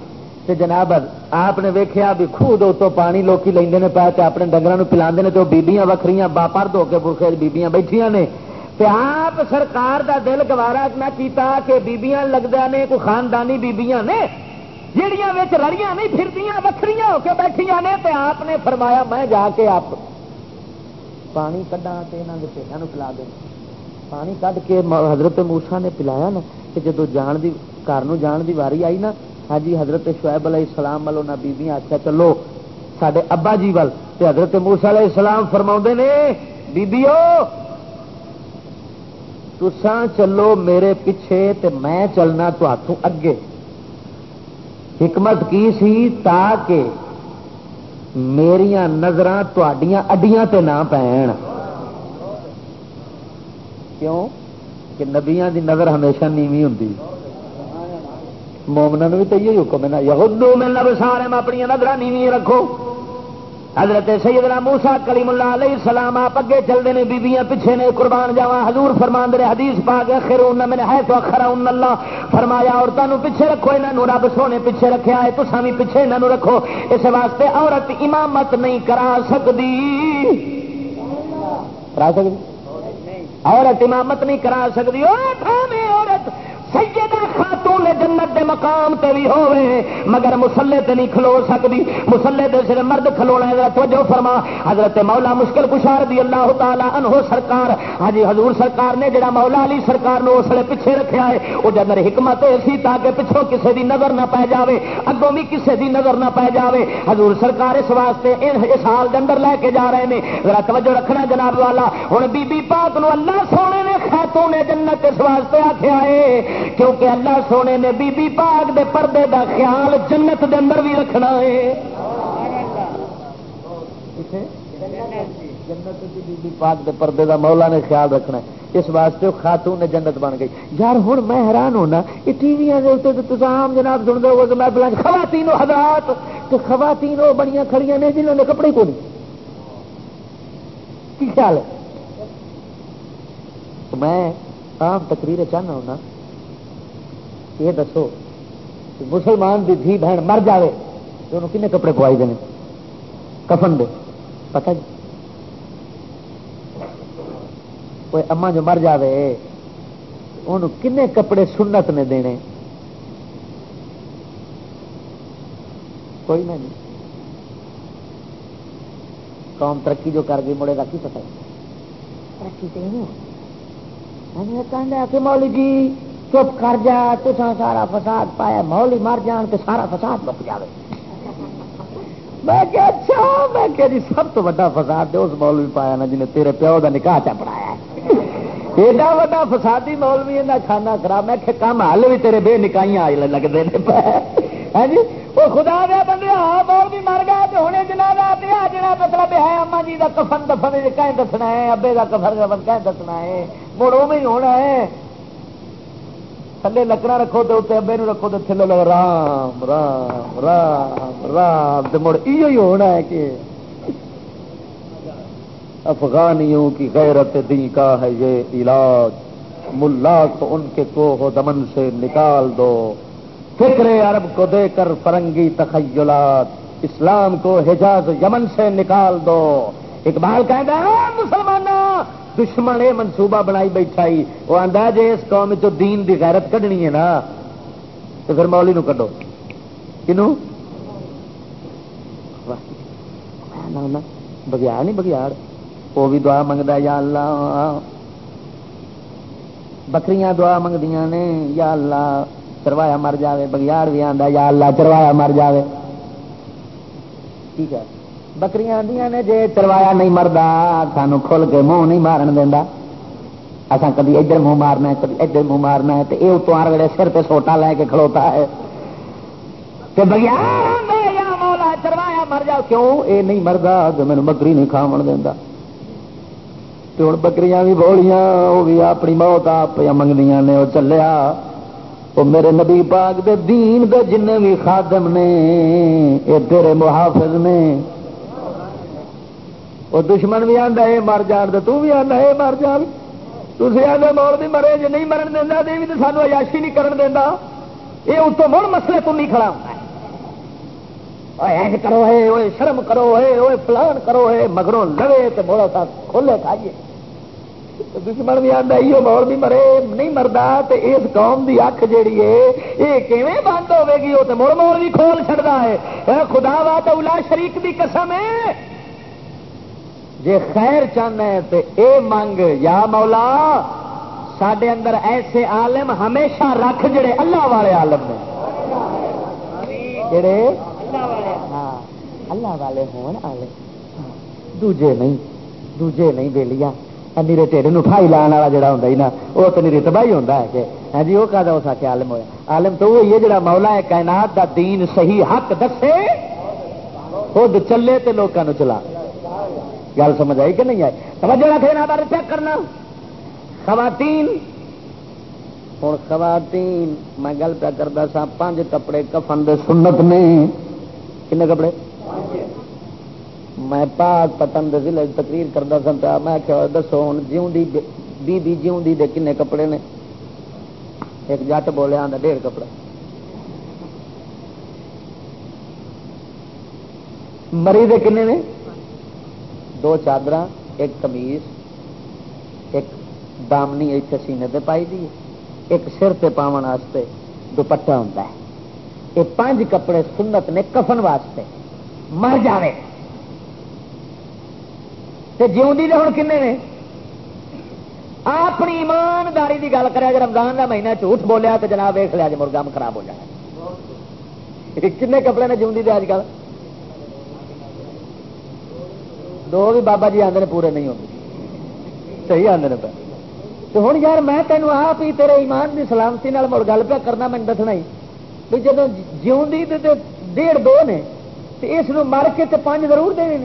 Speaker 2: تے جناب، آپ نے ویکیا بھی خوہ تو پانی لوکی لیندے نے پا کے اپنے ڈنگر پلا تو بیبیاں وکری باپر دھو کے برخے بیبیاں بیٹھیاں نے۔ تے آپ سرکار دا دل گوارا نہ کیتا کہ بیبیاں لگتا نے، کوئی خاندانی بیبیاں نے جہیا رڑیاں نہیں، پھردیاں وکری ہو کے بیٹھیاں نے۔ تے آپ نے فرمایا، میں جا کے آپ پانی کھا کے یہاں کے پیٹوں پلا دیں پانی کھ کے حضرت موسا نے پلایا نا، کہ جدو جان دی، گھر جان دی واری آئی نا ہاں جی حضرت شعیب علیہ السلام والوں نہ بیبیاں آخیا چلو سڈے ابا جی ول حضرت موسا علیہ السلام فرما نے، بیبیو تسان چلو میرے پیچھے تے میں چلنا تو اگے۔ حکمت کی سی تاکہ میریا نظر اڈیاں تے نہ پین کیوں؟ کہ نبیاں دی نظر ہمیشہ نیوی ہوں مومنا بھی تو یہ حکم ہے یہودو میں لب میں اپنی نظر نیوی رکھو۔ حضرت سیدنا موسا کلیم اللہ علیہ السلام آپ اگے چلتے ہیں بیبیاں پیچھے نے، قربان جاوا حضور فرمان دے حدیث پا گیا خیر میں ہے تو اخرا اللہ فرمایا عورتوں پیچھے رکھو یہاں رب سونے پیچھے رکھا ہے تو بھی پیچھے یہاں رکھو۔ اس واسطے عورت امامت نہیں کرا سکتی کرا سکتی عورت امامت نہیں کرا سکتی عورت! سیدہ خاتون جنت دے مقام تے بھی ہوے مگر مسلے تے نہیں کھلو سکتی مسلے دے صرف مرد کھلونا ہے توجہ فرما۔ حضرت مولا مشکل کشار دی اللہ تعالی عنہ سرکار ہاں جی، حضور سرکار نے جڑا مولا علی سرکار نو اس لیے پیچھے رکھا ہے وہ جدر حکمت سی تاکہ پچھوں کسے دی نظر نہ پی جاوے، اگوں بھی کسے دی نظر نہ پی جاوے۔ حضور سرکار اس واسطے اس حال دے اندر لے کے جا رہے ہیں ذرا توجہ رکھنا جناب والا ہوں بی بی پاک نو اللہ سونے نے خاتون جنت اس واسطے آخیا ہے۔ کیونکہ اللہ سونے نے بی بی پاک دے پردے دا خیال جنت دے اندر بھی رکھنا ہے۔ جنت بی بی پاک دے پردے دا مولا نے خیال رکھنا ہے۔ اس واسطے خاتون نے جنت بن گئی۔ یار ہوں میں حیران ہونا، یہ ٹی وی عام جناب سن دو میں بلا خواتین حضرات، تو خواتین وہ بڑی کھڑی نے جنہوں نے کپڑے کو نہیں کی خیال ہے؟ میں عام تقریر چاہنا ہونا یہ دسو مسلمان کی دھی بہن مر جائے تو انہوں کنے کپڑے پوائی دینے؟ کفن دے۔ پتہ جی؟ کوئی اما جو مر جائے ان کنے کپڑے سنت نے دینے؟ کوئی نہیں قوم ترقی جو کر گئی مڑے کا کی پتا ترقی تو مولی جی چپ کر جا تو سارا فساد پایا مولی مر جان تو سارا فساد بچ جائے میں کہ اچھا میں کہ جی سب تو بڑا فساد دے اس مولوی پایا نا جنہیں تیرے پیو کا نکاح چا پڑایا ایڈا وا فسادی مولوی کھانا خراب میں کہ کام ہل بھی تیرے بے نکائیاں آئی لگتے ہیں جی وہ خدا دیا بندے ہاں بول بھی مر گیا تو ہونے جنا دیا جنا مطلب ہے، اما جی کا کفن دفن، کہیں دسنا ہے، ابے کا کفن دفن، کہیں دسنا ہے، مڑ وہ ہونا ہے۔ تھلے لکڑا رکھو تو اتنے ابے رکھو تو تھلے لگ رام رام رام رام تو مڑ یہ ہونا ہے کہ افغانیوں کی غیرت دی کا ہے یہ علاج۔ ملا کو ان کے کوہ دمن سے نکال دو۔ فکر عرب کو دے کر فرنگی تخیلات۔ اسلام کو حجاز یمن سے نکال دو۔ اقبال کہہ مسلمان دشمن یہ منصوبہ بنائی بیٹھا ہی۔ وہ آدھا جی اس قوم چ دین دی غیرت کڈنی ہے نا، تو پھر مولی نو کڈو۔ کنو؟ نہیں، بگیاڑ۔ وہ بھی دعا منگتا یا اللہ۔ بکریاں دعا منگدیا نے، یا اللہ۔ چروایا مر جائے بگیاڑ بھی آتا یا اللہ چروایا مر جائے ٹھیک ہے۔ بکریاں آدیا نے جی چروایا نہیں مردا، سانو کھل کے منہ نہیں مارن دینا اصا کدی ادھر منہ مارنا ہے، کدی ادھر منہ مارنا ہے تو یہ اتو آر ویلے سر پہ سوٹا لے کے کھلوتا ہے۔ مولا چروایا مر جاؤ۔ کیوں؟ اے نہیں مردا، جو میرے بکری نہیں کھا دینا تو ہوں بکریاں بھی بولیاں وہ بھی اپنی موت آپ منگنیا نے وہ چلیا۔ وہ میرے نبی پاک دے دین دے جن بھی خادم نے یہ تیرے محافظ نے۔ وہ دشمن بھی آتا ہے، مر جان دے تو بھی آنا ہے، مر جان۔ تھی آدھے مول بھی مرے جی نہیں مرن دینا دے بھی تو سانو عیاشی نہیں کرن دینا یہ اتوں مڑ مسئلے تو نہیں کھڑا ہوتا کرو ہے وہ شرم کرو ہے وہ فلان کرو ہے، مگروں لڑے تو موڑا سا کھولے کھائیے۔ دشمن بھی آتا یہ مول بھی مرے، نہیں مردا تو اس قوم کی اکھ جیڑی ہے یہ کیویں بند ہوے گی؟ وہ تو مڑ موڑ بھی کھول چڑتا ہے۔ خدا وا تو الا شریک کی قسم ہے۔ جے خیر چاہنا ہے تو اے منگ، یا مولا سڈے اندر ایسے عالم ہمیشہ رکھ جڑے اللہ والے عالم نے۔ جڑے؟ ہاں اللہ والے ہون آلے دوجے نہیں دوجے نہیں بےلیا نیرے ٹھڈ نائی لان والا جڑا ہوں نا وہ تو نیری تباہی ہوتا ہے کہ ہاں جی وہ کہا اس آ کے عالم ہوا عالم تو وہی ہے جڑا مولا ہے، کائنات دا دین صحیح حق دسے، خود چلے تے لوگوں چلا۔ گل سمجھ آئی کہ نہیں آئی؟ توجہ رکھے نا بارے چیک کرنا۔ خواتین ہوں خواتین، میں گل پہ کرتا سا پانچ کپڑے کفن دے سنت نے۔ کنے کپڑے؟ میں پاک پتن دے ضلع تقریر کرتا سا میں کیا دسو ہوں جیوں دی بی بی جیوں دی دے کنے کپڑے نے۔ ایک جٹ بولے آدھا ڈیڑھ کپڑا۔ مری دے کنے نے؟ دو چادر ایک کمیز ایک دامنی اتنے سینے تے پائی دی ایک سر تے پاون واسطے دوپٹا ہوتا ہے۔ یہ پانچ کپڑے سنت نے کفن واسطے۔ مر جائے جیوندی دے ہوں کنے نے؟ اپنی ایمانداری کی گل کرے رمضان کا مہینہ جھوٹ بولیا تو جناب ویخ لیا جی مرگام خراب ہو جائے کنے کپڑے نے جیوندی دے اج کل؟ دو بھی بابا جی آدھے پورے نہیں ہوتے صحیح آدھے پہ۔ تو ہوں یار میں تینوں آپ ہی تیرے ایمان کی سلامتی مڑ گل پہ کرنا میں دسنا ہی۔ بھی جب جیوی ڈیڑھ دو نے تو اس مر کے تو پانچ ضرور دے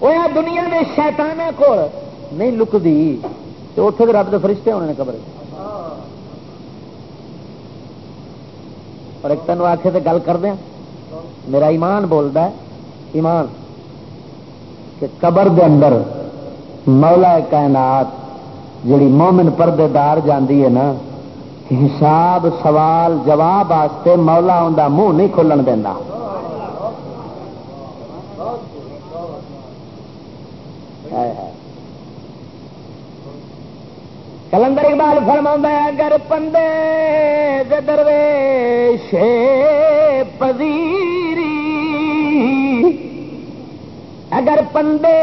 Speaker 2: وہ دنیا میں شیتانا کو نہیں لکتی تو اتنے رب کے فرشتے ہونے قبر۔ اور ایک تینوں آخے تو گل کر دیا ہاں۔ میرا ایمان بولتا ہے، ایمان، کہ قبر دے اندر مولا کائنات جڑی مومن پردے دار جاندی ہے نا، حساب، سوال، جواب واسطے مولا ان منہ نہیں کھلن دینا کلندر اقبال فرما اگر پندے درویش پذیری، اگر پندے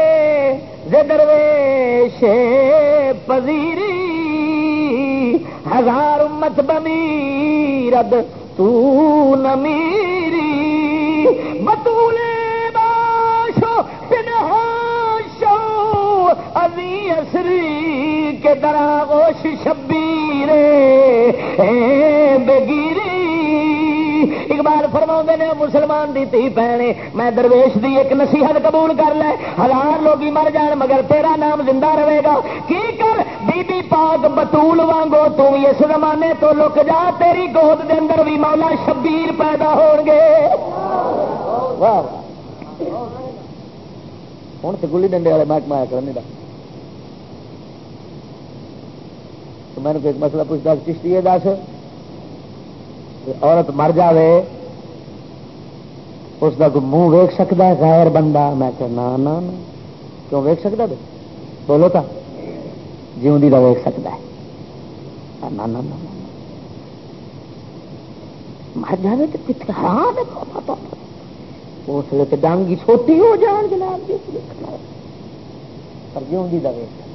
Speaker 2: درویش پذیری، ہزار امت بمیرد تو نمیری بطولے ابھی اصری کے درا گوش شبیر بگیری۔ اقبال فرما نے، مسلمان دی تھی پینے، میں درویش دی ایک نصیحت قبول کر لے۔ ہزار لوگ مر جان مگر تیرا نام زندہ رہے گا۔ کی کر؟ بی بی پاک بطول وانگو، تو اس زمانے تو لک جا۔ تیری گود دے اندر بھی مولا شبیر پیدا ہو گے۔ ہوں تو گلی ڈنڈے والے محکمہ آیا کرنے کا تو میں نے ایک مسئلہ پوچھتا چشتی ہے دس عورت مر جائے اس کا کوئی منہ ویک سکتا ہے، غیر بندہ؟ میں کہ نا نا کیوں ویک سکتا ہے بولو تو۔ جیوندی کا ویک سکتا ہے۔ نا نا مر جائے تو کتنا حرام ہے اس لیے تو ڈانگی چھوٹی ہو جان، جناب جی۔ پر جیوندی کا ویک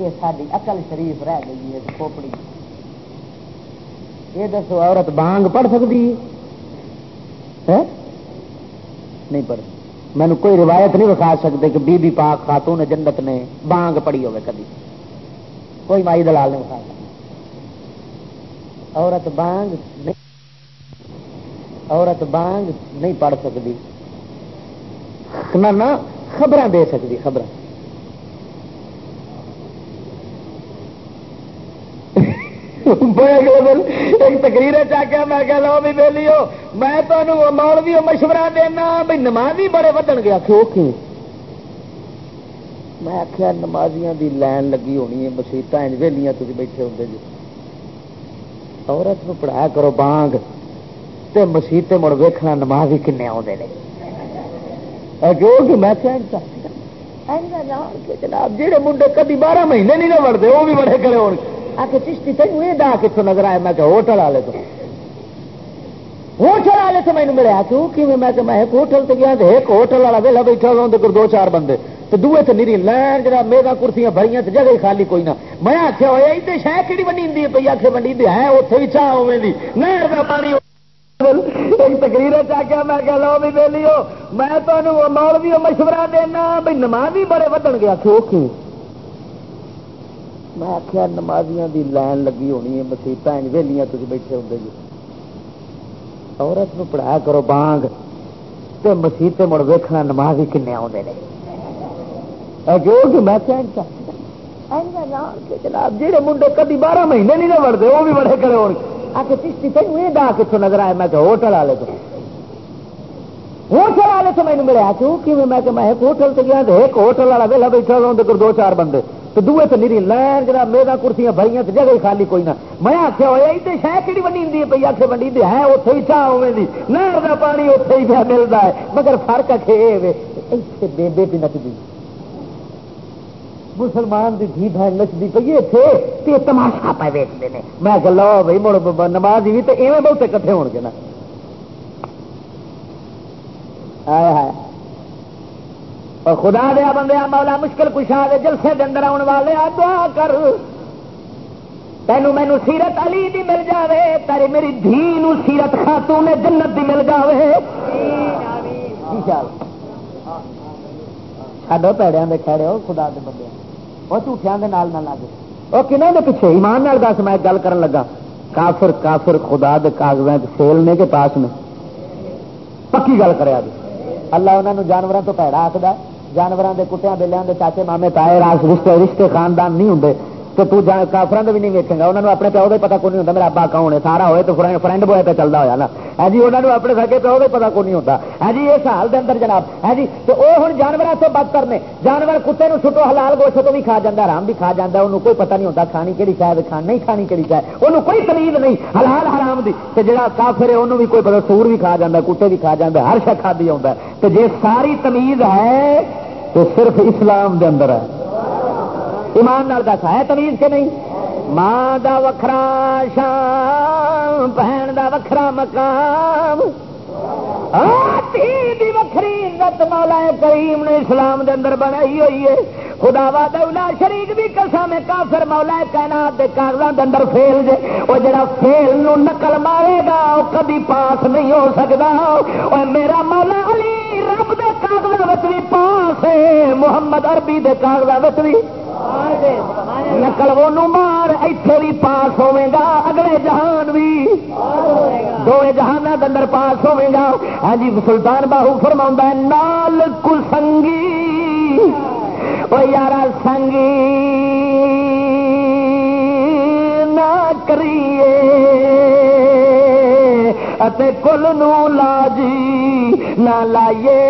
Speaker 2: یہ ساری اقل شریف رہ گئی ہے کھوپڑی۔ یہ دسو، عورت بانگ پڑھ سکتی ہے؟ نہیں پڑھ۔ مینو کوئی روایت نہیں وکھا سکتے کہ بی بی پاک خاتون جنت نے بانگ پڑھی ہوگی کبھی کوئی مائی دلال نہیں وکھا سکتا عورت بانگ نہیں عورت بانگ نہیں پڑھ سکتی۔ نہ خبر دے سکتی خبر ایک تقریر چاہیا میں کہ لو بھی ویلی ہو میں تمہیں مول بھی مشورہ دینا بھائی نمازی بڑے ودن گیا، کیوں میں آخیا نمازیاں دی لائن لگی ہونی ہے مسیت ویلیاں تھی بیٹھے ہوں جی۔ عورت نو پڑھایا کرو بانگ، تے مسیت مڑ ویکھنا نماز ہی کن آدھے کہ میں جناب جہے منڈے کدی بارہ مہینے نہیں نہ بڑھتے وہ بھی بڑے کرے ہو آ کے چشتی تین یہ دا کتوں نظر آیا میں کہ ہوٹل والے تو۔ ہوٹل والے سے مینو ملیا، کیوں؟ کہ میں کہ میں ایک ہوٹل سے گیا ایک ہوٹل والا ویلا بیٹھا ہوا اندر دو چار بندے۔ تو دوے تو نیری لین جا میرا کرسیاں بڑی تو جگہ خالی کوئی نہ۔ میں آخیا ہوا یہ شہ کہڑی ونڈی پی آخر ونڈی ہے اتنے بھی چاہ ہوے نہر کا پانی ایک تقریر چاہیا میں کہ لو بھی ویلی ہو میں تمہیں مول بھی مشورہ دینا بھائی نماز ہی بڑے ودن گیا کیوں کیوں میں آخیا نمازیاں دی لائن لگی ہونی ہے، مسیح ویلیاں تھی بیٹھے ہوں جی۔ عورت نو پڑھایا کرو بانگ، تے مسیح مڑ ویکھنا نماز ہی کن آدھے جو میں جناب جہے منڈے کدی بارہ مہینے نہیں بڑھتے وہ بھی بڑے کرے ہو آ کے چشتی تین یہ دا کتوں نظر آیا میں کہ ہوٹل والے تو۔ ہوٹل والے سے مجھے ملیا کیوں کہ میں کہ میں ایک ہوٹل سے گیا ایک ہوٹل والا ویلا بیٹھا ہوں دو چار بندے۔ تو دوے تو نیری لین جا میرا کرسیاں بڑی تو جگہ خالی کوئی نہ۔ میں آخیا ہوا یہ شہ کہڑی ونڈی پی آخر ونڈی ہے۔ اتنے ہی چاہ ہوے نہر کا پانی اتنے ہی پہ ملتا ہے۔ مگر فرق آخے بےبے بھی نچ گئی مسلمان کی دھی بہن نچتی پی اتنے تماشا پہ ویچتے ہیں میں لو بھائی مڑ نماز بھی تو ایویں بہتے کٹھے ہو گے نا۔ اور خدا دیا بندے مولا مشکل کشا دے جلسے کے اندر آنے والے دعا کر۔ تینوں مینو سیرت علی دی مل جاوے تیری میری دھی نو سیرت خاتون جنت دی مل جائے چڈو پیڑیا دے کھڑے ہو، خدا دے بندے۔ وہ جھوٹیا نال نہ لگے۔ وہ کنہ دے پیچھے؟ ایمان نال دس، میں گل کرن لگا۔ کافر کافر، خدا دے کاغذ سیل نے کے پاس میں پکی گل کرے اللہ انہوں جانوروں تو پیڑا آخر جانوروں کے کتیا بلیا کے چاچے مامے تائے راس رشتے رشتے خاندان نہیں ہوں تو تو کافران بھی نہیں ویکے گا۔ انہوں نے اپنے پیو کا پتا کون نہیں ہوتا میرا ابا کون ہے؟ سارا ہوئے تو فرینڈ بوائے پہ چلتا ہوا نا۔ ہے جی انہوں نے اپنے سکے پیو کا پتا کون نہیں ہوتا ہے ہاں جی اس حال کے اندر جناب ہے جی تو وہ ہوں جانوروں سے بد کرنے جانور کتے نو چھٹو حلال گوشت تو بھی کھا جاتا آرام بھی کھا جاتا انہوں کوئی پتا نہیں ہوتا کھانی کہڑی شاید کھانی نہیں کھانی کہڑی شاید انہوں کوئی تمیز نہیں، حلال حرام دی۔ کہ جڑا کافر ہے، انہوں بھی کوئی پتا سور بھی کھا جاتا کتے بھی کھا جاتا ہر شا کھا دی آتا ہے۔ تو جی ساری تمیز ہے تو صرف اسلام دے اندر ہے۔ ایمان نال دس، ہے تمیز کے نہیں؟ ماں دا وکھرا شام، بہن دا وکھرا مقام۔ دی وکری عزت مولا کریم نے اسلام دے اندر بنائی ہوئی ہے۔ خدا وا دولا شریک بھی کسا میں کافر مولا کائنات دے کاغذات اندر فیل جے۔ وہ جڑا فیل نو نقل مارے گا وہ کبھی پاس نہیں ہو سکتا اور میرا مولا علی، رب دے کاغذات بھی پاس محمد عربی دے کاغذات بھی نقل وہ مار، ایتھے بھی پاس ہوے گا، اگلے جہان بھی دو جہان اندر پاس ہوے گا۔ ہاں جی سلطان باہو فرما نال کسنگی وہ یار سنگی نہ کریے کل نو لاجی۔ نہ لائیے۔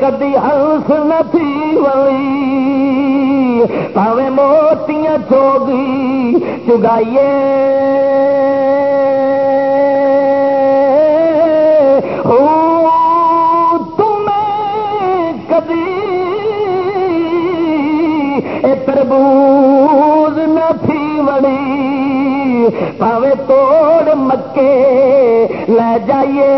Speaker 2: کدی ہنس نتی وئی پاوے موتیاں چوگی چگائیے۔ تربوز نہ تھی وڑی پاوے توڑ مکے لے جائیے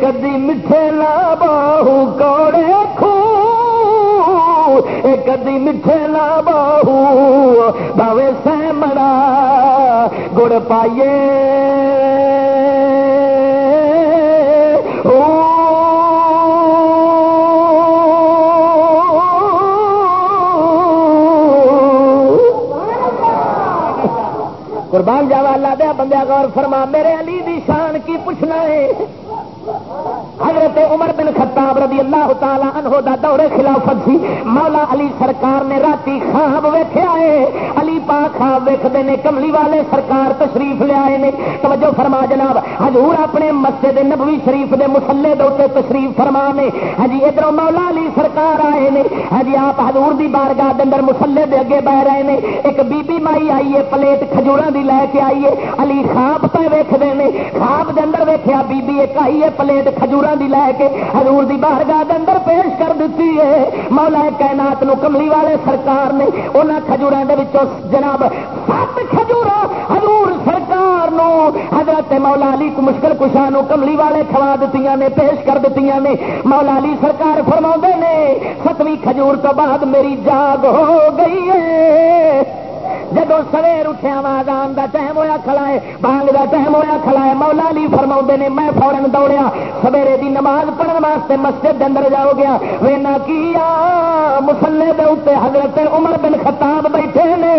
Speaker 2: کدی میٹھے لا باہو کوڑے خو کدی میٹھے لا باہو باوے سہ مڑا گڑ پائیے قربان جاوا اللہ دیا بندہ غور فرما میرے علی دی شان کی پوچھنا ہے؟ حضرت عمر بن خطاب رضی اللہ تعالی عنہ دا دور خلافت سی۔ مولا علی سرکار نے راتی خواب ویخیا ہے علی پا خواب ویکتے نے، کملی والے سرکار تشریف لیا نے۔ توجہ فرما جناب، حضور اپنے مسجد نبوی شریف دے مسلے دے تشریف فرما نے۔ ہجی ہاں جی، ادھر مولا علی سرکار آئے نے۔ ہجی آپ حضور دی بارگاہ دے اندر مسلے دے اگے بہ رہے نے۔ ایک بی بی مائی آئی ہے، پلیٹ کھجورا دی لے کے آئیے علی خواب پہ ویکتے ہیں خواب دے اندر ویکیا بی بی ایک آئی ہے، پلیٹ کھجورا دی لے کے حضور دی بارگاہ اندر پیش کر دیتی ہے۔ مولا کائنات نو کملی والے سرکار نے انہوں کھجوروں کے جناب سات کھجور حضور سرکار نو حضرت مولا علی کو مشکل کشا نو کملی والے کھوا دیتی نے، پیش کر دیتی نے۔ مولا علی سرکار فرما نے، ستویں کھجور تو بعد میری جاگ ہو گئی ہے۔ جب سویر اٹھے ہاں آزان کا ٹائم ہوا کھلا ہے، بانگ کا ٹائم ہوا کھلا ہے، مولا لی فرما نے، میں فورن دوڑیا۔ سویرے دی نماز پڑھنے واسطے مسجد اندر جاؤ گیا۔ وینا کیا مسلے دے اتنے حضرت عمر بن خطاب بیٹھے نے۔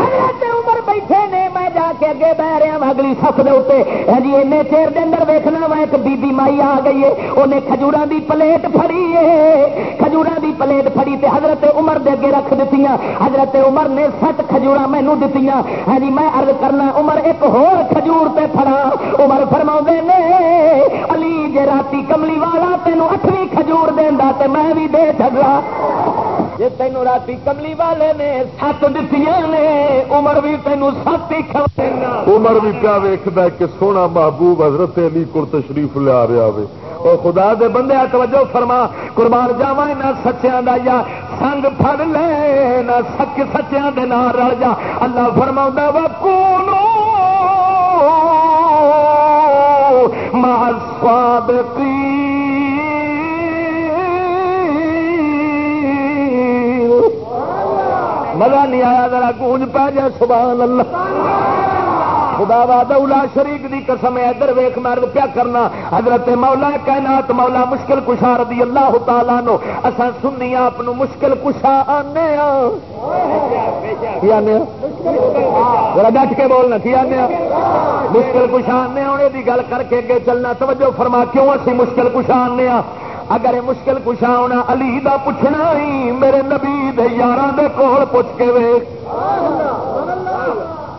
Speaker 2: حضرت عمر بیٹھے نے، میں جا کے اگے بہ رہا وا اگلی سف دے اتنے ہاں جی این چیر دے اندر ویکنا وا، ایک بی بی مائی آ گئی ہے انہیں کھجورا دی پلیٹ فڑی ہے۔ کھجورا دی پلیٹ فڑی تے حضرت عمر دے اگے رکھ دیتی حضرت عمر نے سٹ کھجورا مینو دیتی ہاں جی میں ارد کرنا، عمر ایک ہور کھجور پہ فڑا عمر فرما نے، علی جے راتی کملی والا
Speaker 3: تینوں اٹھویں کھجور دینا تو میں بھی دے چلا جی تینوں رات کملی والے نے سات دیتی نے، عمر بھی تینوں سات ہی
Speaker 2: عمر بھی کیا ویکد کہ سونا محبوب حضرت علی کو تشریف لیا رہا ہو اور خدا دے بندے، توجہ فرما۔ قربان جاوا نہ سچیا دا یا سنگ پھڑ لے، نہ سچ سچیا دے نال رل جا۔ اللہ فرما وا کونو مع مزہ نہیں آیا، ذرا گونج پہ جائے، سبحان اللہ۔ خدا وا شریف دی قسم ادھر ویخ مرد پیا کرنا، حضرت مولا کائنات مولا مشکل کشا رضی اللہ تعالیٰ نو اصا سنی آپ مشکل کشا آنے ڈٹ کے بولنا، کی آنے مشکل کشا آنے آنے کی گل کر کے اگے چلنا، توجہ فرما، کیوں اسی مشکل کشا آنے اگر یہ مشکل کشا ہونا علی دا پوچھنا ہی میرے نبی دے یار دے کول پوچھ کے ویخ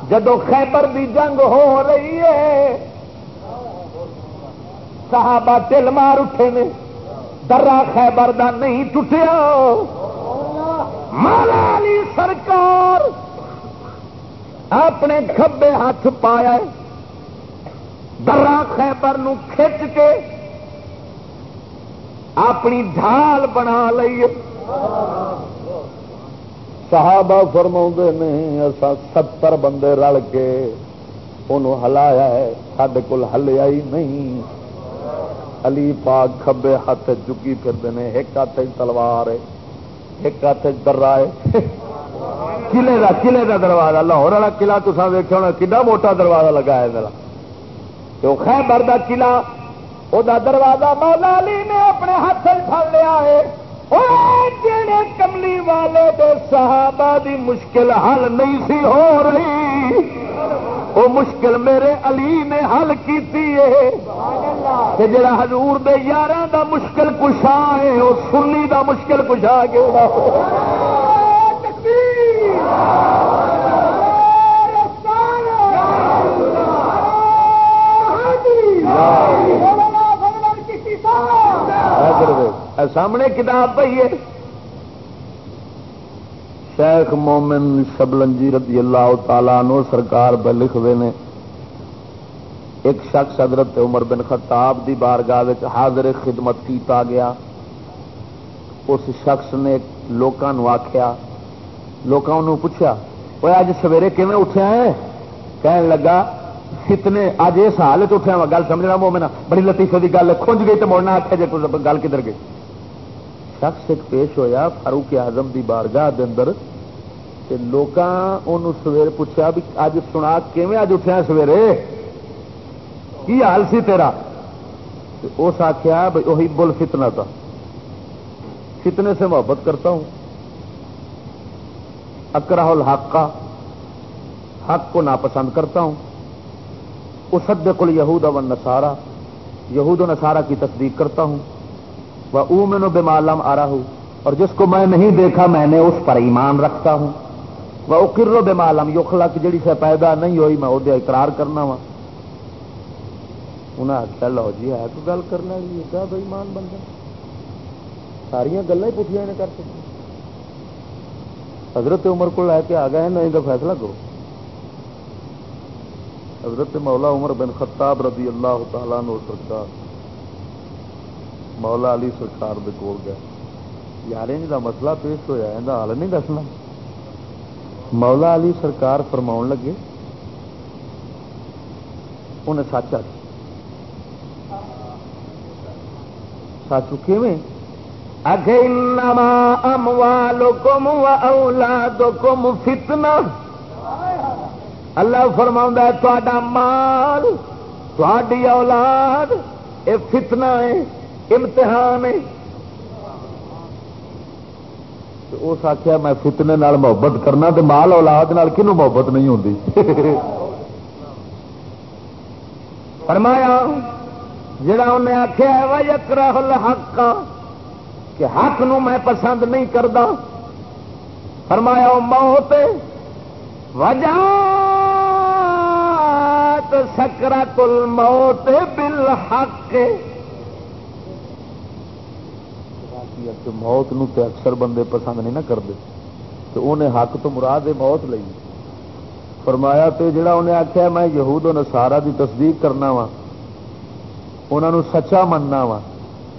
Speaker 2: جدو خیبر دی جنگ ہو رہی ہے، صحابہ تل مار اٹھے نے۔ درا خیبر دا نہیں ٹوٹیا۔ مالا علی سرکار اپنے کھبے ہاتھ پایا درا خیبر نو کھچ کے اپنی ڈھال بنا لیے صحابہ فرما نے ستر بندے رل کے انہوں ہلایا ہے سڈے کول ہلیا ہی نہیں۔ علی پاک کھبے ہاتھ چکی پھرتے ہیں ایک ہاتھ تلوار ہے، ایک ہاتھ درا ہے۔ قلعے کا قلعے کا دروازہ، لاہور والا قلعہ تو ویک ہونا کھا موٹا دروازہ لگا ہے میرا۔ تو خیبر کا قلعہ وہ دروازہ مولا علی نے اپنے ہاتھ پڑ لیا ہے جڑے کملی والے دے صحابہ دی مشکل حل نہیں سی ہو رہی وہ مشکل میرے علی نے حل کی جڑا حضور دے یار دا مشکل کشا ہے وہ سنی دا مشکل کشا گیا سامنے کتاب پہ ہے۔ شیخ مومن شبلنجی رضی اللہ تعالیٰ نو سرکار پہ لکھ نے، ایک شخص حضرت عمر بن خطاب دی بارگاہ حاضر خدمت کیتا گیا۔ اس شخص نے لوگوں آخیا لوگوں پوچھا وہ اج سویرے کیون اٹھیا ہے؟ کہنے لگا کتنے اج اس حالت اٹھیا گل سمجھنا مومنا بڑی لطیفے کی گل کھنج گئی تو مڑنا آخیا جی گل کدھر گئی؟ شخص ایک پیش ہویا، فاروق اعظم دی بارگاہ دے اندر، تے لوکاں سویر پوچھا بھی اج سنا کیویں اج اٹھیا سویرے؟ کی حال سی تیرا؟ اس آخیا بھائی وہی بول فتنا تھا فتنے سے محبت کرتا ہوں۔ اکراہ الحق کا حق کو ناپسند کرتا ہوں۔ اسد کل یہود و نسارا یہود و نسارا کی تصدیق کرتا ہوں۔ وہ او میں بے معلوم آ رہا ہوں اور جس کو میں نہیں دیکھا میں نے اس پر ایمان رکھتا ہوں۔ وہ اکرو بے معلوم یوخلا کی جڑی سے پیدا نہیں ہوئی میں وہ اقرار کرنا وا۔ انہیں آخیا لو جی ہے تو گل کرنا کیا بھائی مان بن ساریا گلا ہی پوچھا نے کر سکتے حضرت عمر کو لے کے آ گئے نہیں تو فیصلہ کرو۔ حضرت مولا عمر بن خطاب رضی اللہ تعالیٰ نو سرکار مولا علی سرکار دے کول گئے۔ یار ان مسئلہ پیش ہوا یہ حال نہیں دسنا۔ مولا علی سرکار فرما لگے، انہیں سچ آ سچ کیویں؟ اگے انما اموالکم و اولادکم فتنہ۔ اللہ فرما ہے تا مال تھی اولاد یہ فتنہ ہے۔ امتحان اس آخیا میں فتنے نال محبت کرنا تو مال اولاد نال محبت نہیں ہوتی فرمایا، جڑا انہیں آخیا وہ یکرا حق کہ حق نو میں پسند نہیں کرتا فرمایا موت وجہ سکرا تل موت بل حق کہ موت نو تے اکثر بندے پسند نہیں نہ کرتے۔ تو انہیں حق تو مراد موت لئی۔ فرمایا تو جڑا انہیں آخیا میں یہود و نسارا دی تصدیق کرنا وا انہوں سچا مننا وا۔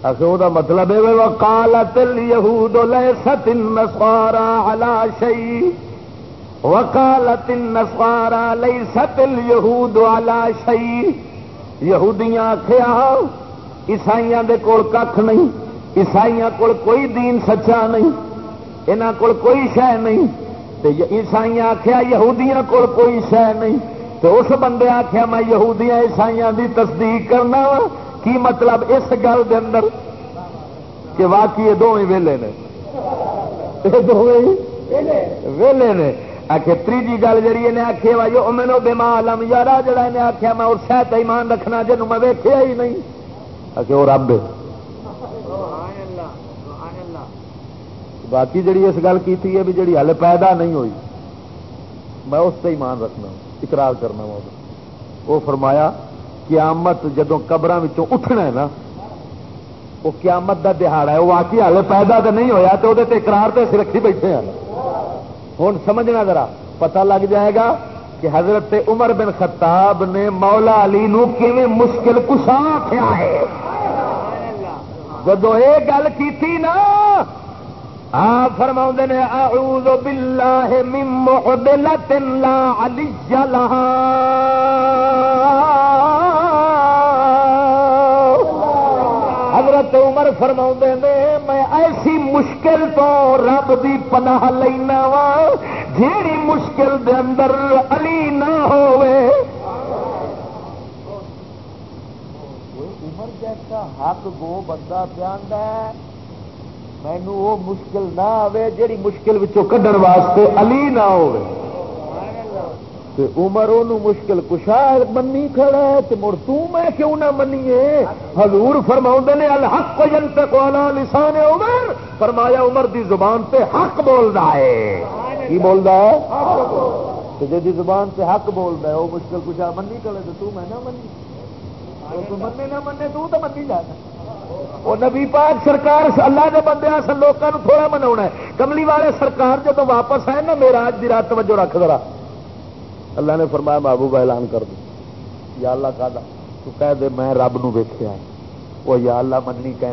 Speaker 2: آخر وہ مطلب ہے وکالت یہود لیست النصارى على شيء وکالت النصارى لیست اليهود على شيء یہودیاں آخیا عیسائیاں دے کول کھ نہیں۔ عیسائیاں کول کوئی دین سچا نہیں یہاں کول کوئی شہ نہیں۔ عیسائی آخیا یہودیاں کول کوئی شہ نہیں۔ تو اس بندے آخیا میں یہودیاں عیسائیاں دی تصدیق کرنا وا۔ کی مطلب اس گل دے اندر؟ کہ واقعی یہ دونوں ویلے نے۔ ویلے نے۔ آخر تیجی گل جی نے آخیا وا جو مینو بیما لم جڑا نے آخیا میں اس شاید ایمان رکھنا جنوں میں ویکیا ہی نہیں۔ آخر وہ رب باقی جڑی اس گل کی ہے بھی جڑی ہل پیدا نہیں ہوئی، میں اس سے ایمان رکھنا، اقرار کرنا وا وہ فرمایا، قیامت جدو قبر اٹھنا ہے نا، وہ قیامت دا دہاڑا ہے، وہ واقعی ہال پیدا تو نہیں ہویا تو وہ اقرار تو رکھی بیٹھے ہیں۔ ہوں سمجھنا ذرا، پتہ لگ جائے گا کہ حضرت عمر بن خطاب نے مولا علی نو مشکل کسا کیا ہے۔ جدو یہ گل کی نا آ فرما نے، اعوذ باللہ من محدلت لا علی لہا۔ حضرت عمر فرما نے، میں ایسی مشکل تو رب دی پناہ لینا وا جیڑی مشکل دے اندر علی نہ ہوئے۔ عمر جیسا حق گو بندہ پیان ہے مینو وہ مشکل نہ آئے جیڑی مشکل کھڈن واسطے علی نہ ہو عمر مشکل کشا منی کھڑا ہے تو مڑ میں کیوں نہ منیے؟ حضور فرما نے، الحق کو جن تک لسان عمر۔ فرمایا، عمر دی زبان سے حق بول رہا ہے۔ کی بول رہا ہے جی زبان سے حق بول رہا ہے، وہ مشکل کشا منی کھڑے تو تو میں نہ منی۔ مننے نہ مننے، تو تو منی جانا وہ نبی پاک سرکار، اللہ کے بندے ہاں، لوگوں تھوڑا منا کملی والے سرکار جب واپس آئے نا میرا آج کی رات توجہ رکھ ذرا۔ اللہ نے فرمایا بابو کا اعلان کر دو۔ یا اللہ کا تو کہہ دے، میں رب نو ویخیا ہاں۔ وہ یا اللہ منی کہ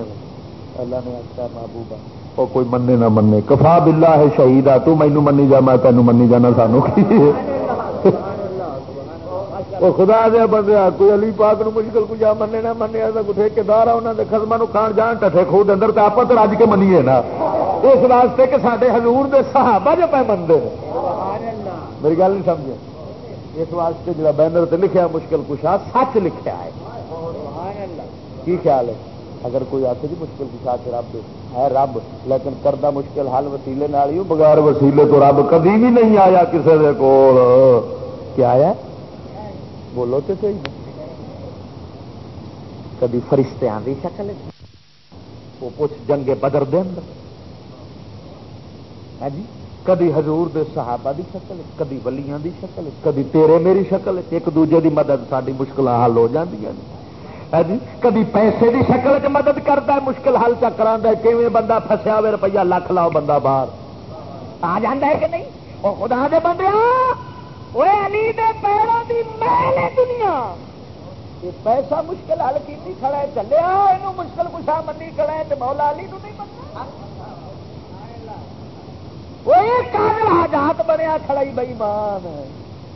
Speaker 2: اللہ نے آخیا محبوبہ وہ کوئی منے نہ منے کفا بلا ہے شہید آ تو مینو منی جا، میں تینوں منی جانا سانو کی۔ وہ خدا دیا بندہ کوئی علی پاک نو مشکل کو جا مننے نہ منیا کوئی ٹھیکار انہوں نے خدمہ کھان جان ٹھے خو اندر تو آپ رج کے منیے نا۔ اس واسطے کہ سارے ہزور دے صحابہ جو پہ منگے میری گل نہیں سمجھے۔ اس واسطے جا بینر سے لکھا مشکل کشا سچ لکھا ہے۔ کی خیال ہے؟ اگر کوئی آتے جی مشکل کشا کے رب ہے رب، لیکن کردہ مشکل حل وسیلے نال ہی بغیر وسیلے تو رب کدی بھی نہیں آیا کسی کو کیا آیا بولو تو صحیح کدی فرشتے آدھی شکل وہ پوچھ جنگے بدر دے اندر۔ ہاں جی؟ کدی حضور دے صحابہ دی شکل کدی ولیاں دی شکل کدی تیرے میری شکل۔ ایک دوجے دی مدد ساری مشکل حل ہو جاتی جی۔ ہاں جی؟ کدی پیسے دی شکل چ مدد کرتا ہے، مشکل حل چکر کیون بندہ فسیا ہوئے روپیہ لکھ لاؤ بندہ باہر۔ آ جا ہے کہ نہیں؟ وہ خدا دے بندے وہ علی دے پیروں دی محل دنیا یہ پیسہ مشکل حل کی کھڑا ہے چلیا یہ مشکل کشا منی کھڑا ہے تو مولا علی نو نہیں مننا کاغل حاجات بنیا کھڑا ہی بئی مان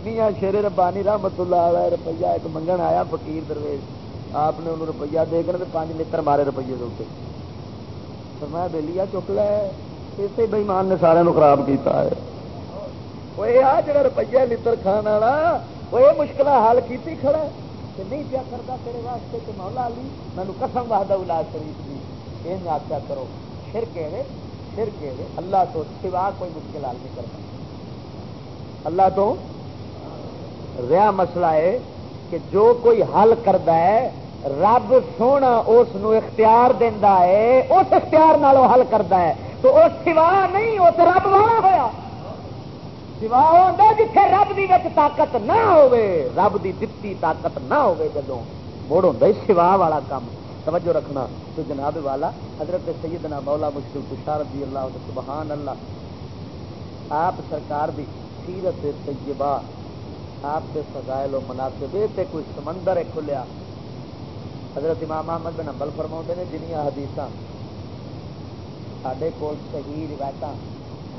Speaker 2: میاں شیر ربانی رحمت اللہ علیہ روپیہ ایک منگن آیا فقیر درویش آپ نے انہوں روپیہ دے کر پانچ لتر مارے روپیے دے میں بہلی چک لے اسی بئیمان نے سارے خراب کیتا ہے وہ آ جڑا روپیہ لتر کھان والا وہ یہ مشکل حل کی کھڑا کہ نہیں پیا کرتا تیرے واسطے کہ مولا علی مینو قسم وحدہ الا شریف کی یہ آخیا کرو پھر کہ پھر کہ اللہ تو سوا کوئی مشکل حل نہیں کرتا اللہ تو رہا مسئلہ ہے کہ جو کوئی حل کرتا ہے رب سونا اس اختیار دینا ہے اس اختیار نالوں حل کرتا ہے تو وہ سوا نہیں وہ تو رب والا ہوا سوا ہوتا جتنے رب کی طاقت نہ ہو رب کی دتی طاقت نہ ہو جدو مڑ ہوں سوا والا کام توجہ رکھنا۔ تو جناب والا، حضرت سیدنا مولا مشکل کشار رضی اللہ سبحان اللہ۔ آپ سرکار دی سیرت طیبہ، آپ کے فضائل و مناسب تے کوئی سمندر ہے کھلیا۔ حضرت امام محمد بن امبل فرما نے جنیا حدیث سڈے کول صحیح روایت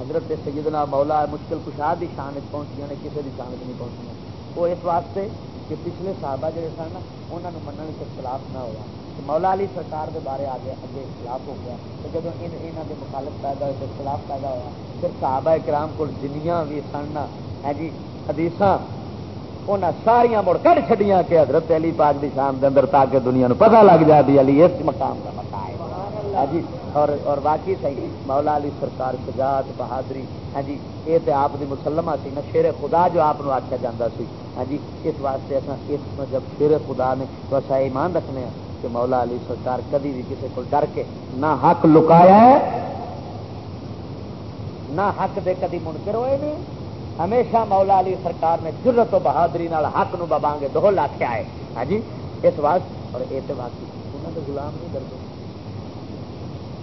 Speaker 2: حضرت سیدنا مولا مشکل کشا کی شان پہنچیاں نے کسی کی شان نہیں پہنچیاں وہ اس واسطے کہ پچھلے صحابہ جڑے سن انہوں نے منع سے خلاف نہ ہوا۔ مولا علی سرکار دے بارے آ گیا اگے خلاف ہو گیا۔ تو جب یہاں کے مخالف پیدا ہوئے خلاف پیدا ہوا۔ پھر صحابہ کرام کو جنیاں بھی سن ہے ہاں جی حدیث انہیں ساریا مڑ کٹ چڈیاں کہ حضرت علی پاک کی شان دے اندر تاکہ دنیا نو پتہ لگ جائے بھی علی اس مقام کا مقام ہے جی اور اور باقی صحیح، مولا علی سرکار سجات بہادری ہاں جی یہ تو آپ کی مسلمہ سی نا، شیر خدا جو آپ آخیا جا سی۔ ہاں جی اس واسطے اس جب شیر خدا نے تو اچھا ایمان رکھنے ہیں کہ مولا علی سرکار کدی بھی کسی کو ڈر کے نہ حق لکایا ہے، نہ حق دے کدی منکر ہوئے نہیں۔ ہمیشہ مولا علی سرکار نے جرت و بہادری نال حق نو بابانگے دو لاکھیا ہے۔ ہاں جی اس واسطے، اور یہ تو واقعی انہوں نے غلام نہیں ڈرتے۔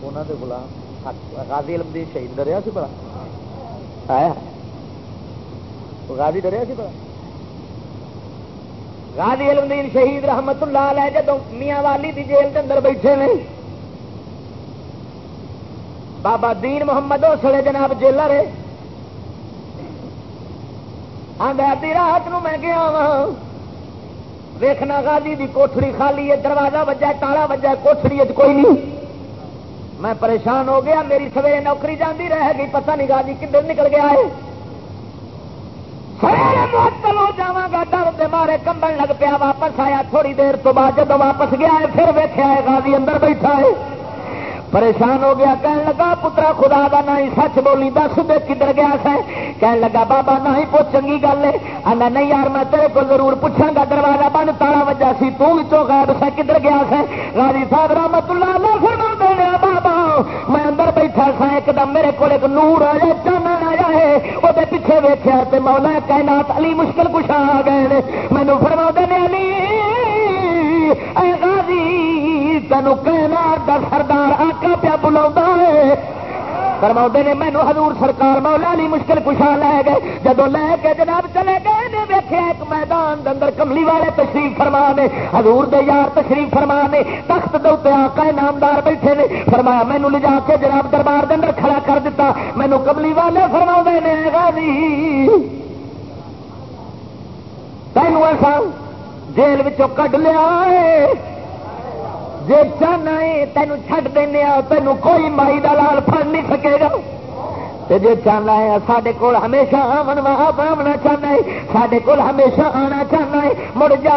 Speaker 2: انہوں نے غلام غازی علم دی شہید ڈریا سی بڑا آیا غازی ڈریا سی بڑا غازی علم دین شہید رحمت اللہ علیہ جدو میاں والی دی جیل کے اندر بیٹھے نے بابا دین محمد اسلے جناب جیلر ہے آدھی رات نو میں گیا وا ویخنا گادی دی کوٹڑی خالی ہے دروازہ وجہ تالا وجہ کوٹڑی کوئی نہیں میں پریشان ہو گیا، میری سویرے نوکری جاندی رہ گئی، پتہ نہیں گادی جی کدھر نکل گیا ہے۔ جا گا ڈر مارے کمبن لگ پیا واپس آیا۔ تھوڑی دیر تو بعد جب واپس گیا ہے، پھر ویخیا ہے گادی اندر بیٹھا ہے۔ پریشان ہو گیا کہنے لگا، پترا خدا کا نہ ہی سچ بولی، دس دے کدھر گیا سا کہنے لگا، بابا نہ ہی پوچھ چنگی گل ہے۔ آنا نہیں یار، میں تیرے کو ضرور پوچھا گا، دروازہ بند تالا وجہ سی، تو غائب سا کدھر گیا سا راجی صاحب رحمت اللہ نے فرما دینا بابا میں اندر بیٹھا سا ایک دم میرے کو ایک نور آیا چانا آیا ہے۔ وہ پیچھے ویچیا مولا کائنات علی مشکل کچھ آ گئے مینو فرما دینے علی، اے غازی، تینوں کائنات در سردار آکا پیا بلا فرما نے مینو حضور سرکار مولا علی مشکل کشا لے گئے. جدو لے کے جناب چلے گئے نے ویکیا ایک میدان اندر کملی والے تشریف فرما نے، حضور دے یار تشریف فرما نے، تخت دے آقا نامدار بیٹھے نے فرمایا مینو لے جا کے جناب دربار دے اندر کھڑا کر دیتا مینو کملی والے فرما نے غازی! تینوں ایسا جیل کڈ لیا جی چاہنا ہے تینوں چڈ دینا تینوں کوئی مائی دلال پڑ نہیں سکے گا جی چاہنا ہے سارے کول ہمیشہ آمن آمنا چاہنا ہے سارے کول ہمیشہ آنا چاہنا ہے مڑ جا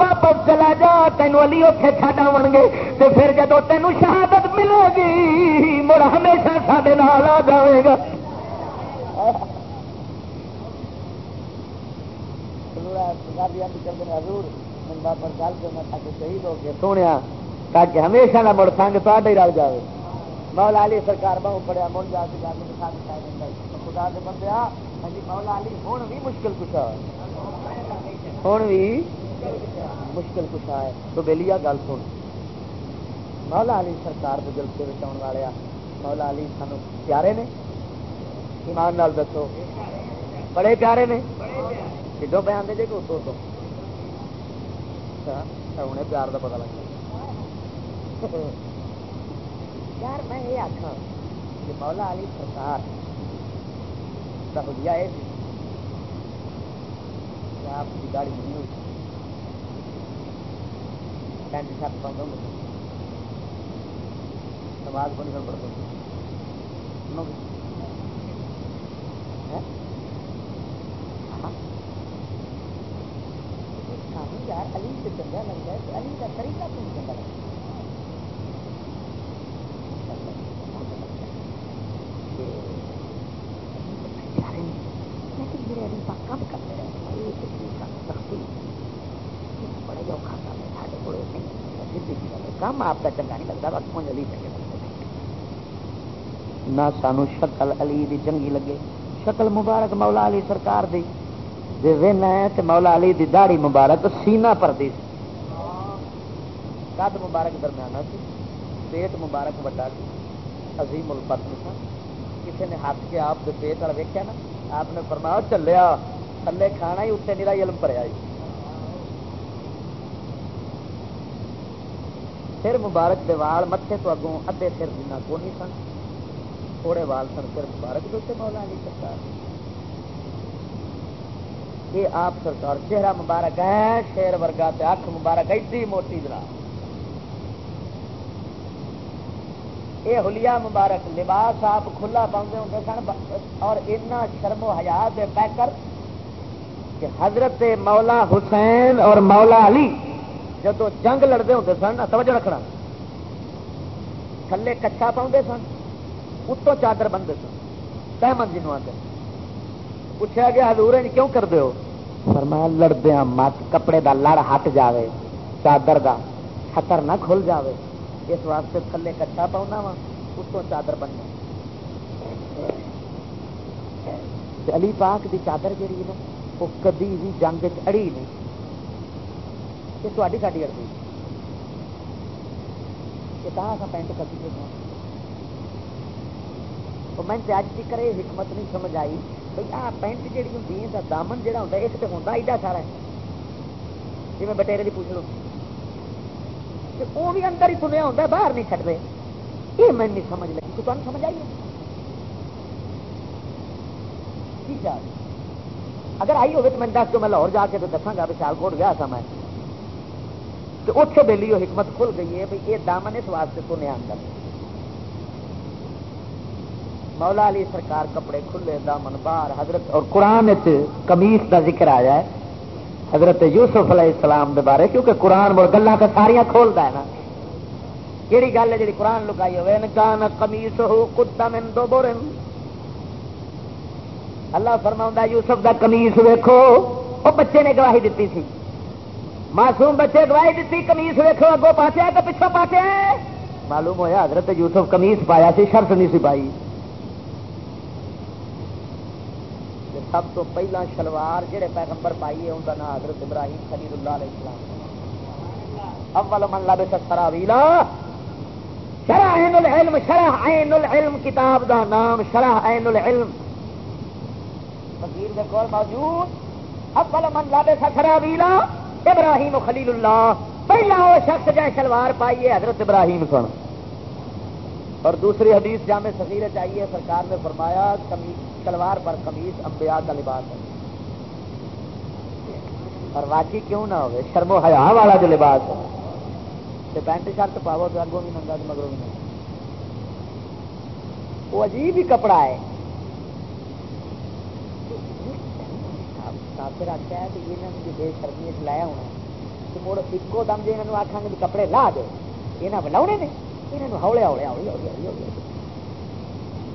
Speaker 2: واپس چلا جا تینوں علی اتے چڈ آؤ گے تو پھر جب تینوں شہادت ملے گی مڑ ہمیشہ سارے نال آ جائے گا سونے تاکہ ہمیشہ نہ مڑ سنگ تو ہی رل جائے مولا علی سرکار بہو پڑیا من جا کے جانے دکھا دکھا خدا کے بندے ہاں جی مولا علی ہوں بھی مشکل کچھ ہوں بھی مشکل کچھ ہے۔ تو بہلی آ گل سن۔ مولا علی سرکار کے جلسے بچاؤ والے مولا علی سانو پیارے نے؟ ایمان نال دسو۔ بڑے پیارے نے؟ کدو بیان دے جی کہ اتو تو۔ اچھا، اچھا، انہیں پیار کا پتا لگتا یار میں یہ آخا کہ مولا علی سرکار کا حلیہ ہے آپ کی گاڑی نہیں ہوئی۔ پینٹ شرٹ پاؤں گا نماز بند کر پڑتا ہاں؟ ہاں۔ یار، علی سے چنگا لگتا ہے علی کا طریقہ کیوں چنگا لگتا ہے کام آپ کا چنگا نہیں لگتا، بس مجھے علی چنگے نہ سانو شکل علی دی چنگی لگے، شکل مبارک مولا علی سرکار دی۔ جی وین ہے تو مولا علی دی داڑی مبارک سینہ پر دی۔ قد مبارک درمیانہ سی پیٹ مبارک وڈا سی عظیم البطن تھا۔ کسی نے ہاتھ کے آپ کے پیٹ والا ویکیا نا؟ آپ نے فرمایا، چلیا، تھلے کھانا ہی اتنے نیلا علم پڑیا جی سر مبارک دے وال متے تو اگوں ادے سر جنا کو نہیں سن۔ تھوڑے وال سن سر مبارک دے مولا نہیں سرکار۔ یہ آپ سرکار، چہرہ مبارک ہے، شیر ورگا اکھ مبارک ایسی موٹی جناب۔ یہ ہلیا مبارک، لباس آپ کھلا پاؤں ہوں سن، اور اتنا شرم و حیات پیکر کہ حضرت مولا حسین اور مولا علی جب جنگ لڑتے ہوں سن توجہ رکھنا۔ تھلے کچھا پاؤں سن، اتوں چادر بنتے سن۔ سہمت جنوب آتے پوچھا گیا، حضور کیوں کر دے ہو؟ فرمایا لڑدیا مت، کپڑے دا لڑ ہٹ جاوے، چادر دا خطر نہ کھل جاوے۔ اس واسطے تھلے کچا پاؤنا وا اتوں چادر بننا۔ علی پاک دی چادر جیڑی نا وہ کدی بھی جنگ اڑی نہیں۔ یہ تاری ساری پینٹ کسی میں اج تک یہ حکمت نہیں سمجھ آئی بھائی آ پینٹ جیڑی ہوں دامن جہاں ہوتا ایک تو ہوتا ایڈا سارا جی میں بٹیرے کی پوچھ لوں وہ بھی اندر ہی سنیا ہوتا باہر نہیں چڑھتے یہ میں نہیں سمجھ لگی تو تمہیں سمجھ آئی اگر آئی ہوگی تو میں دس دو میں لاہور جا کے تو دساگا بھی سیال کوٹ گیا تھا میں تو اتنے وہ حکمت کھل گئی ہے بھائی یہ دامن اس واسطے سنیا اندر مولا علی سرکار کپڑے کھلے، دامن باہر حضرت اور قرآن کمیس کا ذکر آیا ہے۔ حضرت یوسف علیہ السلام دے بارے، کیونکہ قرآن گلا کا ساریا کھولتا ہے نا۔ کہڑی گل ہے جی قرآن لکائی ہوئے کان کمیس ہو کتا من دو بورن اللہ فرما یوسف دا کمیس ویکو وہ بچے نے گواہی دیتی تھی۔ معصوم بچے گواہی دیتی کمیس ویکو اگو پاسے تو پچھو پاسے معلوم ہوا حضرت یوسف کمیس پایا سی، شرط نہیں سی پائی۔ سب تو پہلا شلوار جہے پیغمبر پائی ہے ان کا نام حضرت ابراہیم خلید اللہ علیہ السلام۔ اول من لب سرا شرح عین العلم، شرح عین العلم، کتاب دا نام، شرح عین العلم۔ فقیر دے کول موجود، اول من لب سرا ابراہیم خلیل اللہ، پہلا وہ شخص جائے شلوار پائی ہے، حضرت ابراہیم سن اور دوسری حدیث جامع سفیر چاہیے سرکار نے فرمایا شلوار پر کمیز انبیاء کا لباس ہے۔ اور واقعی کیوں نہ ہوگی شرم و حیا والا جو لباس ہے۔ تو پینٹ شرٹ پاو تو اگوں بھی ننگا تو مگروں بھی ننگا۔ وہ عجیب ہی کپڑا ہے۔ پھر آخیا ہے کہ یہ مجھے بے شرمی لایا ہونا تو مڑ ایکو دم جی یہ آخان گے کپڑے لا دو یہ بلاؤ نے یہ ہولیا ہولیا ہولی ہولی ہولی ہولی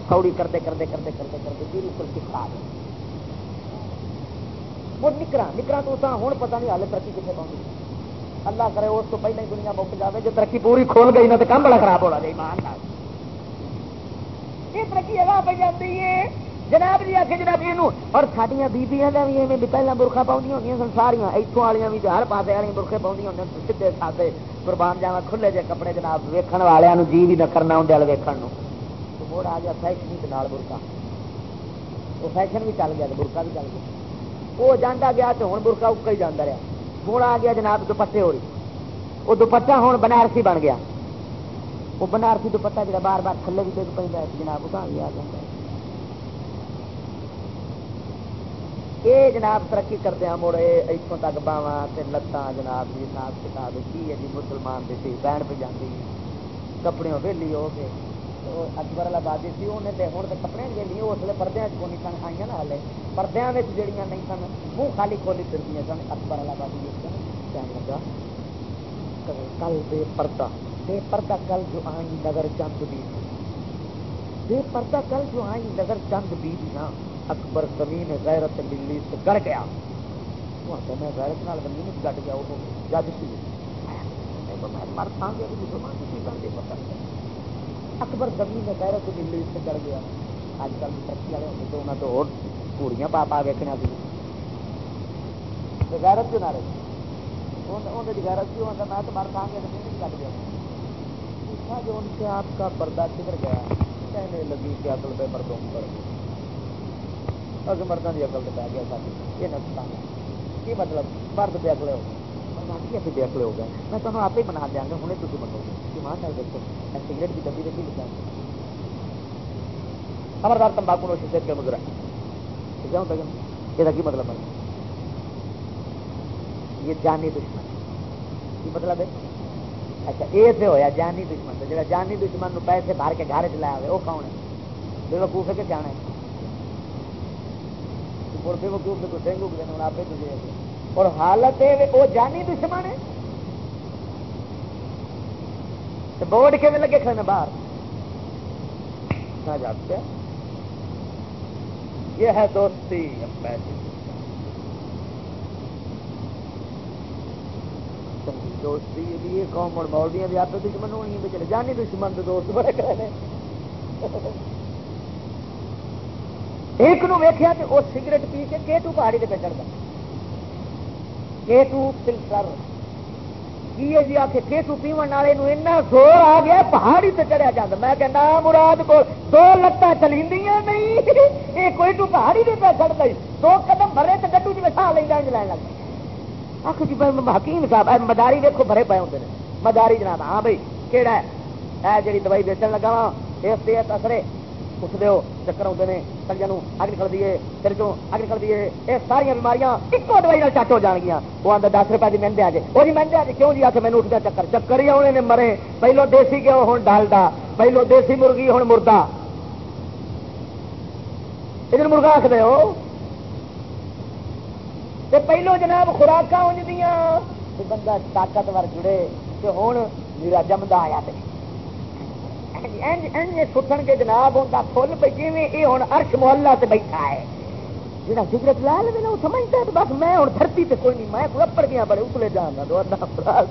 Speaker 2: سوڑی کرتے کرتے کرتے کرتے کرتے بالکل سکھا دے وہ نکرا نکرا تو ہوں پتا نہیں ہال ترقی کتنے پہنچ اللہ کرے اس کو پہلے ہی دنیا مک جائے جو ترقی پوری کھول گئی نا تو کام بڑا خراب ہو رہا جائے مان یہ ترقی اگا پہ جاتی ہے جناب جی آخر جناب جی یہ اور سڈیا بیبیاں کا بھی ایویں پہلے برخا پاؤں ہوں سن ساریا اتوں والیاں بھی ہر پاسے والی برخے پاؤں ہوں سیدے سادے قربان جاوا کھلے جے کپڑے جناب ویکن والوں جی بھی نہ کرنا ویکن مڑ آ گیا فیشن برقا وہ فیشن بھی چل گیا برقا بھی چل گیا۔ وہ جانا گیا تو ہوں برقا اکا ہی جانا رہا ہوں آ گیا جناب دوپٹے ہو رہی وہ دوپٹا ہوں بنارسی بن گیا۔ وہ بنارسی دوپٹا جا بار بار تھلے بھی دیکھ پہ جناب اتنا بھی آ جاتا یہ جناب، ترقی کرتے ہیں مڑے اتوں تک باوا لتان جناب جی حساب کتاب کی ہے جی مسلمان کی بہن پہ جاتی کپڑے ویلی ہو کے اکبر آبادی سی، انہیں تو ہوں تو کپڑے گے اس لیے پردے کو نہیں سن آئی نا ہلے پردے جہیا نہیں سن، منہ خالی کھولی پھرتی سن، اکبر آبادی کہنے لگا۔ کل بے پردہ بے پردہ کل جو آئی نگر چند بھی۔ بے پردہ کل جو آئی نگر چند بھی نا اکبر زمین غیرت ملی سے گڑ گیا۔ میں غیرت نال زمین گٹ گیا، وہ جج سی مر تھا پتا اکبر زمین غیرت دلی سے چڑھ گیا۔ اج کل ترقی والے ہوتے تو انہوں تو اور پوریاں پا پا ویکنا سی۔ غیرت جو نہ رہی اندر غیرت کی ہوتا میں تو مر کھا گیا نہیں کٹ گیا۔ پوچھا جو ان سے آپ کا پردہ کدھر گیا، کہنے لگی کہ عقل پہ مردوں پر اس مردوں کی عقل پہ گیا ساتھی یہ نقصان ہے۔ کی مطلب؟ مرد پہ اگلے ہو گئے۔ بے اگلے ہو گئے۔ میں تمہیں آپ ہی بنا دیا گا ہوں تھی منو گے ایمان نال دیکھو، میں سگریٹ کی ڈبی دیکھی لکھا۔ خبردار تمباکو نوشی سے کے مزرا ٹھیک ہے یہ کی مطلب ہے؟ یہ جانی دشمن۔ کی مطلب ہے؟ اچھا یہ تو ہوا جانی دشمن۔ جا جانی دشمن پیسے بھر کے گھر چلایا ہوئے وہ کون ہے؟ بے وقوف ہے کہ جانا ہے اور بے وقوف تو ڈینگو کے دن آپ اور حالت وہ جانی دشمن ہے۔ بورڈ کے لگے کھڑے باہر۔ جاتے یہ ہے دوستی۔ پیسے جی۔ دوستی لیے قوم اور مولویاں بھی آپ دشمن ہونی ہے چلے جانی دشمن تو دوست بڑے کہہ کرے ایک نو ویکیا کہ وہ سگریٹ پی کے کیٹو پہاڑی پہ چڑھتا کیٹو فلٹر کی ہے جی, جی آ کے کیٹو پیون والے اینا زور آ گیا، پہاڑی سے چڑھیا جاتا میں کہنا مراد کو دو لتاں چلی نہیں۔ یہ کوئی ٹو پہاڑی پہ چڑھ گئی۔ دو قدم بھرے تو گڈو جی سا لینا انج لین لگ گئی۔ آخ جی حکیم صاحب مداری دیکھو بھرے پے ہوتے ہیں مداری جناب ہاں بھائی کہڑا ہے؟ جی دوائی بیچن لگا وا اس اثرے۔ اس دو چکر آتے ہیں سڑیا اگ نکل دیے سر چو اگ نکل دیے یہ ساری بیماریاں ایک دوائی چٹ ہو جان گیا وہ آتا دس روپئے کی مہنگے آ جائے وہ جی مہنگے آ جائے کیوں جی آ کے مینو اٹھتا چکر چکر ہی آنے نے مرے پہلو دیسی گیو ہوں ڈالڈا پہلو دیسی مرغی ہوں مردہ ادھر مرغا آخر ہو پہلو جناب خوراک دیا بندہ طاقتور جڑے کہ ہوں میرا جمدا آیا سٹن کے جناب ہوتا فل پہ جی یہ ہوں ارش محلہ سے بیٹھا ہے۔ جہاں سگرت لا لے وہ سمجھتا ہے بس میں ہوں دھرتی سے کوئی نہیں، میں اپڑ گیا بڑے اتلے جانا دو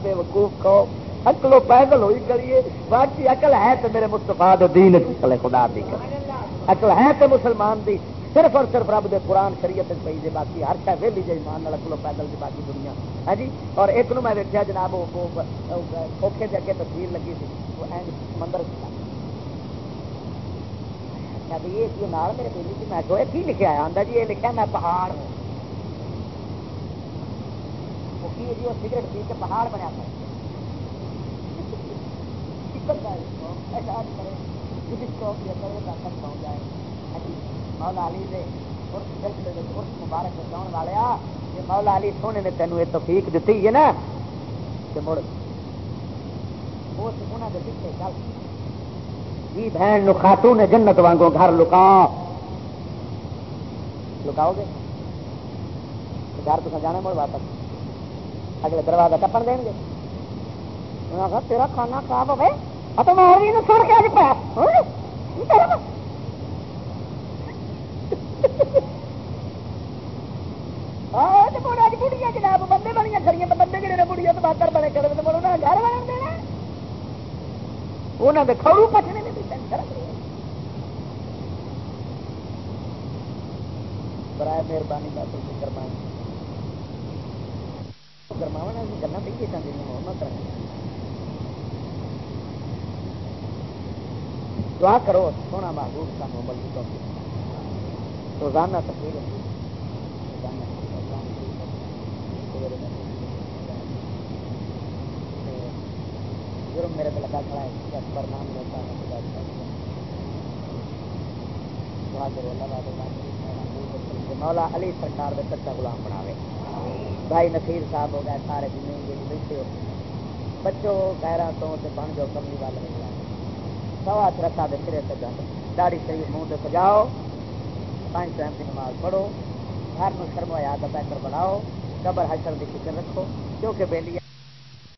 Speaker 2: بے وقوف کھو اکلو پیدل ہوئی کریے۔ باقی اکل ہے تو میرے مستفا دین خدا دی اکل ہے تو مسلمان دی۔ صرف اور صرف رب دے قرآن شریعت پی جی باقی ہر شاید ویلی جی مان کلو پیدل کی باقی دنیا۔ ہے جی؟ اور ایک نو میں ویکیا جناب اوکھے کے اگے تصویر لگی تھی وہ مندر یہ نال میرے بیلی جی میں کہ کی لکھا ہے آدھا جی یہ لکھا میں پہاڑ ہوں وہ کی جی وہ سگریٹ پی کے پہاڑ بنیا تھا مولا علی دے مبارک بچاؤ والے یہ مولا علی سونے نے تینوں یہ توفیق دیتی ہے نا کہ مڑ پیچھے چل جی بہن نو خاتون نے جنت وانگو گھر لکا لکاؤ گے؟ گھر تو جانا مڑ واپس۔ اگلے دروازہ ٹپن دیں گے۔ تیرا کھانا خراب ہو گئے تو میں سڑ کے آج پایا جناب، بندے بڑی کھڑی بندے جڑے بڑی باقر بڑے کرے تو گھر بنا دینا انہوں نے کھڑو پچنے برائے مہربانی کا تو کرمائیں کرماوا گلا پہ چاہتے ہیں محمد دعا کرو، سونا محبوب سانو مل روزانہ تقریر جرم میرے پہ لگا کھڑا ہے۔ پر نام لیتا ہے مولا علی سرکار میں سچا غلام بناوے۔ بھائی نصیر صاحب ہو گئے، سارے زمین جی بیٹھے ہو۔ بچوں کہرا تو بن جاؤ کملی والے سوا رکھا دے سرے سے جان داڑی شریف منہ سے سجاؤ۔ پانچ ٹائم کی نماز پڑھو۔ ہر نو شرم یاد پیکر بناؤ۔ قبر حشر کی فکر رکھو۔ کیونکہ بیلی